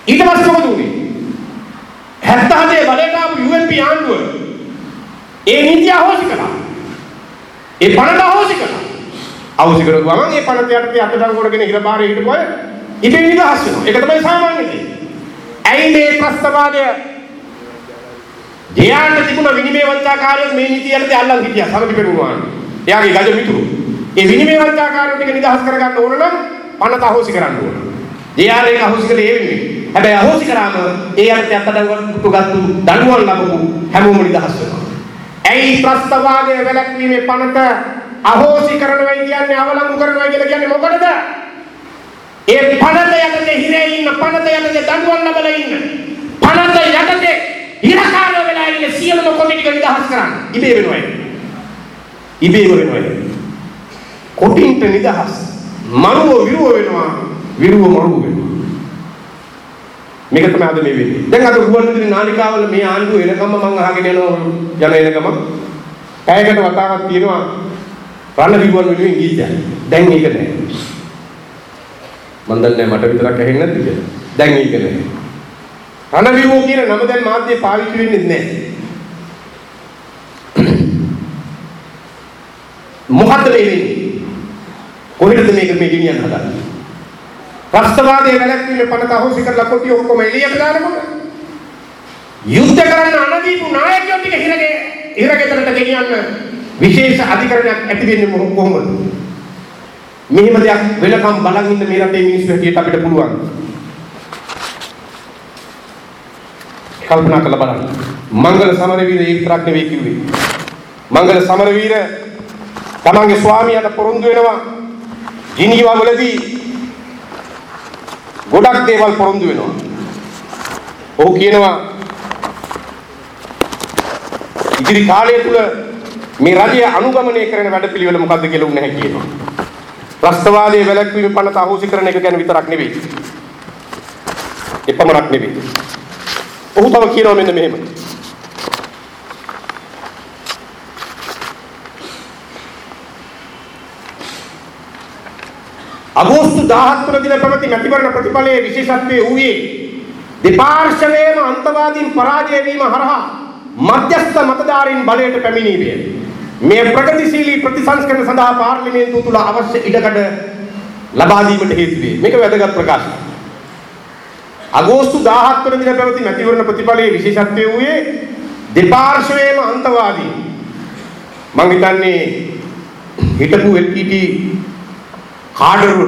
ඊට පස්සේ මොකද උනේ? 77 බලයට ආපු UNP ආණ්ඩුව ඒ නීතිය අහෝසි කළා. ඒ පනත අහෝසි කළා. අහෝසි කරපු ගමන් ඒ පනත යටතේ අතටන් කොටගෙන හිර බාරේ හිටපොය ඉතින් නිදහස් වෙනවා. ඒක තමයි සාමාන්‍ය දේ. ඇයි මේ ප්‍රස්තවාදය දෙයාන්ට තිබුණ විනිමය වංචාකාරයෙක් මේ නීතිය යටතේ අල්ලන් හිටියා සමගි පෙරුණා. එයාගේ ගජ මිතුරු. ඒ විනිමය වංචාකාරයෝ ටික නිදහස් කරගන්න ඕන නම් පනත අහෝසි කරන්න ඕන. දෙයාර ඒක අහෝසි කළේ ඒ වෙනුවෙන්. හැබැයි අහෝසි කරාම ඒ යටතේ අත්අඩංගුවට ගත්තු දඬුවම් ලැබපු හැමෝම නිදහස් වෙනවා. ඇයි ප්‍රස්තවාදය වැළැක්වීමේ පනත අහෝසි කරනවා කියන්නේ අවලංගු කරනවා කියලා කියන්නේ මොකටද? ඒ පනත යටතේ හිරේ ඉන්න පනත යටතේ දඬුවම් ලැබලා ඉන්න පනත යටතේ හිරකාරයෝ වෙලා ඉන්න සියලුම කොටි ටික නිදහස් කරන්න ඉබේ වෙනවා ඒක. ඉබේම වෙනවා ඒක. කොටින්ට නිදහස් මරුව විරුව වෙනවා විරුව මරුව වෙනවා. මේක තමයි අද මේ වෙන්නේ. දැන් අද ගුවන්විදුලි නාලිකාවල මේ ආණ්ඩුව එනකම්ම මම අහගෙන යනවා යන එනකම පැයකට වතාවක් තියෙනවා රණ විගුවන් වෙනුවෙන් ගීතයක්. දැන් ඒක නෑ. මන් දන්නේ මට විතරක් ඇහෙන්නේ නැද්ද කියලා. දැන් ඒක නෑ. රණ විගුව කියන නම දැන් මාධ්‍ය පාවිච්චි වෙන්නේ නැහැ. මොකද්ද මේ වෙන්නේ? කොහෙටද මේක මේ ගෙනියන්න හදන්නේ? රාෂ්ට්‍රවාදයේ වැළැක්වීමේ පනත අහෝසි කරලා කොටි ඔක්කොම එළියට දානකොට යුද්ධ කරන්න අනදීපු නායකයෝ ටික හිරගේ හිරගෙදරට ගෙනියන්න විශේෂ අධිකරණයක් ඇති වෙන්නේ මොහ- කොහොමද? මෙහෙම දෙයක් වෙනකම් බලන් ඉන්න මේ රටේ මිනිස්සු හැටියට අපිට පුළුවන්. කල්පනා කරලා බලන්න. මංගල සමරවීර ඒ විතරක් නෙවෙයි කිව්වේ. මංගල සමරවීර තමන්ගේ ස්වාමියාට පොරොන්දු වෙනවා. ජිනීවා වලදී ගොඩක් දේවල් පොරොන්දු වෙනවා. ඔහු කියනවා ඉදිරි කාලය තුල මේ රජය අනුගමනය කරන වැඩපිළිවෙල මොකද්ද කියලා උන් නැහැ කියනවා. රස්තවාදයේ වැළැක්වීම පනත අහෝසි කරන එක ගැන විතරක් නෙවෙයි. එපමණක් නෙවෙයි. ඔහු තව කියනවා මෙන්න මෙහෙම. අගෝස්තු 17 වන දින පැවති මැතිවරණ ප්‍රතිඵලයේ විශේෂත්වය වූයේ දෙපාර්ශවයේම අන්තවාදීන් පරාජය වීම හරහා මධ්‍යස්ථ මතධාරීන් බලයට පැමිණීමය. මේ ප්‍රගතිශීලී ප්‍රතිසංස්කරණ සඳහා පාර්ලිමේන්තුව තුල අවශ්‍ය ඉඩකඩ ලබා දීමට හේතු වේ. මේක වැදගත් ප්‍රකාශනයක්. අගෝස්තු 17 වන දින පැවති මැතිවරණ ප්‍රතිඵලයේ විශේෂත්වය වූයේ දෙපාර්ශවයේම අන්තවාදී මම හිතන්නේ හිටපු LTT කාඩර්වලු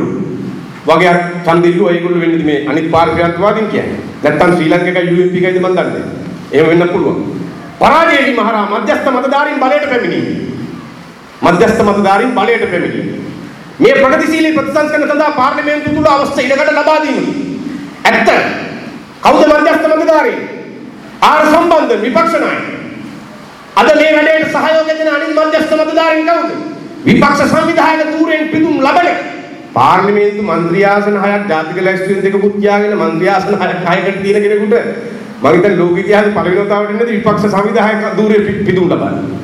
වගේ අර ඡන්දිල්ලු ඒගොල්ලෝ වෙන්නේ මේ අනිත් පාර්ශ්වයන්තවාදීන් කියන්නේ. නැත්තම් ශ්‍රී ලංකේක UMP එකයිද මන් දන්නේ නැහැ. එහෙම වෙන්න පුළුවන්. පරාජය වීම හරහා මධ්‍යස්ථ මතධාරීන් බලයට පැමිණීම. මධ්‍යස්ථ මතධාරීන් බලයට පැමිණීම. මේ ප්‍රගතිශීලී ප්‍රතිසංස්කරණ සඳහා පාර්ලිමේන්තුව තුල අවශ්‍ය ඉඩකඩ ලබා දීම. ඇත්ත. කවුද මධ්‍යස්ථ මතධාරීන්? ආර සම්බන්ධ විපක්ෂ නායක. අද මේ වැඩේට සහයෝගය දෙන අනිත් මධ්‍යස්ථ මතධාරීන් කවුද? විපක්ෂ සංවිධායක ධූරයෙන් පිදුම් ලබන පාර්ලිමේන්තු මන්ත්‍රී ආසන හයක් ජාතික ලැයිස්තුවෙන් දෙකකුත් තියාගෙන මන්ත්‍රී ආසන හයක් හයකට තියෙන කෙනෙකුට මම හිතන්නේ ලෝක ඉතිහාසයේ පළවෙනි වතාවට නේද විපක්ෂ සංවිධායක ධූරයේ පිදුම් ලබන්නේ.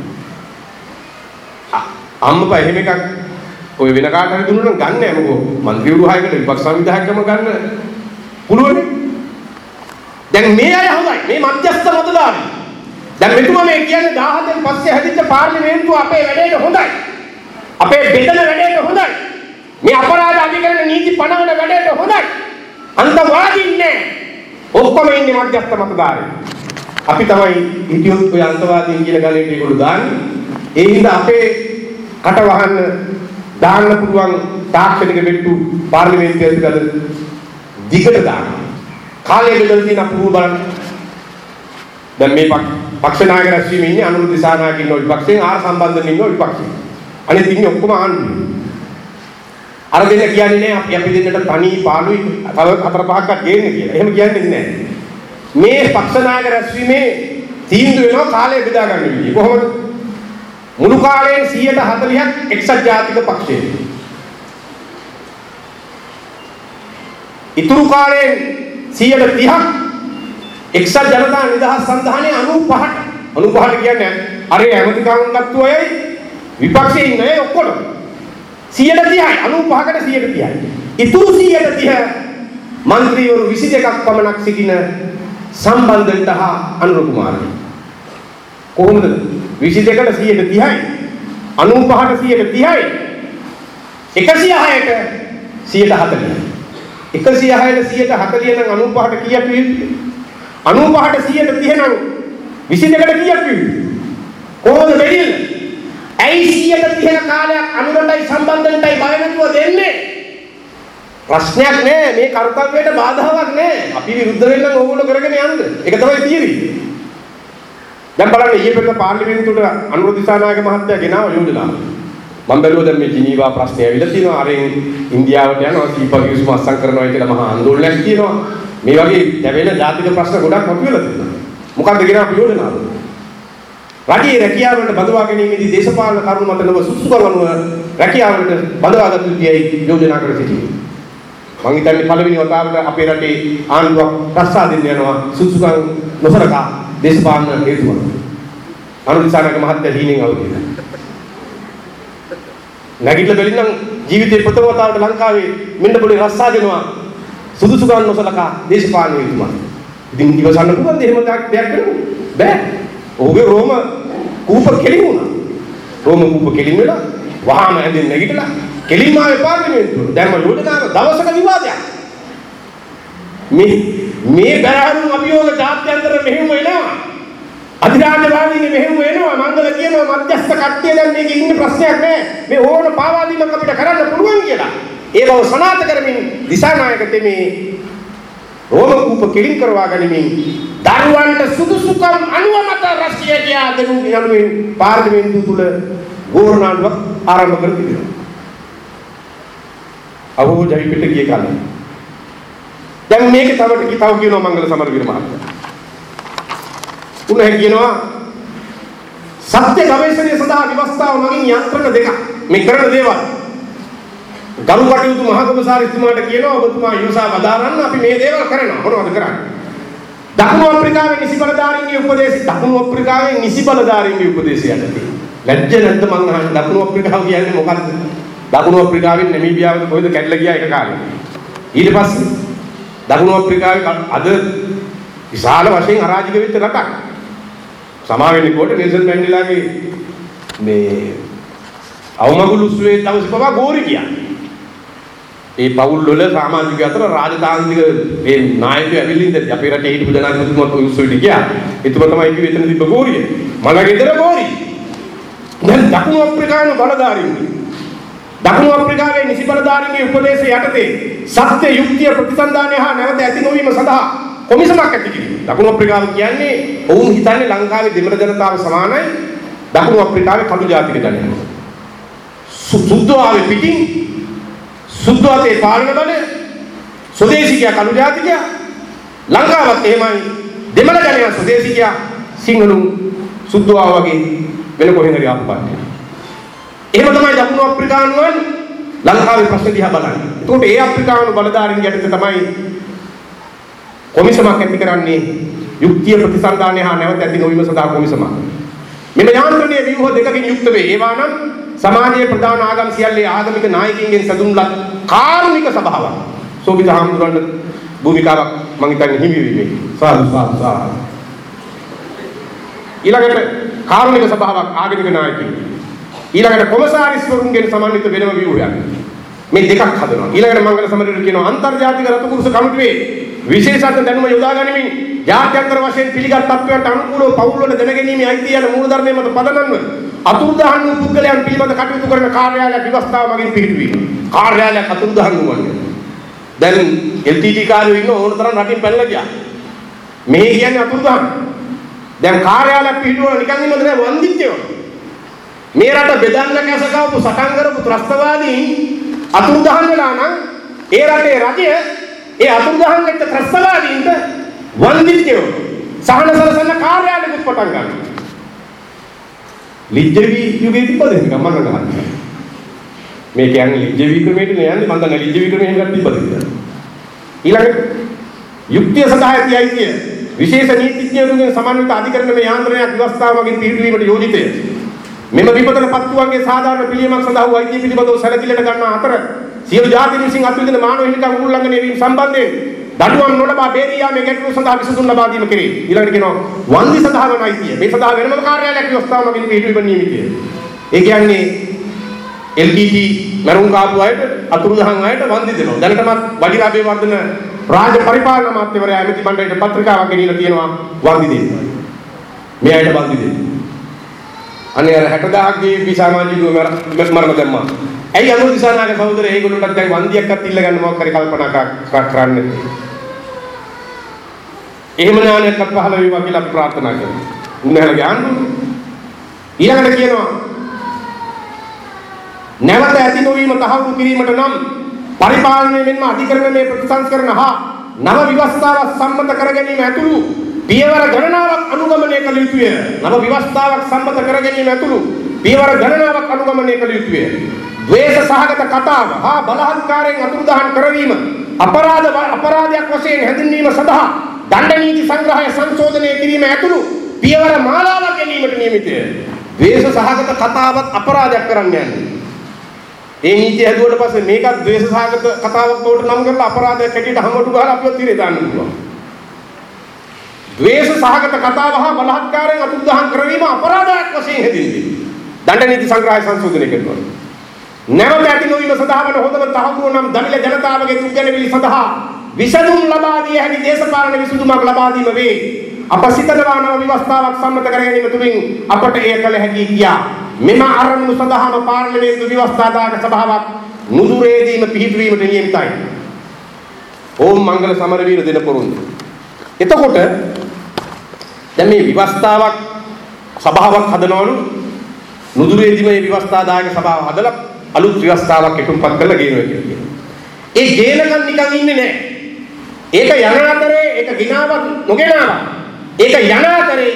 අම්මපා එහෙම එකක් ඔය වෙන කාට හරි දුන්නා නම් ගන්නෑ මොකෝ මන්ත්‍රීවරු හයකට විපක්ෂ සංවිධායකකම ගන්න පුළුවනේ. දැන් මේ අය හොඳයි. මේ මධ්‍යස්ථ මතදාරි. දැන් මෙතුමා මේ කියන්නේ 17න් පස්සේ හැදිච්ච පාර්ලිමේන්තුව අපේ වැඩේට හොඳයි. අපේ බෙදන වැඩේට හොඳයි. මේ අපරාධ අධිකරණ නීති පනවන වැඩේට හොඳයි. අන්තවාදීන් නෑ. ඔක්කොම ඉන්නේ මධ්‍යස්ථ මතධාරී අපි තමයි හිටියොත් ඔය අන්තවාදීන් කියන ගලේට ඒගොල්ලෝ දාන්නේ ඒ හින්දා අපේ කට වහන්න දාන්න පුළුවන් තාක්ෂණික බෙට්ටු පාර්ලිමේන්තුවේ ඇතුළත දිගට දාන්න. කාලය බෙදලා තියෙන අපුරු බලන්න. දැන් මේ පක්- පක්ෂ නායක රැස්වීමේ ඉන්නේ අනුර දිසානායක ඉන්න විපක්ෂයෙන් ආර සම්බන්ධයෙන් ඉන්න විපක්ෂයෙන්. අනිත් ඉන්නේ ඔක්කොම ආණ්ඩුවේ. අර දෙන්න කියන්නේ නෑ අපි අපි දෙන්නට තනි පාළුයි තව හතර පහක්වත් ගේන්නේ කියලා. එහෙම කියන්නේ නැහැ. මේ පක්ෂ නායක රැස්වීමේ තීන්දුව වෙනවා කාලය බෙදා ගන්න විදිය. කොහොමද? මුළු කාලයෙන් 140ක් එක්සත් ජාතික පක්ෂයේ. ඉතුරු කාලයෙන් 130ක් එක්සත් ජනතා නිදහස් සංධානයේ 95ට 95ට කියන්නේ අර ඇමතිකම් ගත්තු අයයි විපක්ෂයේ ඉන්න අය ඔක්කොම 130යි 95කට 130යි. ඉතුරු 130 മന്ത്രിවරු 22ක් පමණක් සිටින සම්බන්ධන්ට හා අනුර කුමාරගේ. කොහොමද? 22කට 130යි 95ට 130යි 106ට 140යි 106ට 140 නම් 95ට කීයක් වෙන්නේ? 95ට 130 නම් 22කට කීයක් වෙන්නේ? කොහොමද බැරියන්නේ ඇයි 130 කාලයක් අනුරටයි සම්බන්ධන්ටයි බය නැතුව දෙන්නේ ප්‍රශ්නයක් නෑ මේ කර්තව්‍යයට බාධාවක් නෑ අපි විරුද්ධ වෙන්න ඕගොල්ලෝ කරගෙන යන්න ඒක තමයි තියෙන්නේ දැන් බලන්න ඊයේ පෙරේද පාර්ලිමේන්තුවට අනුර දිසානායක මහත්තයා ගෙනාව යෝජනාව. මම බැලුවා දැන් මේ ජිනීවා ප්‍රශ්නය ඇවිල්ලා තියෙනවා. අරෙන් ඉන්දියාවට යනවා සීපගිවිසුම අත්සන් කරනවා කියලා මහා ආందోලනයක් තියෙනවා. මේ වගේ දැවෙන ජාතික ප්‍රශ්න ගොඩක් මතුවෙලා තියෙනවා. මොකක්ද ගෙනාව යෝජනාව? රජයේ රැකියාවලට බඳවා ගැනීමේදී දේශපාලන කරුණු මත නොව සුසුකම් අනුව රැකියාවලට බඳවාගත යුතුයි යෝජනා කර සිටිනවා. මං හිතන්නේ පළවෙනි වතාවට අපේ රටේ ආණ්ඩුවක් රස්සා දෙන්න යනවා සුසුකම් නොසලකා දේශපාලන හේතුවක්. අනුදිසානක මහත්තයා හීනෙන් අවදි නැගිටලා බැලින්නම් ජීවිතේ ප්‍රථම වතාවට ලංකාවේ මෙන්න පොඩි රස්සා දෙනවා සුදුසුකම් නොසලකා දේශපාලන හේතුවක්. ඉතින් ඉවසන්න පුළුවන්ද එහෙම දෙයක් වෙනවද? බෑ. ඔහුගේ රෝම කූප කෙලින් වුණා. රෝම කූප කෙලින් වෙලා වහාම ඇඳින් නැගිටලා කෙලින්ම ආවේ පාර්ලිමේන්තුවට. දැන් මම යෝජනාව දවසක විවාදයක්. මේ මේ බැරහරුම් අභියෝග ජාත්‍යන්තර මෙහෙම එනවා. අධිරාජ්‍යවාදීන් මෙහෙම එනවා. මංගල කියනවා මධ්‍යස්ථ කට්ටිය දැන් මේකේ ඉන්න ප්‍රශ්නයක් නැහැ. මේ ඕන පාවා දීමක් අපිට කරන්න පුළුවන් කියලා. ඒ බව සනාථ කරමින් දිසානායක තෙමේ රෝම කූප කෙලින් කරවා ගනිමින් දරුවන්ට සුදුසුකම් අනුව මත රස්සිය කියා දෙනු යනුවෙන් පාර්ලිමේන්තුව තුල ගෝරණාවක් ආරම්භ කර තිබෙනවා. අහෝ ජයි පිට ගිය කාලේ. දැන් මේක තව ටික තව කියනවා මංගල සමරවීර මහත්තයා. උන්වහන්සේ කියනවා සත්‍ය ගවේෂණය සඳහා ව්‍යවස්ථාව මගින් යන්ත්‍රණ දෙකක් මේ කරන දේවල් ගරු කටයුතු මහ කොමසාරිස්තුමාට කියනවා ඔබතුමා යුසා වදාරන්න අපි මේ දේවල් කරනවා මොනවද කරන්නේ දකුණු අප්‍රිකාවේ නිසි බලධාරීන්ගේ උපදේශ දකුණු අප්‍රිකාවේ නිසි බලධාරීන්ගේ උපදේශය යටතේ. ලැජ්ජ නැද්ද මං අහන්නේ? දකුණු අප්‍රිකාව කියන්නේ මොකද්ද? දකුණු අප්‍රිකාවෙන් නැමීබියාවට කොහෙද කැඩලා ගියා එක කාලේ? ඊට පස්සේ දකුණු අප්‍රිකාවේ අද විශාල වශයෙන් අරාජික වෙච්ච රටක්. සමා වෙන්නේ කොට නෙල්සන් මැන්ඩෙලාගේ මේ අවමගුල් උත්සවයේ දවසේ පවා ගෝරි කියන්නේ ඒ පවුල් වල සමාජික අතර රාජතාන්ත්‍රික මේ නායකයෝ ඇවිල්ලා ඉඳලා අපේ රටේ හිටපු ජනාධිපතිතුමා ඔය උත්සවෙට ගියා. එතුමා තමයි කිව්වේ එතන තිබ්බ ගෝරිය. මලගේ ගෙදර ගෝරි. දැන් දකුණු අප්‍රිකානු බලධාරීන් දකුණු අප්‍රිකාවේ නිසි බලධාරීන්ගේ උපදේශ යටතේ සත්‍ය යුක්තිය ප්‍රතිසන්දානය හා නැවත ඇති නොවීම සඳහා කොමිසමක් ඇති කිරීම. දකුණු අප්‍රිකාව කියන්නේ ඔවුන් හිතන්නේ ලංකාවේ දෙමළ ජනතාව සමානයි දකුණු අප්‍රිකාවේ කළු ජාතික ජනතාව. සුද්ධ ආවේ පිටින් සුද්ධ අතේ පාලන බල ස්වදේශිකයා කළු ජාතිකයා ලංකාවත් එහෙමයි දෙමළ ජනයා ස්වදේශිකයා සිංහලුන් සුද්ධවා වගේ වෙන කොහෙන් හරි ආපු පාටේ. එහෙම තමයි දකුණු අප්‍රිකානුවන් ලංකාවේ ප්‍රශ්න දිහා බලන්නේ. ඒකට ඒ අප්‍රිකානු බලධාරීන් යටතේ තමයි කොමිසමක් ඇති කරන්නේ යුක්තිය ප්‍රතිසන්දානය හා නැවත ඇති නොවීම සඳහා කොමිසමක්. මෙම යාන්ත්‍රණයේ ව්‍යුහ දෙකකින් යුක්ත වේ. ඒවා නම් සමාජයේ ප්‍රධාන ආගම් සියල්ලේ ආගමික නායකයින්ගෙන් සැදුම් ලත් කාරුණික සභාවක්. සෝබිත හාමුදුරන්ට භූමිකාවක් මම හිතන්නේ හිමි වීමේ. සාදු සාදු සාදු. ඊළඟට කාරුණික සභාවක් ආගමික නායකයින්. ඊළඟට කොමසාරිස්වරුන්ගෙන් සමන්විත වෙනම ව්‍යුහයක්. මේ දෙකක් හදනවා. ඊළඟට මංගල සමරයට කියනවා අන්තර්ජාතික රතුකුරුස කමිටුවේ විශේෂඥ දැනුම යොදා ගනිමින් ජාත්‍යන්තර වශයෙන් පිළිගත් තත්ත්වයන්ට අනුකූලව පවුල් වල දැනගැනීමේ අයිතිය යන මූලධර්මයේ මත පදනම්ව අතුරුදහන් වූ පුද්ගලයන් පිළිබඳ කටයුතු කරන කාර්යාලයක් ව්‍යවස්ථාව මගින් පිළිපිවීම. කාර්යාලයක් අතුරුදහන් වුණා. දැන් LTT කාර්යෝ ඉන්න ඕන තරම් රටින් පැනලා ගියා. මේ කියන්නේ අතුරුදහන්. දැන් කාර්යාලයක් පිළිතුර නිකන් ඉන්නද නෑ වන්දිත්‍යව. මේ රට බෙදන්න කැසකවපු සටන් කරපු ත්‍රස්තවාදීන් අතුරුදහන් වෙලා නම් ඒ රටේ රජය ඒ අතුරුදහන් වෙච්ච ත්‍රස්තවාදීන්ට වන්දිත්‍යව සහන සලසන කාර්යාලයකට පටන් ගන්නවා. ලිජ්ජවි යුගයේ තිබ්බද මේක මම ගහන්නේ. මේ කියන්නේ ලිජ්ජවි ක්‍රමයට නේ යන්නේ මම දන්නේ ලිජ්ජවි ක්‍රමයෙන් ගන්න තිබ්බද කියලා. ඊළඟට යුක්තිය සඳහා ඇති අයිතිය විශේෂ නීතිඥවරුන්ගෙන් සමන්විත අධිකරණ මේ යාන්ත්‍රණයක් ව්‍යවස්ථාවකින් පිළිපීමට යෝජිතය. මෙම විපතන පත්තුවන්ගේ සාධාරණ පිළියමක් සඳහා වූ අයිතිය පිළිබඳව සැලකිල්ලට ගන්නා අතර සියලු ජාතීන් විසින් අත්විඳින මානව හිමිකම් උල්ලංඝනය වීම සම්බන්ධයෙන් දඩුවම් නොලබා බේරියා මේ ගැටලුව සඳහා විසඳුම් ලබා දීම කෙරේ. ඊළඟට කියනවා වන්දි සඳහා වන අයිතිය. මේ සඳහා වෙනම කාර්යාලයක් ව්‍යවස්ථාව මගින් පිළිපීම නියමිතය. ඒ කියන්නේ LTT මරුන් කාපු අයට අතුරුදහන් අයට වන්දි දෙනවා. දැනටමත් වඩිරා බේවර්ධන රාජ්‍ය පරිපාලන අමාත්‍යවරයා ඇමති මණ්ඩලයට පත්‍රිකාවක් ගෙනියලා තියෙනවා වන්දි දෙන්න. මේ අයට වන්දි දෙන්න. අනේ අර 60000ක් ගේ සමාජිකව මරණ දැම්මා. ඇයි අනුර දිසානාගේ සහෝදර ඒගොල්ලන්ට දැන් වන්දියක්වත් ඉල්ල ගන්න මොකක් හරි කල්පනා කරන්නේ. එහෙම ඥානයක් පහළ වේවා කියලා අපි ප්‍රාර්ථනා කරනවා. උන්වහන්සේගේ ආණ්ඩුව ඊළඟට කියනවා නැවත ඇති නොවීම තහවුරු කිරීමට නම් පරිපාලනය මෙන්ම අධිකරණයේ ප්‍රතිසංස්කරණ හා නව ව්‍යවස්ථාවක් සම්මත කර ගැනීම ඇතුළු පියවර ගණනාවක් අනුගමනය කළ යුතුය. නව ව්‍යවස්ථාවක් සම්මත කර ගැනීම ඇතුළු පියවර ගණනාවක් අනුගමනය කළ යුතුය. ද්වේෂ සහගත කතාව හා බලහත්කාරයෙන් අතුරුදහන් කරවීම අපරාධ අපරාධයක් වශයෙන් හැඳින්වීම සඳහා දණ්ඩ නීති සංග්‍රහය සංශෝධනය කිරීම ඇතුළු පියවර මාලාවක් ගැනීමට නියමිතය. ද්වේෂ සහගත කතාවත් අපරාධයක් කරන්න යන්නේ. ඒ නීතිය හැදුවට පස්සේ මේකත් ද්වේෂ සහගත කතාවක් බවට නම් කරලා අපරාධයක් හැටියට හමුඩු ගහලා අපිව තිරේ දාන්න පුළුවන්. ද්වේෂ සහගත කතාව හා බලහත්කාරයෙන් අතුරුදහන් කරවීම අපරාධයක් වශයෙන් හැදින්වේ. දණ්ඩ නීති සංග්‍රහය සංශෝධනය කරනවා. නැවත ඇති නොවීම සඳහා වන හොඳම තහවුරු නම් දමිළ ජනතාවගේ දුක් ගැනවිලි සඳහා විසඳුම් ලබා දිය හැකි දේශපාලන විසඳුමක් ලබා දීම වේ. අප සිතනවා නව ව්‍යවස්ථාවක් සම්මත කර ගැනීම තුළින් අපට එය කළ හැකි කියා. මෙම අරමුණු සඳහාම පාර්ලිමේන්තු ව්‍යවස්ථාදායක සභාවක් නුදුරේදීම පිහිටුවීමට නියමිතයි. ඕම් මංගල සමරවීර දෙන පොරොන්දු. එතකොට දැන් මේ විවස්ථාවක් සභාවක් හදනවලු නුදුරේදීම මේ විවස්ථාදායක සභාව හදලා අලුත් විවස්ථාවක් එකතුපත් කරලා ගේනවා කියලා කියනවා. ඒ ගේනකම් නිකන් ඉන්නේ නැහැ. ඒක යන අතරේ ඒක ගිනාවක් නොගෙනාවක්. ඒක යන අතරේ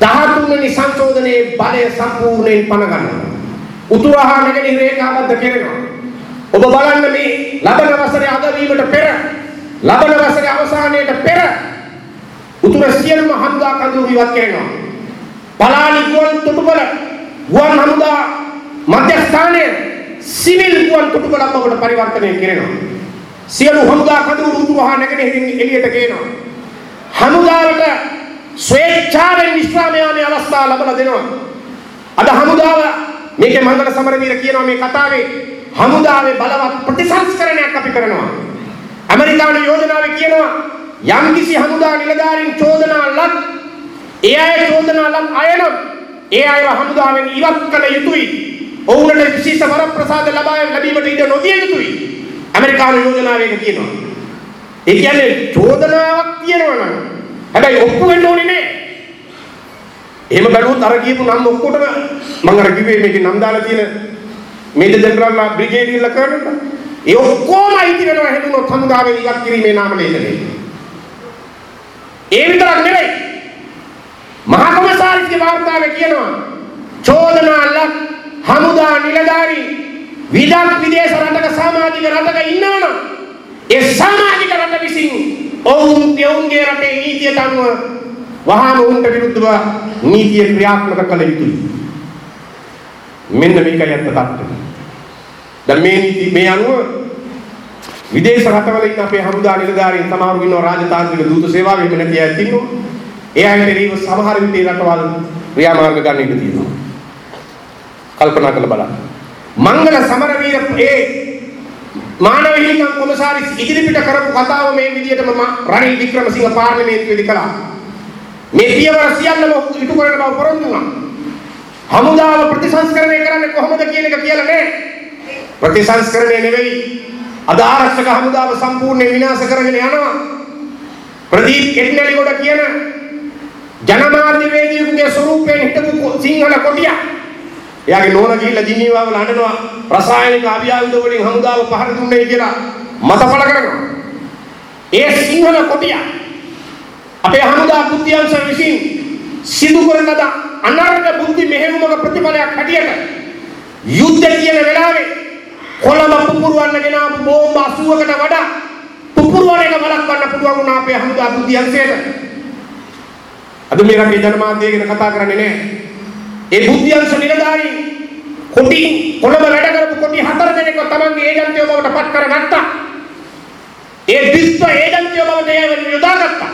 13 වෙනි සංශෝධනයේ බලය සම්පූර්ණයෙන් පණ ගන්නවා. උතුරහා නැගෙනහිර රේඛාබද්ධ කෙරෙනවා. ඔබ බලන්න මේ ලබන වසරේ අගවීමට පෙර ලබන වසරේ අවසානයේට පෙර උතුර සියලුම හමුදා කඳවුරු ඉවත් කරනවා. පලාලි ගුවන් තොටුපළ ගුවන් හමුදා මධ්‍යස්ථානයේ සිවිල් ගුවන් තොටුපළක් බවට පරිවර්තනය කරනවා. සියලු හමුදා කඳවුරු උතුරහා නැගෙනහිරින් එළියට ගේනවා. හමුදාවට ස්වේච්ඡාවෙන් විශ්‍රාම යාමේ අවස්ථාව ලබා දෙනවා. අද හමුදාව මේකේ මංගල සමරවීර කියනවා මේ කතාවේ හමුදාවේ බලවත් ප්‍රතිසංස්කරණයක් අපි කරනවා. ඇමරිකානු යෝජනාවේ කියනවා යම්කිසි හමුදා නිලධාරීන් චෝදනා ලත් ඒ අය චෝදනා ලත් අයනම් ඒ අයව හමුදාවෙන් ඉවත් කළ යුතුයි. ඔවුන්ට විශේෂ වරප්‍රසාද ලබා ලැබීමට ඉඩ නොදිය යුතුයි. ඇමරිකානු යෝජනාවේ ඒක කියනවා. ඒ කියන්නේ චෝදනාවක් තියෙනවා නම් හැබැයි ඔප්පු වෙන්න ඕනේ නෑ. එහෙම බැලුවොත් අර කියපු නම් ඔක්කොටම මම අර කිව්වේ මේකේ නම් දාලා තියෙන මේජර් ජෙනරල්ලා බ්‍රිගේඩියර්ලා කරනවා. ඒ ඔක්කොම අයිති වෙනවා හැදුනොත් හමුදාවෙන් ඉවත් කිරීමේ නාම ලේඛනයේ. ඒ විතරක් නෙවෙයි. මහා කොමසාරිස්ගේ වාර්තාවේ කියනවා චෝදනා ලක් හමුදා නිලධාරී විදක් විදේශ රටක සමාජික රටක ඉන්නවනම් ඒ සමාජික රට විසින් ඔවුන් දෙවුන්ගේ රටේ නීතියට අනුව වහාම උන්ට විරුද්ධව නීතිය ක්‍රියාත්මක කළ යුතුයි. මෙන්න මේකයි ඇත්ත තත්ත්වය. දැන් මේ නීති මේ අනුව විදේශ රටවල ඉන්න අපේ හමුදා නිලධාරීන් සමහරු ඉන්නවා රාජතාන්ත්‍රික දූත සේවාවේ එහෙම නැති අය ඉන්නවා. ඒ අයට එරෙහිව සමහර විට ඒ රටවල් ක්‍රියාමාර්ග ගන්න ඉඩ තියෙනවා. කල්පනා කරලා බලන්න. මංගල සමරවීර ඒ මානව හිමිකම් කොමසාරිස් ඉදිරිපිට කරපු කතාව මේ විදිහටම රනිල් වික්‍රමසිංහ පාර්ලිමේන්තුවේදී කළා. මේ පියවර සියල්ලම ඉටු කරන බව පොරොන්දු වුණා. හමුදාව ප්‍රතිසංස්කරණය කරන්නේ කොහොමද කියන එක කියලා නෑ. ප්‍රතිසංස්කරණය නෙවෙයි. අද ආරක්ෂක හමුදාව සම්පූර්ණයෙන් විනාශ කරගෙන යනවා. ප්‍රදීප් කෙට්නලිගොඩ කියන ජනමාධ්‍යවේදියෙකුගේ ස්වරූපයෙන් හිටපු සිංහල කොටියා. එයාගේ නෝන ගිහිල්ලා ජිනීවා වල හඬනවා රසායනික අභියාවිද වලින් හමුදාව පහර දුන්නේ කියලා මතපල කරනවා. ඒ සිංහල කොටියා අපේ හමුදා බුද්ධියංශ විසින් සිදු කරන ලද අනර්ග බුද්ධි මෙහෙයුමක ප්‍රතිඵලයක් හැටියට යුද්ධ කියන වෙලාවේ කොළඹ පුපුරවන්න ගෙන ආපු බෝම්බ 80කට වඩා පුපුරවන එක වළක්වන්න පුළුවන් වුණා අපේ හමුදා බුද්ධියංශයට. අද මේ රටේ ජනමාධ්‍ය ගැන කතා කරන්නේ නැහැ. ඒ බුද්ධියංශ නිලධාරීන් කොටි කොළඹ වැඩ කරපු කොටි හතර දෙනෙක්ව තමන්ගේ ඒජන්තයෝ බවට පත් කරගත්තා. ඒ විශ්ව ඒජන්තයෝ බවට ඒව යොදාගත්තා.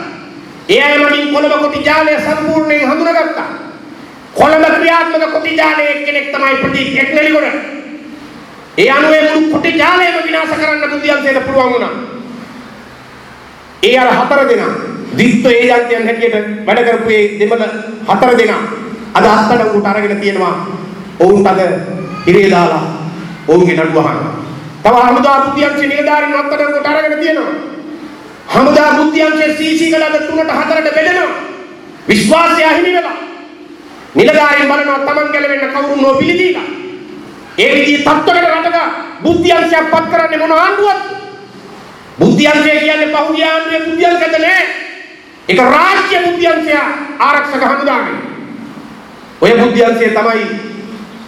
ඒ අය මගින් කොළඹ කොටි ජාලය සම්පූර්ණයෙන් හඳුනාගත්තා. කොළඹ ක්‍රියාත්මක කොටි ජාලයේ කෙනෙක් තමයි ප්‍රදීප් එක්නෙලිගොඩ. ඒ අනුව ඒ මුළු කොටි ජාලයම විනාශ කරන්න බුද්ධියන්සේට පුළුවන් වුණා. ඒ අර හතර දෙනා දිස්ත්ව ඒජන්තයන් හැටියට වැඩ කරපු ඒ දෙමළ හතර දෙනා අද අත්තඩ උට අරගෙන තියෙනවා. ඔවුන්ට අද ඉරේ දාලා ඔවුන්ගේ නඩුව අහනවා. තව හමුදා බුද්ධියන්සේ නිලධාරීන් අත්තඩ උට අරගෙන තියෙනවා. හමුදා බුද්ධියන්සේ සීසී කළාද තුනට හතරට බෙදෙනවා. විශ්වාසය අහිමි වෙලා. නිලධාරීන් බලනවා Taman ගැලවෙන්න කවුරුන් නෝ පිළිදීලා. ඒ විදිහේ තත්ත්වයකට රටක බුද්ධියන්සයක් පත් කරන්නේ මොන ආණ්ඩුවක්ද? බුද්ධියන්සය කියන්නේ පහුගිය ආණ්ඩුවේ බුද්ධියන්සද නෑ. ඒක රාජ්‍ය බුද්ධියන්සය ආරක්ෂක හමුදාවේ. ඔය බුද්ධියන්සය තමයි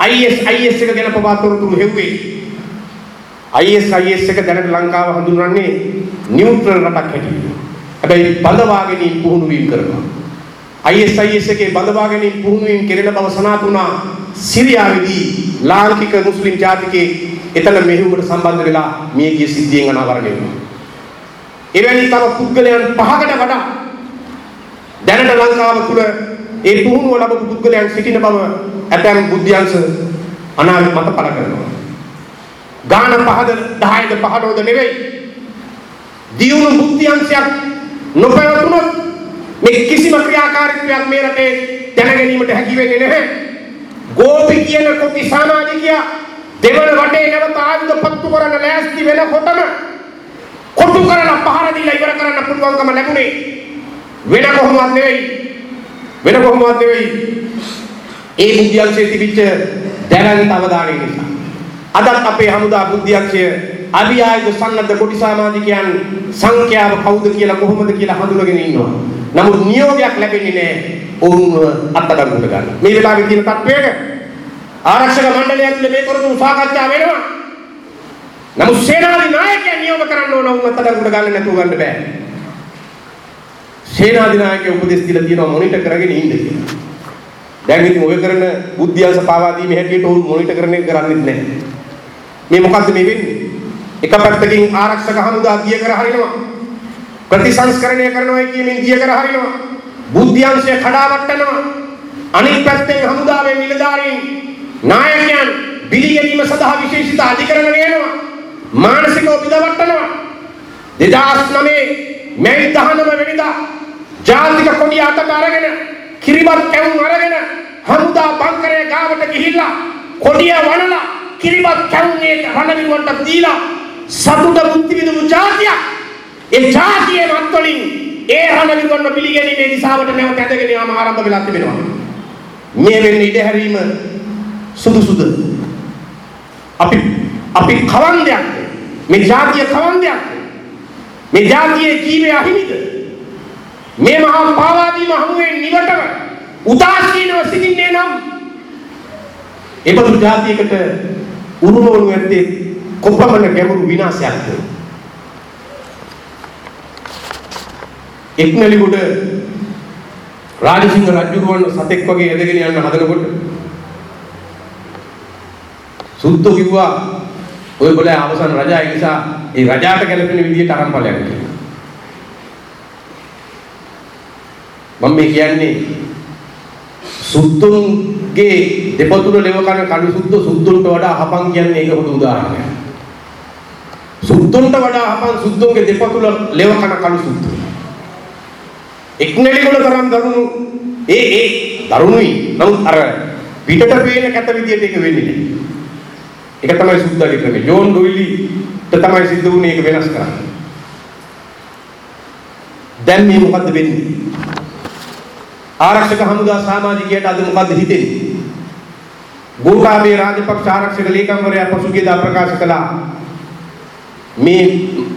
IS IS එක ගැන පවාතොරතුරු හෙව්වේ. IS IS එක දැනට ලංකාව හඳුන්වන්නේ නියුට්‍රල් රටක් හැටියට. හැබැයි බඳවාගෙන පුහුණු වීම කරනවා. IS IS එකේ බඳවාගෙන පුහුණු වීම කෙරෙන බව සනාථ වුණා සිරියාවේදී ලාංකික මුස්ලිම් ජාතිකේ එතන මෙහෙයුමට සම්බන්ධ වෙලා මියගිය සිද්ධියෙන් අනාවරණය වුණා. එවැනි තව පුද්ගලයන් පහකට වඩා දැනට ලංකාව තුළ ඒ පුහුණුව ලැබපු පුද්ගලයන් සිටින බව ඇතැම් බුද්ධ්‍යංශ අනාගත මත පළ කරනවා. ගාන පහද 10ද 15ද නෙවෙයි. දියුණු බුද්ධි අංශයක් නොපැවතුනොත් මේ කිසිම ක්‍රියාකාරීත්වයක් මේ රටේ දැන ගැනීමට හැකි වෙන්නේ නැහැ. ගෝපි කියන කොටි සමාජිකයා දෙවන වටේ නැවත ආයුධ පත්තු කරන්න ලෑස්ති වෙනකොටම කොටු කරලා පහර දීලා ඉවර කරන්න පුළුවන්කම ලැබුණේ වෙන කොහොමවත් නෙවෙයි වෙන කොහොමවත් නෙවෙයි. ඒ බුද්ධියංශයේ තිබිච්ච දැනන්ත අවධානය නිසා. අදත් අපේ හමුදා බුද්ධියංශය අභිආයුධ සන්නද්ධ කොටි සමාජිකයන් සංඛ්‍යාව කවුද කියලා කොහොමද කියලා හඳුනගෙන ඉන්නවා. නමුත් නියෝගයක් ලැබෙන්නේ නැහැ. ඔවුන්ව අත්අඩංගුවට ගන්න. මේ වෙලාවේ තියෙන තත්වයක ආරක්ෂක මණ්ඩලය ඇතුලේ මේ කරතුණු සාකච්ඡා වෙනවා. නමුත් සේනාධි නායකයන් නියම කරන්න ඕන උන් අත්අඩංගුවට ගන්න නැතුව ගන්න බෑ. සේනාධි නායකයෝ උපදෙස් දීලා තියෙනවා මොනිටර් කරගෙන ඉන්න කියලා. දැන් ඉතින් ඔය කරන බුද්ධියංශ පාවා දීමේ හැටියට උන් මොනිටර් කරන එක කරන්නේත් නැහැ. මේ මොකද්ද මේ වෙන්නේ? එක පැත්තකින් ආරක්ෂක හමුදා දිය කර හරිනවා. ප්‍රතිසංස්කරණය කරනවා කියමින් දිය කර හරිනවා. බුද්ධ්‍යංශය කඩාවට්ටනවා අනිත් පැත්තෙන් හමුදාවේ නිලධාරීන් නායකයන් බිලි ගැනීම සඳහා විශේෂිත අධිකරණ ගේනවා මානසිකව බිඳවට්ටනවා 2009 මැයි 19 වෙනිදා ජාතික කොඩිය අතට අරගෙන කිරිබත් කැවුම් අරගෙන හමුදා බංකරේ ගාවට ගිහිල්ලා කොඩිය වනලා කිරිබත් කැවුම් ඒ රණවිරුවන්ට දීලා සතුට බුද්ධි විදුණු ජාතියක්. ඒ ජාතියේ මත්වලින් ඒ රණවිරුවන්ව පිළිගැනීමේ දිශාවට නැවත ඇදගෙන යාම ආරම්භ වෙලා තිබෙනවා. මේ වෙන්නේ ඉඩ හැරීම සුදුසුද? අපි අපි කවන්දයක්. මේ ජාතිය කවන්දයක්. මේ ජාතියේ ජීවය අහිමිද? මේ මහා පාවාදීම හමුවේ නිවටම උදාසීනව සිටින්නේ නම් එබඳු ජාතියකට උරුම වනු ඇත්තේ කොපමණ ගැඹුරු විනාශයක්ද? එක්නලිගොඩ රාජසිංහ රජුරුවන් සතෙක් වගේ ඇදගෙන යන්න හදනකොට සුද්ධ කිව්වා ඔය බල අවසන් රජා ඒ නිසා ඒ රජාට ගැලපෙන විදිහට අරන් ඵලයක් කියලා. මම මේ කියන්නේ සුද්ධුන්ගේ දෙපතුල ලෙව කන කඩු සුද්ධ සුද්ධුන්ට වඩා හපන් කියන්නේ ඒක පොදු උදාහරණයක්. සුද්ධුන්ට වඩා හපන් සුද්ධුන්ගේ දෙපතුල ලෙව කන කඩු සුද්ධ. එක්නෙලිගොල්ල තරම් දරුණු ඒ ඒ දරුණුයි. නමුත් අර පිටට පේන කැත විදියට ඒක වෙන්නේ නැහැ. ඒක තමයි සුද්ධගේ ක්‍රමය. ජෝන් ඩොයිලිට තමයි සිද්ධ වුණේ ඒක වෙනස් කරන්න. දැන් මේ මොකද්ද වෙන්නේ? ආරක්ෂක හමුදා සමාජිකයට අද මොකද්ද හිතෙන්නේ? ගෝඨාභය රාජපක්ෂ ආරක්ෂක ලේකම්වරයා පසුගියදා ප්‍රකාශ කළා මේ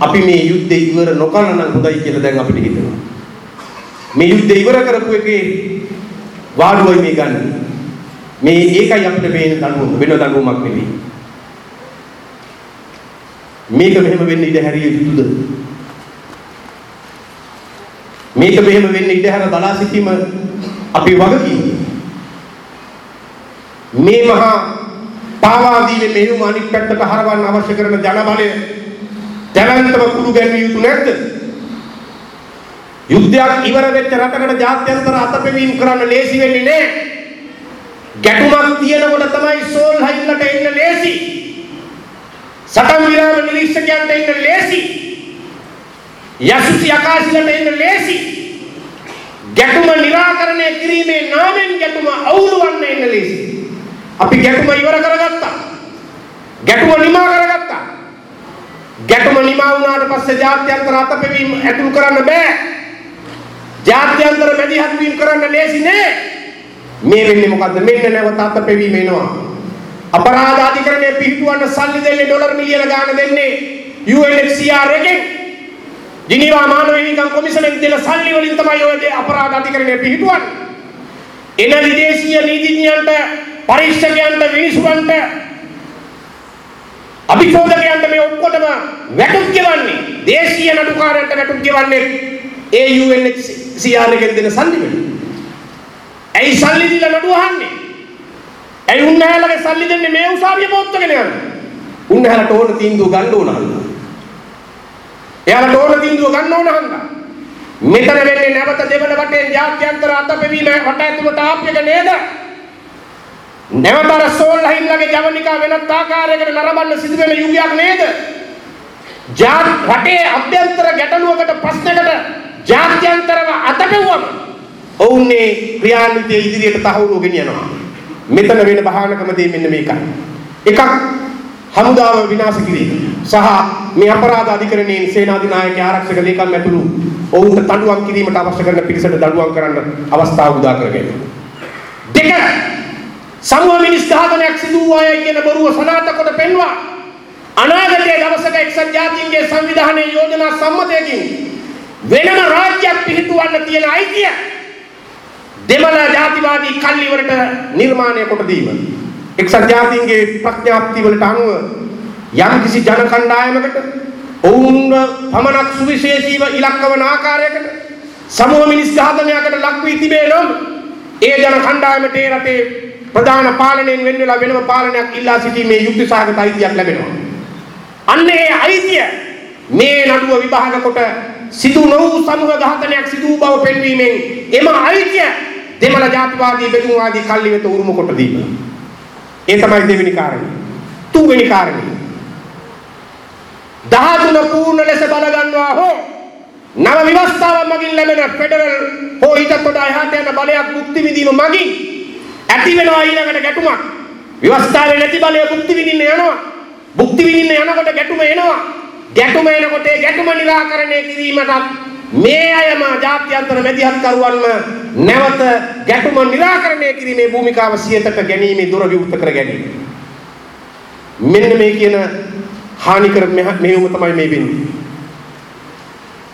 අපි මේ යුද්ධය ඉවර නොකරන නම් හොඳයි කියලා දැන් අපිට හිතෙනවා. මේ යුද්ධය ඉවර කරපු එකේ වාඩුවයි මේ ගන්න. මේ ඒකයි අපිට පේන දඬුවම වෙන දඬුවමක් නෙවෙයි. මේක මෙහෙම වෙන්න ඉඩ හැරිය යුතුද? මේක මෙහෙම වෙන්න ඉඩ හැර බලා සිටීම අපි වගකීම. මේ මහා පාවාදීනේ මෙහෙම අනිත් පැත්තට හරවන්න අවශ්‍ය කරන ජනබලය දැවැන්තව කුළු ගැන්විය යුතු නැද්ද? යුද්ධයක් ඉවර වෙච්ච රටකට ජාත්‍යන්තර අතපෙවීම් කරන්න ලේසි වෙන්නේ නැහැ. ගැටුමක් තියෙනකොට තමයි සෝල් හයිල්ලට එන්න ලේසි. සටන් විරාම නිරීක්ෂකයන්ට එන්න ලේසි. යසුසි අකාශිලට එන්න ලේසි. ගැටුම निराකරණය කිරීමේ නාමෙන් ගැටුම අවුලවන්න එන්න ලේසි. අපි ගැටුම ඉවර කරගත්තා. ගැටුම නිමා කරගත්තා. ගැටුම නිමා වුණාට පස්සේ ජාත්‍යන්තර අතපෙවීම ඇතුල් කරන්න බෑ. ජාත්‍යන්තර මැදිහත් වීම කරන්න ලේසි නෑ. මේ වෙන්නේ මොකද්ද? මෙන්න නැවත අතපෙවීම එනවා. අපරාධ අධිකරණය පිහිටුවන්න සල්ලි දෙන්නේ ඩොලර් මිලියන ගාන දෙන්නේ UNHCR එකෙන්. ජිනීවා මානව හිමිකම් කොමිසමෙන් දෙන සල්ලි වලින් තමයි ඔය දේ අපරාධ අධිකරණය පිහිටුවන්නේ. එන විදේශීය නීතිඥයන්ට පරීක්ෂකයන්ට විනිසුරන්ට අභිචෝදකයන්ට මේ ඔක්කොටම වැටුප් ගෙවන්නේ දේශීය නඩුකාරයන්ට වැටුප් ගෙවන්නේ ඒ UNHCR එකෙන් දෙන සල්ලි වලින්. ඇයි සල්ලි දීලා නඩුව අහන්නේ? ඇයි උන්වහන්සේලගේ සල්ලි දෙන්නේ මේ උසාවිය පොත්තගෙන යන්නේ? උන්වහන්සේලට ඕන තීන්දුව ගන්න ඕන හන්දා. එයාලට ඕන තීන්දුව ගන්න ඕන හන්දා. මෙතන වෙන්නේ නැවත දෙවන වටේ ජාත්‍යන්තර අතපෙවීම වට ඇතුළට ආපු එක නේද? නැවත අර සෝල්ලහින්ලගේ ජවනිකා වෙනත් ආකාරයකට නරඹන්න සිදු වෙන යුගයක් නේද? ජාත් රටේ අභ්‍යන්තර ගැටලුවකට ප්‍රශ්නකට ජාත්‍යන්තරව අතපෙව්වම ඔවුන්නේ ක්‍රියාන්විතය ඉදිරියට තහවුරු ගෙනියනවා. මෙතන වෙන භයානකම දේ මෙන්න මේකයි. එකක් හමුදාව විනාශ කිරීම සහ මේ අපරාධ අධිකරණයේ සේනාධිනායක ආරක්ෂක ලේකම් ඇතුළු ඔවුන්ට දඬුවම් කිරීමට අවශ්‍ය කරන පිරිසට දඬුවම් කරන්න අවස්ථාව උදා කර ගැනීම. දෙක සමූහ මිනිස් ඝාතනයක් සිදු වූ අය කියන බොරුව සනාථ කොට පෙන්වා අනාගතයේ දවසක එක්සත් ජාතීන්ගේ සංවිධානයේ යෝජනා සම්මතයකින් වෙනම රාජ්‍යයක් පිහිටුවන්න තියෙන අයිතිය දෙමළ ජාතිවාදී කල්ලිවලට නිර්මාණය කොට දීම. එක්සත් ජාතීන්ගේ ප්‍රඥාප්ති වලට අනුව යම් කිසි ජන කණ්ඩායමකට ඔවුන්ව පමණක් සුවිශේෂීව ඉලක්ක වන ආකාරයකට සමූහ මිනිස් ඝාතනයකට ලක් වී තිබේ නම් ඒ ජන කණ්ඩායමට ඒ රටේ ප්‍රධාන පාලනයෙන් වෙන් වෙලා වෙනම පාලනයක් ඉල්ලා සිටීමේ යුක්ති සහගත අයිතියක් ලැබෙනවා. අන්න ඒ අයිතිය මේ නඩුව විභාග කොට සිදු නොවූ සමූහ ඝාතනයක් සිදු වූ බව පෙන්වීමෙන් එම අයිතිය දෙමළ ජාතිවාදී බෙදුම්වාදී කල්ලි වෙත උරුම කොට දීම. ඒ තමයි දෙවෙනි කාරණය. තුන්වෙනි කාරණය. 13 පූර්ණ ලෙස බල ගන්නවා හෝ නව ව්‍යවස්ථාව මගින් ලැබෙන ෆෙඩරල් හෝ ඊටත් වඩා එහාට යන බලයක් මුක්ති විඳීම මගින් ඇති වෙනවා ඊළඟට ගැටුමක්. ව්‍යවස්ථාවේ නැති බලය මුක්ති විඳින්න යනවා. මුක්ති විඳින්න යනකොට ගැටුම එනවා. ගැටුම එනකොට ඒ ගැටුම निराකරණය කිරීමටත් මේ අයම ජාත්‍යන්තර මැදිහත් කරුවන්ම නැවත ගැටුම निराකරණය කිරීමේ භූමිකාව සියතට ගැනීමේ දුර විවෘත කර ගැනීම. මෙන්න මේ කියන හානිකර මෙහෙයුම තමයි මේ වෙන්නේ.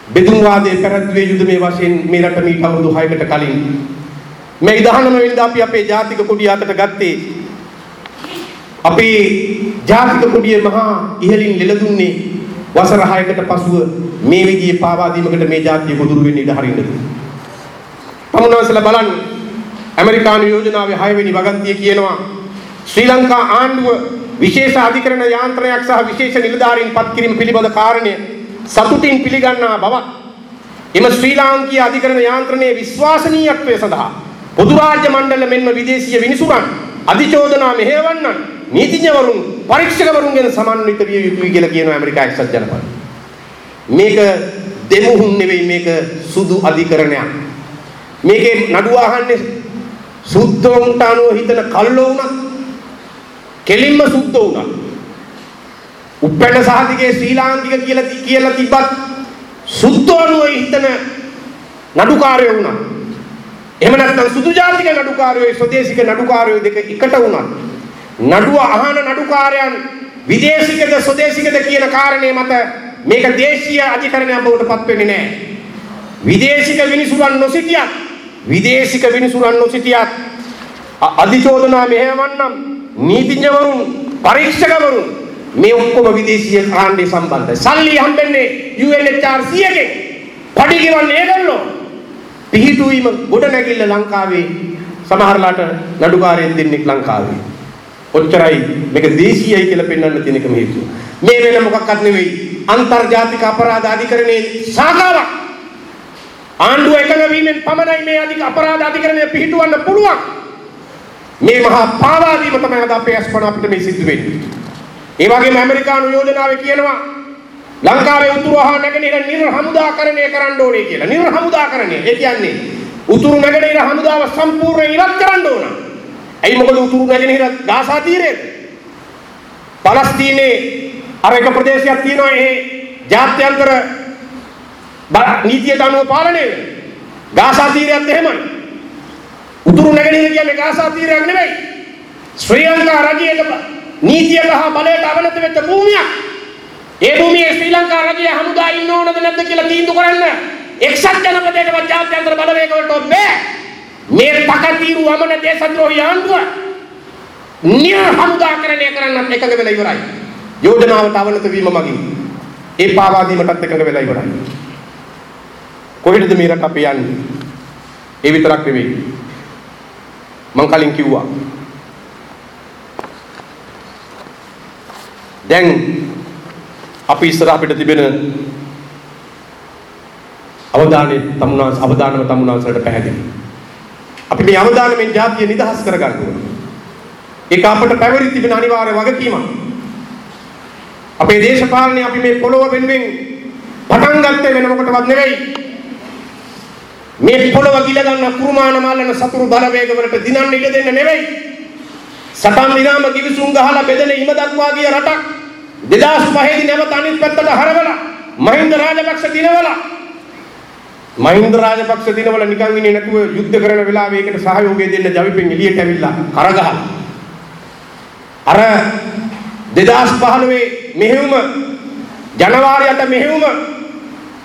බෙදුම් වාදයේ පැවැත්වුවේ යුදමේ වශයෙන් මේ රට මීට අවුරුදු 6කට කලින් මේ 19 වෙනිදා අපි අපේ ජාතික කොඩිය අතට ගත්තේ අපි ජාතික කොඩිය මහා ඉහළින් ලෙල දුන්නේ වසර 6කට පසුව මේ විදිහේ පාවා දීමකට මේ ජාතිය ගොදුරු වෙන්න ඉඩ හරින්නද? තමුන්වන්සලා බලන්න. ඇමරිකානු යෝජනාවේ 6 වෙනි වගන්තිය කියනවා ශ්‍රී ලංකා ආණ්ඩුව විශේෂ අධිකරණ යාන්ත්‍රණයක් සහ විශේෂ නිලධාරීන් පත් කිරීම පිළිබඳ කාරණය සතුටින් පිළිගන්නා බවත් එම ශ්‍රී ලාංකීය අධිකරණ යාන්ත්‍රණයේ විශ්වාසනීයත්වය සඳහා පොදු රාජ්‍ය මණ්ඩල මෙන්ම විදේශීය විනිසුරන් අධිචෝදනා මෙහෙයවන්නන් නීතිඥවරුන් පරීක්ෂකවරුන්ගෙන් සමන්විත විය යුතුයි කියලා කියනවා ඇමරිකා එක්සත් ජනපදය. මේක දෙමුහුන් නෙවෙයි මේක සුදු අධිකරණයක්. මේකේ නඩුව අහන්නේ සුද්ධෝන්ට අනුව හිතන කල්ලෝ වුණත් කෙලින්ම සුද්ධ වුණා. උපැන්න සහතිකේ ශ්‍රී ලාංකික කියලා කියලා තිබ්බත් සුද්ධ අනුව හිතන නඩුකාරයෝ වුණා. එහෙම නැත්නම් සුදු ජාතික නඩුකාරයෝ ස්වදේශික නඩුකාරයෝ දෙක එකට වුණා. නඩුව අහන නඩුකාරයන් විදේශිකද ස්වදේශිකද කියන කාරණේ මත මේක දේශීය අධිකරණයක් බවට පත් වෙන්නේ නැහැ. විදේශික විනිසුරන් නොසිටියත් විදේශික විනිසුරන් නොසිටියත් අධිචෝදනා මෙහෙයවන්නම් නීතිඥවරුන් පරීක්ෂකවරුන් මේ ඔක්කොම විදේශීය ආණ්ඩේ සම්බන්ධයි. සල්ලි හම්බෙන්නේ UNHRC එකෙන්. පඩි ගෙවන්නේ ඒගොල්ලෝ. පිහිටුවීම ගොඩනැගිල්ල ලංකාවේ සමහරලාට නඩුකාරයෙන් දෙන්නෙක් ලංකාවේ. ඔච්චරයි මේක දේශීයයි කියලා පෙන්වන්න තියෙන එකම හේතුව. මේ වෙන මොකක්වත් නෙවෙයි අන්තර්ජාතික අපරාධ අධිකරණයේ සාකාවක්. ආණ්ඩුව එකඟ වීමෙන් පමණයි මේ අධික අපරාධ අධිකරණය පිහිටුවන්න පුළුවන්. මේ මහා පාවා දීම තමයි අද අපේ අස්පන අපිට මේ සිද්ධ වෙන්නේ. ඒ වගේම ඇමරිකානු යෝජනාවේ කියනවා ලංකාවේ උතුරු හා නැගෙනහිර නිර් හමුදාකරණය කරන්න ඕනේ කියලා. නිර් හමුදාකරණය. ඒ කියන්නේ උතුරු නැගෙනහිර හමුදාව සම්පූර්ණයෙන් ඉවත් කරන්න ඕන. ඇයි මොකද උතුරු නැගෙනහිර ගාසා තීරයේ පලස්තීනයේ අර එක ප්‍රදේශයක් තියෙනවා ඒ ජාත්‍යන්තර නීතියට අනුව පාලනය වෙන. ගාසා තීරයත් එහෙමයි. උතුරු නැගෙනහිර කියන්නේ ගාසා තීරයක් නෙවෙයි. ශ්‍රී ලංකා රජයක නීතියට හා බලයට අවනත වෙච්ච භූමියක්. ඒ භූමියේ ශ්‍රී ලංකා රජයේ හමුදා ඉන්න ඕනද නැද්ද කියලා තීන්දුව කරන්න එක්සත් ජනපදයකට ජාත්‍යන්තර බලවේගවලට බෑ. මේ තකතිරු වමන දේශද්‍රෝහී ආණ්ඩුව නිර් හමුදාකරණය කරන්නත් එකඟ වෙලා ඉවරයි. යෝජනාවට අවනත වීම මගින් ඒ පාවා දීමටත් එකඟ වෙලා ඉවරයි. කොහෙටද මේ රට අපි යන්නේ? ඒ විතරක් නෙවෙයි. මං කලින් කිව්වා. දැන් අපි ඉස්සර අපිට තිබෙන අවධානය තමුනාස් අවධානම තමුනාස්ලට පැහැදිලි. අපි මේ අවධානයෙන් ජාතිය නිදහස් කරගන්න ඕනේ. ඒක අපට පැවරි තිබෙන අනිවාර්ය වගකීමක්. අපේ දේශපාලනේ අපි මේ පොළොව වෙනුවෙන් පටන් ගත්තේ වෙන මොකටවත් නෙවෙයි. මේ පොළොව ගිල ගන්න කුරුමාන මල්ලන සතුරු බලවේග වලට දිනන්න ඉඩ දෙන්න නෙවෙයි. සටන් විරාම කිවිසුම් ගහලා බෙදෙන හිම දක්වා ගිය රටක් 2005 දී නැවත අනිත් පැත්තට හරවලා මහින්ද රාජපක්ෂ දිනවලා මහින්ද රාජපක්ෂ දිනවල නිකන් ඉන්නේ නැතුව යුද්ධ කරන වෙලාවේ ඒකට සහයෝගය දෙන්න ජවිපෙන් එළියට ඇවිල්ලා කරගහලා අර 2015 මෙහෙයුම ජනවාරියට මෙහෙයුම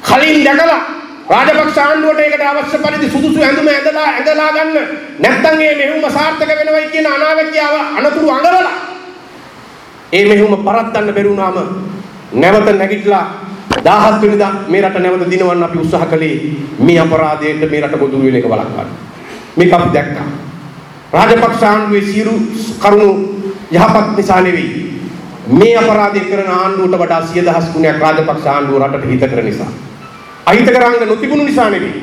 කලින් දැකලා රාජපක්ෂ ආණ්ඩුවට ඒකට අවශ්‍ය පරිදි සුදුසු ඇඳුම ඇඳලා ඇඳලා ගන්න නැත්නම් මේ මෙහෙයුම සාර්ථක වෙනවයි කියන අනාවැකිය අනතුරු අඟවලා ඒ මෙහෙයුම පරද්දන්න බැරි වුණාම නැවත නැගිටලා 17 වෙනිදා මේ රට නැවත දිනවන්න අපි උත්සාහ කළේ මේ අපරාධයට මේ රට ගොදුරු වෙන එක වළක්වන්න. මේක අපි දැක්කා. රාජපක්ෂ ආණ්ඩුවේ සියලු කරුණු යහපත් නිසා නෙවෙයි. මේ අපරාධය කරන ආණ්ඩුවට වඩා 10000 ගුණයක් රාජපක්ෂ ආණ්ඩුව රටට හිත කර නිසා. අහිතකරංග නොතිබුණු නිසා නෙවෙයි.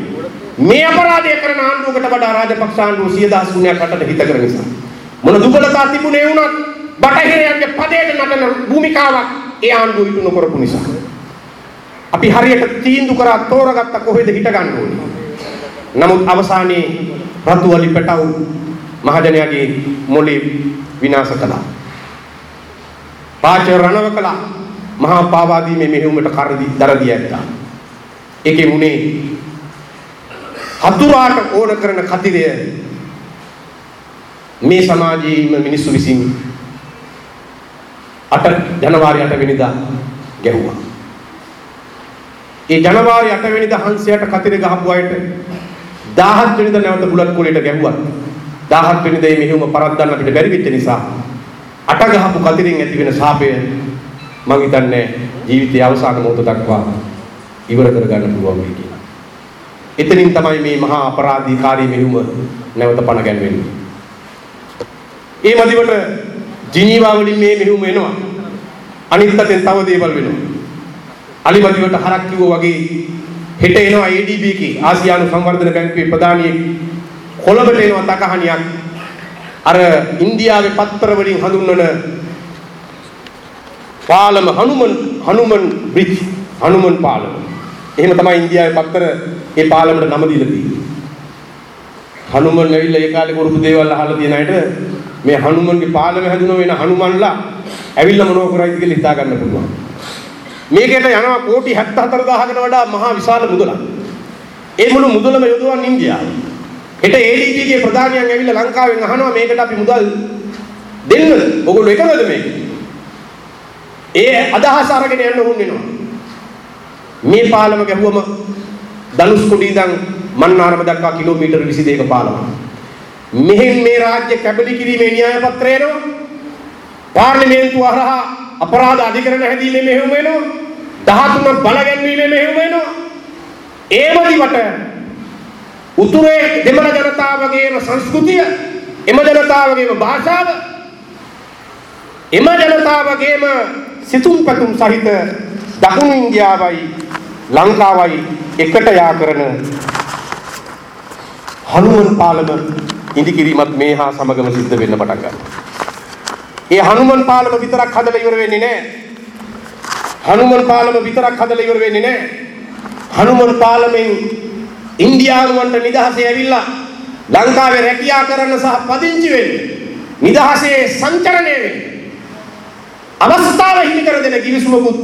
මේ අපරාධය කරන ආණ්ඩුවකට වඩා රාජපක්ෂ ආණ්ඩුව 10000 ගුණයක් රටට හිත කර නිසා. මොන දුබලතා තිබුණේ වුණත් බටහිරයන්ගේ පදයට නටන භූමිකාවක් ඒ ආණ්ඩුව ඉටු නොකරපු නිසා. අපි හරියට තීන්දුව කරා තෝරගත්ත කොහෙද හිට ගන්න ඕනේ. නමුත් අවසානයේ රතුවලි පැටව මහජනයාගේ මොළේ විනාශ කළා. පාච රණව කළා. මහා පාවාදීමේ මෙහෙයුමට කරදි දරදී ඇත්තා. ඒකේ මුනේ හතුරාට ඕන කරන කතිරය මේ සමාජයේ ඉන්න මිනිස්සු විසින් අට ජනවාරි 8 වෙනිදා ගැහුවා. ඒ ජනවාරි 8 වෙනිදා හංසයට කතිර ගහපු අයට 17 වෙනිදා නැවත බුලත් කොලේට ගැහුවා. 17 වෙනිදා මේ මෙහෙයුම පරද්දන්න අපිට බැරි වෙච්ච නිසා අට ගහපු කතිරෙන් ඇති වෙන ශාපය මම හිතන්නේ ජීවිතයේ අවසාන මොහොත දක්වා ඉවර කරගන්න පුළුවන් වෙයි කියලා. එතනින් තමයි මේ මහා අපරාධීකාරී මෙහෙයුම නැවත පණ ගැන්වෙන්නේ. ඒ මදිවට ජිනීවා වලින් මේ මෙහෙයුම එනවා. අනිත් අතෙන් තව දේවල් වෙනවා. අලිමදිවට හරක් කිව්වා වගේ හෙට එනවා ADB එකේ ආසියානු සංවර්ධන බැංකුවේ ප්‍රධානියෙක් කොළඹට එනවා තකහණියක් අර ඉන්දියාවේ පත්තර වලින් හඳුන්වන පාලම හනුමන් හනුමන් බ්‍රිජ් හනුමන් පාලම. එහෙම තමයි ඉන්දියාවේ පත්තර ඒ පාලමට නම දීලා තියෙන්නේ. හනුමන් ඇවිල්ලා ඒ කාලේ කරපු දේවල් අහලා තියෙන අයට මේ හනුමන්ගේ පාලම හැදුන වෙන හනුමන්ලා ඇවිල්ලා මොනව කරයිද කියලා හිතා ගන්න පුළුවන්. මේකට යනවා කෝටි 74000කට වඩා මහා විශාල මුදලක්. ඒ මුළු මුදලම යොදවන්නේ ඉන්දියාව. හෙට ADB ගේ ප්‍රධානියන් ඇවිල්ලා ලංකාවෙන් අහනවා මේකට අපි මුදල් දෙන්නද? ඔගොල්ලෝ එකමද මේක? ඒ අදහස අරගෙන යන්න උන් වෙනවා. මේ පාලම ගැහුවම ධනුෂ්කොඩි ඉඳන් මන්නාරම දක්වා කිලෝමීටර් 22ක පාලම. මෙහෙන් මේ රාජ්‍ය කැබලි කිරීමේ න්‍යාය පත්‍රය එනවා. පාර්ලිමේන්තුව හරහා අපරාධ අධිකරණ හැදීමේ මෙහෙයුම වෙනවා. 13 බල ගැන්වීමේ මෙහෙයුම වෙනවා. ඒවදිවට උතුරේ දෙමළ ජනතාවගේම සංස්කෘතිය, එම ජනතාවගේම භාෂාව, එම ජනතාවගේම සිතුම් පැතුම් සහිත දකුණු ඉන්දියාවයි ලංකාවයි එකට යා කරන හනුමන් පාලම ඉදිකිරීමත් මේ හා සමගම සිද්ධ වෙන්න පටන් ගන්නවා. ඒ හනුමන් පාලම විතරක් හදලා ඉවර වෙන්නේ නැහැ. හනුමන් පාලම විතරක් හදලා ඉවර වෙන්නේ නැහැ. හනුමන් පාලමෙන් ඉන්දියානුවන්ට නිදහසේ ඇවිල්ලා ලංකාවේ රැකියා කරන්න සහ පදිංචි වෙන්න නිදහසේ සංචරණය වෙන්න අවස්ථාව හිමි කර දෙන කිවිසුමකුත්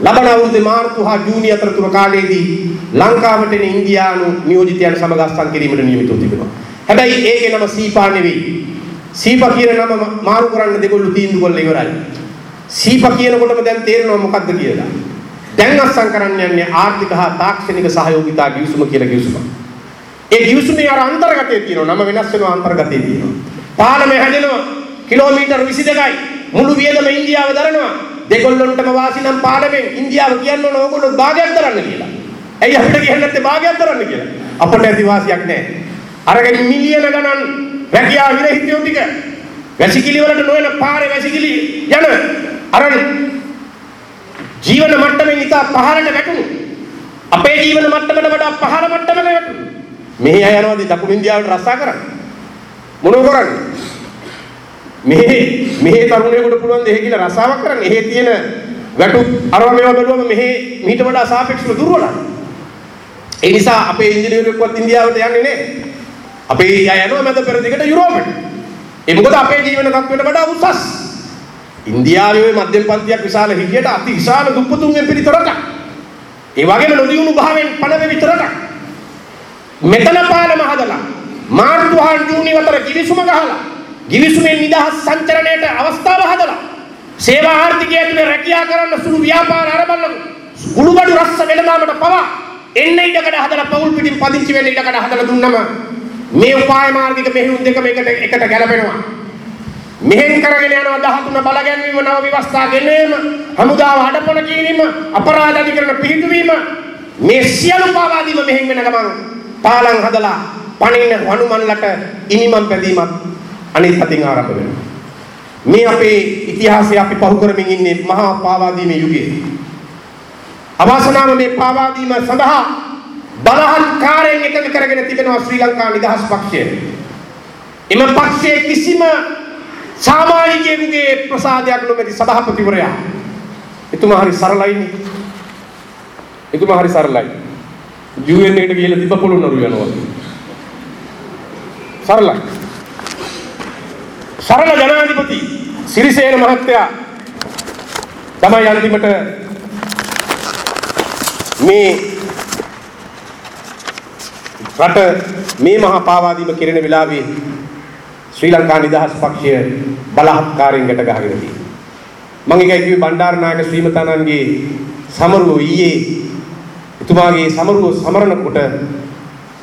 ලබන අවුරුද්දේ මාර්තු හා ජූනි අතරතුර කාලයේදී ලංකාවට එන ඉන්දියානු නියෝජිතයන් සමග අත්සන් කිරීමට නියමිතව තිබෙනවා. හැබැයි ඒකේ නම සීපා නෙවෙයි. සීපා කියන නම මාරු කරන්න දෙගොල්ලෝ තීන්දුව කළා ඉවරයි. සීපා කියනකොටම දැන් තේරෙනවා මොකද්ද කියලා. දැන් අත්සන් කරන්න යන්නේ ආර්ථික හා තාක්ෂණික සහයෝගිතා ගිවිසුම කියලා ගිවිසුමක්. ඒ ගිවිසුමේ අර අන්තර්ගතයේ තියෙනවා නම වෙනස් වෙනවා අන්තර්ගතයේ තියෙනවා. පාලමේ හැදෙනවා කිලෝමීටර් 22යි මුළු වියදම ඉන්දියාව දරනවා. දෙගොල්ලොන්ටම වාසි නම් පාලමෙන් ඉන්දියාව කියන්න ඕන ඕගොල්ලෝ භාගයක් දරන්න කියලා. ඇයි අපිට කියන්නේ නැත්තේ භාගයක් දරන්න කියලා? අපිට ඇති වාසියක් නැහැ. අරගෙන මිලියන ගණන් රැකියා විරහිතයෝ ටික වැසිකිලි වලට නොවන පාරේ වැසිකිලි යන අර ජීවන මට්ටමින් ඉතා පහළට වැටුණු අපේ ජීවන මට්ටමට වඩා පහළ මට්ටමක වැටුණු මෙහි අය යනවාද දකුණු ඉන්දියාවට රස්සා කරන්න මොනව කරන්නේ මෙහි මෙහි තරුණයෙකුට පුළුවන් දෙහි කියලා රසාවක් කරන්න. එහෙ තියෙන වැටුප් අරවා මේවා බැලුවම මෙහි මීට වඩා සාපේක්ෂව දුර්වලයි. ඒ නිසා අපේ ඉංජිනේරුවෙක්වත් ඉන්දියාවට යන්නේ නැහැ. අපේ අය යනවා මැද පෙරදිගට යුරෝපෙට. ඒ මොකද අපේ ජීවන තත්ත්වයට වඩා උසස්. ඉන්දියාවේ මධ්‍යම පන්තියක් විශාල හිටියට අති විශාල දුප්පතුන්ගෙන් පිරිත රටක්. ඒ වගේම නොදියුණු භාවයෙන් පණ වෙවිත රටක්. මෙතන පාලම හදලා මාර්තු හා ජූනි අතර කිවිසුම ගහලා කිවිසුමෙන් නිදහස් සංචරණයට අවස්ථාව හදලා සේවා ආර්ථිකය ඇතුලේ රැකියා කරන්න සුළු ව්‍යාපාර ආරම්භ කුළුබඩු රස්ස වෙළඳාමට පවා එන්න ඉඩකඩ හදලා පවුල් පිටින් පදිංචි වෙන්න ඉඩකඩ හදලා දුන්නම මේ උපාය මාර්ගික මෙහෙයුම් දෙකම එකට එකට ගැලපෙනවා මෙහෙන් කරගෙන යනවා 13 බල ගැන්වීම නව ව්‍යවස්ථා ගෙනීම හමුදාව හඩපොන කිරීම අපරාධ අධිකරණ පිහිටුවීම මේ සියලු පාවා දීම මෙහෙන් වෙන ගමන් පාලම් හදලා පණින්න වනුමන්ලට ඉනිමන් පැදීමත් අනිත් අතින් ආරම්භ වෙනවා මේ අපේ ඉතිහාසය අපි පහු කරමින් ඉන්නේ මහා පාවා දීමේ යුගයේ අවාසනාව මේ පාවා දීම සඳහා බලහත්කාරයෙන් එකතු කරගෙන තිබෙනවා ශ්‍රී ලංකා නිදහස් පක්ෂය. එම පක්ෂයේ කිසිම සාමාජිකයෙකුගේ ප්‍රසාදයක් නොමැති සභාපතිවරයා. එතුමා හරි සරලයිනේ. එතුමා හරි සරලයි. UN එකට ගිහිල්ලා තිබ්බ පොළොන්නරු යනවා. සරලයි. සරල ජනාධිපති සිරිසේන මහත්තයා තමයි අන්තිමට මේ රට මේ මහා පාවාදීම කෙරෙන වෙලාවේ ශ්‍රී ලංකා නිදහස් පක්ෂය බලහත්කාරයෙන් ගැට ගහගෙන තියෙනවා. මම එකයි කිව්වේ බණ්ඩාරනායක ශ්‍රීමතානන්ගේ සමරුව ඊයේ එතුමාගේ සමරුව සමරනකොට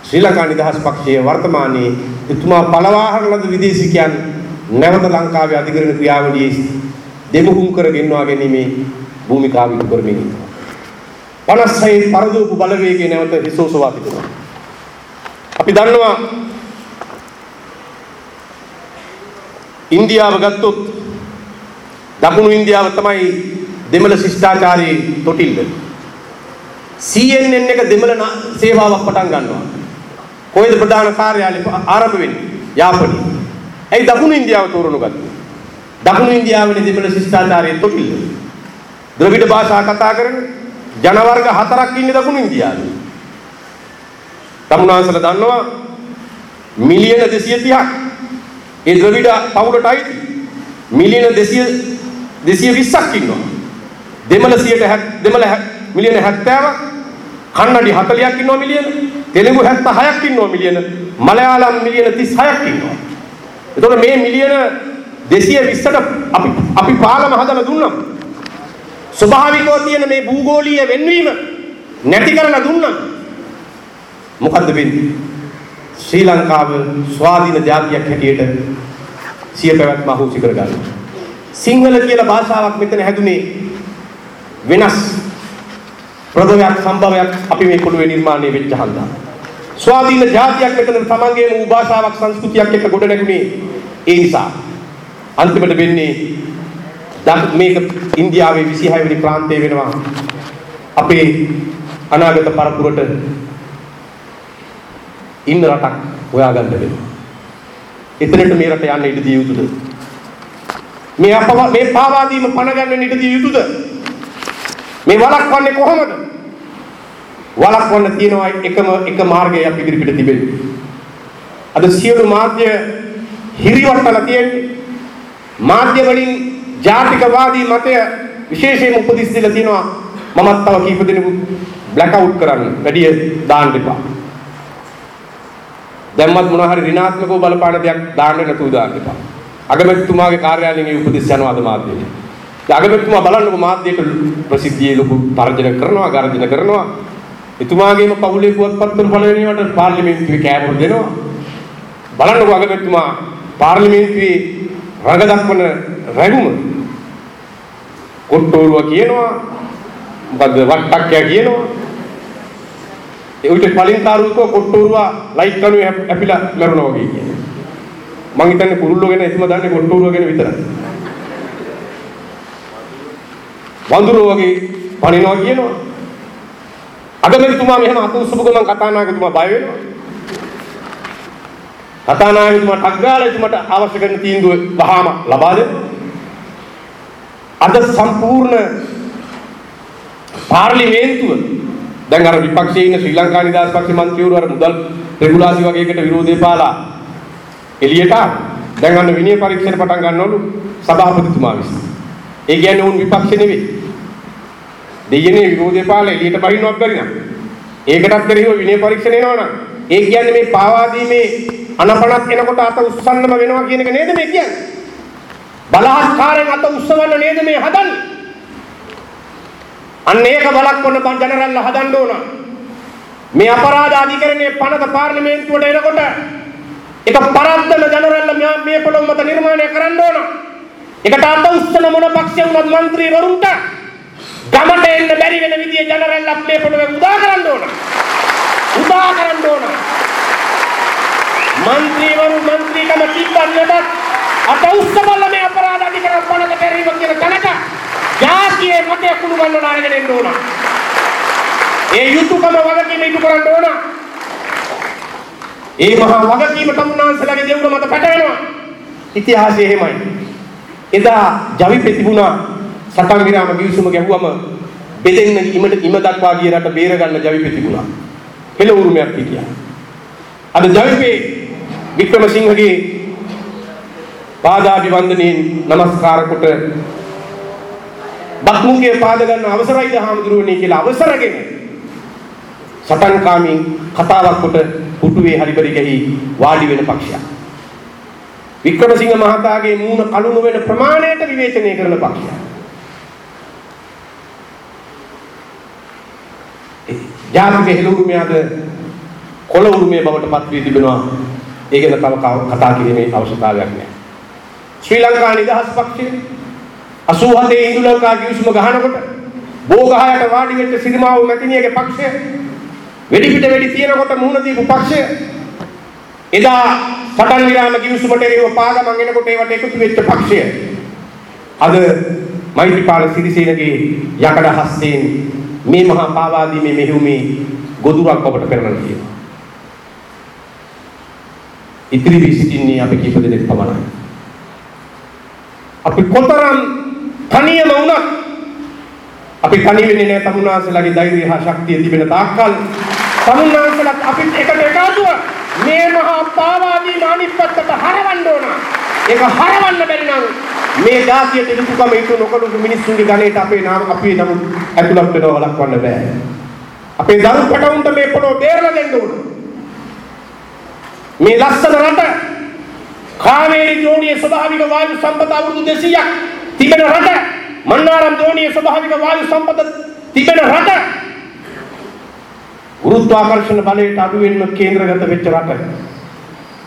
ශ්‍රී ලංකා නිදහස් පක්ෂය වර්තමානයේ එතුමා පළවාහන ලද විදේශිකයන් නැවත ලංකාවේ අධිකරණ ක්‍රියාවලියේ දෙමුහුම් කර ගෙන්වා ගැනීමේ භූමිකාව ඉටු කරමින් ඉන්නවා. 56 පරදූපු බලවේගය නැවත හිසෝසවා තිබුණා. අපි දන්නවා ඉන්දියාව ගත්තොත් දකුණු ඉන්දියාව තමයි දෙමළ ශිෂ්ටාචාරයේ තොටිල්ල. CNN එක දෙමළ සේවාවක් පටන් ගන්නවා. කොහෙද ප්‍රධාන කාර්යාලය ආරම්භ වෙන්නේ? යාපනයේ. ඇයි දකුණු ඉන්දියාව තෝරනු ගත්තේ? දකුණු ඉන්දියාවේ දෙමළ ශිෂ්ටාචාරයේ තොටිල්ල. ද්‍රවිඩ භාෂා කතා කරන ජන වර්ග හතරක් ඉන්නේ දකුණු ඉන්දියාවේ. තමුනාසල දන්නවා මිලියන 230ක් ඒ ද්‍රවිඩ පවුලට අයිති මිලියන 200 220ක් ඉන්නවා. දෙමළ 160 දෙමළ මිලියන 70ක් කන්නඩි 40ක් ඉන්නවා මිලියන තෙලුගු 76ක් ඉන්නවා මිලියන මලයාලම් මිලියන 36ක් ඉන්නවා. එතකොට මේ මිලියන 220ට අපි අපි පාලම හදලා දුන්නා. ස්වභාවිකව තියෙන මේ භූගෝලීය වෙන්වීම නැති කරලා දුන්නා. මොකද්ද වෙන්නේ? ශ්‍රී ලංකාව ස්වාධීන ජාතියක් හැටියට සිය පැවැත්ම අහෝසි කරගන්නවා. සිංහල කියලා භාෂාවක් මෙතන හැදුනේ වෙනස් ප්‍රදවයක් සම්භවයක් අපි මේ පොළොවේ නිර්මාණය වෙච්ච හන්දා. ස්වාධීන ජාතියක් මෙතන තමන්ගේම වූ භාෂාවක් සංස්කෘතියක් එක්ක ගොඩ නැගුණේ ඒ නිසා. අන්තිමට වෙන්නේ මේක ඉන්දියාවේ 26 වෙනි ප්‍රාන්තයේ වෙනවා අපේ අනාගත පරපුරට ඉන්න රටක් හොයාගන්න වෙනවා. එතනට මේ රට යන්න ඉඩ දිය යුතුද? මේ අප මේ පාවා දීම පණ ගන්න ඉඩ දිය යුතුද? මේ වළක්වන්නේ කොහොමද? වළක්වන්න තියෙනවා එකම එක මාර්ගය අපි ඉදිරිපිට තිබෙන්නේ. අද සියලු මාධ්‍ය හිරිවට්ටලා තියෙන්නේ. මාධ්‍ය වලින් ජාතිකවාදී මතය විශේෂයෙන් උපදිස් දීලා තියෙනවා. මමත් තව කීප දෙනෙකු බ්ලැක් අවුට් කරන්න වැඩි දාන්න එපා. දැම්මත් මොනවා හරි ඍණාත්මකව බලපාන දෙයක් දාන්න නැතුව දාන්න එපා. අගමැතිතුමාගේ කාර්යාලයෙන් ඒ උපදෙස් යනවා අද මාධ්‍යයට. දැන් අගමැතිතුමා බලන්නකො මාධ්‍යයට ප්‍රසිද්ධියේ ලොකු තර්ජන කරනවා, ගර්ජන කරනවා. එතුමාගේම පවුලේ පුවත්පත්වල පළවෙනිවට පාර්ලිමේන්තුවේ කෑමර දෙනවා. බලන්නකො අගමැතිතුමා පාර්ලිමේන්තුවේ රඟ දක්වන රැගුම කොට්ටෝරුව කියනවා මොකද්ද වට්ටක්කය කියනවා ඒ උන්ට කලින් තාරුකෝ කොට්ටෝරුව ලයිට් කණුවේ ඇපිලා මැරුණා වගේ කියනවා මං හිතන්නේ කුරුල්ලෝ ගැන එතුම දන්නේ කොට්ටෝරුව ගැන විතරයි. වඳුරෝ වගේ පණිනවා කියනවා. අගමැතිතුමා මෙහෙම අත උස්සපු ගමන් කතානායකතුමා බය වෙනවා. කතානායකතුමා ටක් ගාලා එතුමට අවශ්‍ය කරන තීන්දුව වහාම ලබා දෙන්න. අද සම්පූර්ණ පාර්ලිමේන්තුව දැන් අර විපක්ෂයේ ඉන්න ශ්‍රී ලංකා නිදහස් පක්ෂ මන්ත්‍රීවරු අර මුදල් රෙගුලාසි වගේ එකට විරෝධය පාලා එළියට ආවා. දැන් අන්න විනය පරීක්ෂණ පටන් ගන්නවලු සභාපතිතුමා විසින්. ඒ කියන්නේ උන් විපක්ෂ නෙවෙයි. දෙයනේ විරෝධය පාලා එළියට බහින්නවත් බැරි නම්. ඒකටත් පෙරහිව විනය පරීක්ෂණ එනවනම් ඒ කියන්නේ මේ පාවාදීමේ අනපනත් එනකොට අත උස්සන්නම වෙනවා කියන එක නේද මේ කියන්නේ? බලහත්කාරයෙන් අත උස්සවන්න නේද මේ හදන්නේ? අන්න ඒක බලක් වන්න ජනරල්ල හදන්න ඕන. මේ අපරාධ අධිකරණයේ පනත පාර්ලිමේන්තුවට එනකොට ඒක පරද්දන ජනරල්ල මේ පොළොව මත නිර්මාණය කරන්න ඕන. ඒකට අත උස්සන මොන පක්ෂය වුණත් മന്ത്രിවරුන්ට ගමට එන්න බැරි වෙන විදිය ජනරල්ල මේ පොළොවේ උදා කරන්න ඕන. උදා කරන්න ඕන. മന്ത്രിවරු മന്ത്രിකම තිබ්බන්නට අත උස්සබල්ල මේ අපරාධ අධිකරණ පනත පෙරීම කියන තැනට ජාතියේ මතය කුණු ගන්නන අරගෙන එන්න ඕන. ඒ යුතුයකම වගකීම ඉටු කරන්න ඕන. ඒ මහා වගකීම තමුන්නාන්සලාගේ දෙවුන මත පැටවෙනවා. ඉතිහාසය එහෙමයි. එදා ජවිපෙ තිබුණා සටන් විරාම ගිවිසුම ගැහුවම බෙදෙන්න ඉමට ඉම දක්වා ගිය රට බේර ගන්න ජවිපෙ තිබුණා. හෙළ උරුමයක් හිටියා. අද ජවිපේ වික්‍රමසිංහගේ පාදාභිවන්දනයෙන් নমස්කාර කොට බක්මුගේ පාද ගන්න අවසරයිද හාමුදුරුවනේ කියලා අවසරගෙන සටන්කාමී කතාවක් කොට පුටුවේ හරිබරි ගහි වාඩි වෙන පක්ෂයක්. වික්‍රමසිංහ මහතාගේ මූණ කලුණු වෙන ප්‍රමාණයට විවේචනය කරන පක්ෂයක්. ජාතික හෙළුරුමේ අද කොළ උරුමේ බවට පත් වී තිබෙනවා. ඒ ගැන තව කතා කිරීමේ අවශ්‍යතාවයක් නැහැ. ශ්‍රී ලංකා නිදහස් පක්ෂය 87 ඉන්දු ලංකා කිවිසුම ගහනකොට බෝගහයට වාඩි වෙච්ච සිරිමාවු මැතිණියගේ පක්ෂය වෙඩි පිට වෙඩි තියනකොට මුහුණ දීපු පක්ෂය එදා සටන් විරාම කිවිසුමට එරෙහිව පාගමන් එනකොට ඒවට එකතු වෙච්ච පක්ෂය අද මෛත්‍රීපාල සිරිසේනගේ යකඩ හස්තයෙන් මේ මහා පාවාදීමේ මෙහෙයුමේ ගොදුරක් ඔබට පෙරලන තියෙනවා. ඉතිරි වී සිටින්නේ අපි කීප දෙනෙක් පමණයි. අපි කොතරම් තනියම වුණත් අපි තනි වෙන්නේ නැහැ තමුන්නාන්සලාගේ ධෛර්යය හා ශක්තිය තිබෙන තාක්කල් තමුන්නාන්සලාත් අපිත් එකට එකතුව මේ මහා පාවාදී මානිපත්තට හරවන්න ඕන. ඒක හරවන්න බැරි නම් මේ જાතියට යුතුයකම ඉතු නොකළු මිනිස්සුන්ගේ ගණේට අපේ නාම අපේ නම ඇතුළත් වෙනව වළක්වන්න බෑ. අපේ දරු පැටවුන්ට මේ පොළොව බේරලා දෙන්න ඕන. මේ ලස්සන රට කාවේරි දෝණියේ ස්වභාවික වායු සම්පත අවුරුදු 200ක් තිබෙන රට මන්නාරම් දෝණියේ ස්වභාවික වායු සම්පත තිබෙන රට ගුරුත්වාකර්ෂණ බලයට අඩුවෙන්ම කේන්ද්‍රගත වෙච්ච රට.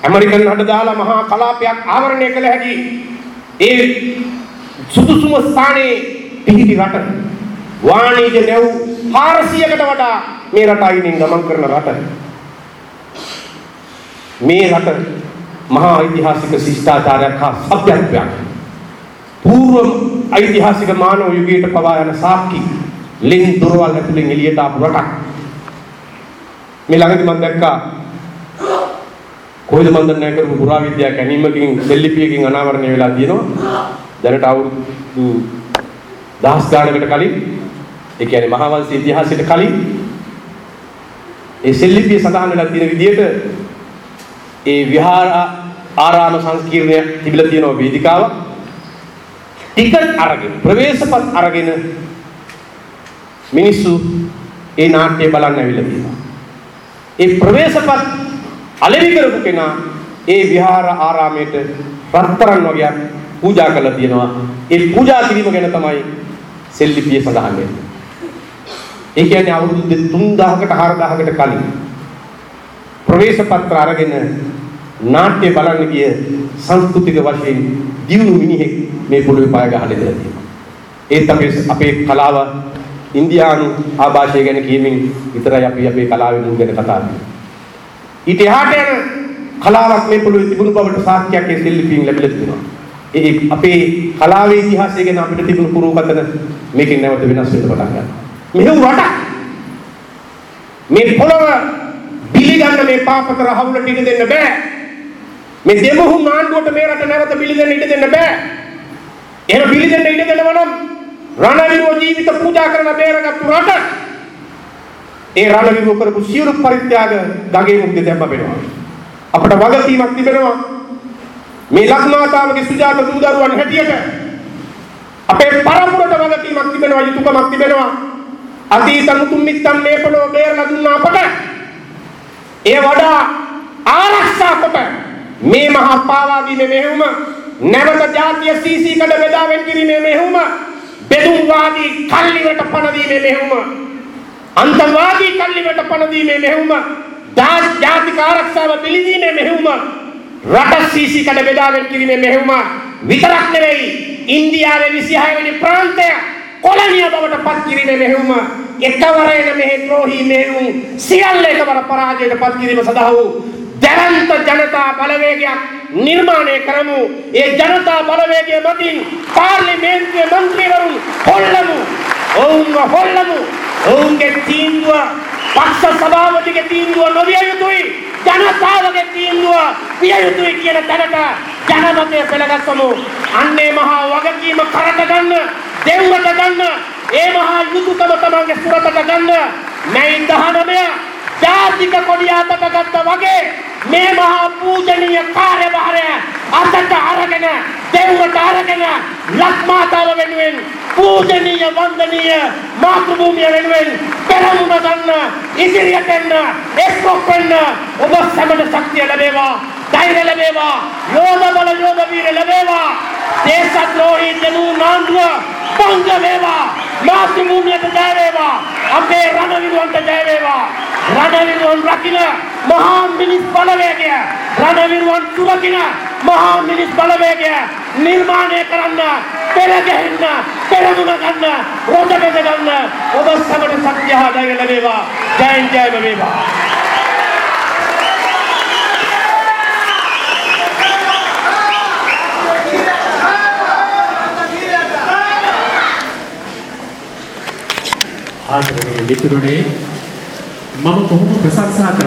ඇමරිකන් හඩ දාලා මහා කලාපයක් ආවරණය කළ හැකි ඒ සුදුසුම ස්ථානයේ පිහිටි රට. වාණිජ නැව් 400කට වඩා මේ රට අයිනෙන් ගමන් කරන රට. මේ රට මහා ඓතිහාසික ශිෂ්ටාචාරයක් හා සભ્યත්වයක් పూర్ව ඓතිහාසික මානව යුගයට පවා යන සාක්කි. ලෙන් දොරවල් ඇතුලෙන් එළියට ආපු රටක්. මේ ළඟදී මම දැක්කා. කොයිද මන් දන්නේ කරපු පුරා විද්‍යා කැණීමකින් සෙල්ලිපියකින් අනාවරණය වෙලා තියෙනවා. දැනට අවුරුදු දහස් ගානකට කලින් ඒ කියන්නේ මහා වංශ ඉතිහාසයට කලින් ඒ සෙල්ලිපිය සඳහන් වෙලා තියෙන විදිහට ඒ විහාර ආරාම සංකීර්ණය තිබිලා තියෙන වේදිකාව. ටිකට් අරගෙන ප්‍රවේශපත් අරගෙන මිනිස්සු ඒ නාට්‍ය බලන්න ඇවිල්ලා තියෙනවා. ඒ ප්‍රවේශපත් අලෙවි කරපු කෙනා ඒ විහාර ආරාමයට රත්තරන් වගේක් පූජා කරලා තියෙනවා. ඒ පූජා කිරීම ගැන තමයි සෙල්ලිපිය සඳහන් වෙන්නේ. ඒ කියන්නේ අවුරුදු 3000කට 4000කට කලින් ප්‍රවේශ පත්‍ර අරගෙන නාට්‍ය බලන්න ගිය සංස්කෘතික වශයෙන් දියුණු මිනිහෙක් මේ පොළොවේ පාය ගහලා ඉඳලා තියෙනවා. ඒත් අපේ අපේ කලාව ඉන්දියානු ආభాෂය ගැන කියමින් විතරයි අපි අපේ කලාවේ මුල් ගැන කතා කරන්නේ. ඊට එහාට යන කලාවක් මේ පොළොවේ තිබුණු බවට සාක්ෂියක් ඒ සෙල්ලිපියෙන් ලැබිලා තිබෙනවා. ඒ අපේ කලාවේ ඉතිහාසය ගැන අපිට තිබුණු පුරෝකතන මේකෙන් නැවත වෙනස් වෙන්න පටන් ගන්නවා. මෙහෙම රටක් මේ පොළොව පිළිගන්න මේ පාපතර හවුලට ඉඩ දෙන්න බෑ. මේ දෙමුහුන් ආණ්ඩුවට මේ රට නැවත පිළිදෙන්න ඉඩ දෙන්න බෑ. එහෙම පිළිදෙන්න ඉඩ දෙනවා නම් රණවිරුව ජීවිත පූජා කරන බේරගත්තු රට ඒ රණවිරුව කරපු සියලු පරිත්‍යාග ගගේ මුක්ති දැම්ම වෙනවා. අපට වගකීමක් තිබෙනවා මේ ලක්මාතාවගේ සුජාත දූ දරුවන් හැටියට අපේ පරපුරට වගකීමක් තිබෙනවා යුතුයකමක් තිබෙනවා අතීත මුතුන් මිත්තන් මේපලෝ බේරලා දුන්නා අපට ඒ වඩා ආරක්ෂා කොට මේ මහා පාවාදීමේ මෙහෙයුම නැවත ජාතිය සීසී කඩ බෙදාවෙන් කිරීමේ මෙහෙයුම බෙදුම්වාදී කල්ලිවට පණ දීමේ මෙහෙයුම අන්තවාදී කල්ලිවට පණ දීමේ මෙහෙයුම දාස් ජාතික ආරක්ෂාව පිළිදීමේ මෙහෙයුම රට සීසී කඩ බෙදාවෙන් කිරීමේ මෙහෙයුම විතරක් නෙවෙයි ඉන්දියාවේ 26 වෙනි ප්‍රාන්තය කොලනිය බවට පත් කිරීමේ මෙහෙයුම එකවරේන මෙහි ද්‍රෝහී මෙහෙයුම් සියල්ල එකවර පරාජයට පත් කිරීම සඳහා වූ දැවන්ත ජනතා බලවේගයක් නිර්මාණය කරමු. ඒ ජනතා බලවේගය මතින් පාර්ලිමේන්තුවේ මන්ත්‍රීවරුන් හොල්ලමු. ඔවුන්ව හොල්ලමු. ඔවුන්ගේ තීන්දුව පක්ෂ සභාපතිගේ තීන්දුව නොවිය යුතුයි. ජනතාවගේ තීන්දුව විය යුතුයි කියන තැනට ජනමතය පෙළගස්සමු. අන්නේ මහා වගකීම කරට ගන්න දෙව්වට ගන්න ඒ මහා යුතුයකම තමන්ගේ සුරතට ගන්න මේ 19 ජාතික කොඩිය අතට ගත්තා වගේ මේ මහා පූජනීය කාර්යභාරය අතට අරගෙන දෙව්වට අරගෙන ලක්මාතාව වෙනුවෙන් පූජනීය වන්දනීය මාතෘ භූමිය වෙනුවෙන් පෙරමුණ ගන්න ඉදිරියට එන්න එක්කොක් වෙන්න ඔබ සැමට ශක්තිය ලැබේවා. ධෛර්ය ලැබේවා යෝධ බල යෝධ වීර ලැබේවා දේශද්‍රෝහී දෙනු නාන්දුව බංග වේවා මාතෘ භූමියට ජය වේවා අපේ රණවිරුවන්ට ජය වේවා රණවිරුවන් රකින්න මහා මිනිස් බලවේගය රණවිරුවන් සුරකින්න මහා මිනිස් බලවේගය නිර්මාණය කරන්න පෙර ගැහෙන්න පෙරමුණ ගන්න රොද බෙද ගන්න ඔබ සමට ශක්තිය හා ධෛර්ය ලැබේවා ජයෙන් ජයම වේවා ආදරණීය මිතුරුනේ මම කොහොම ප්‍රශංසා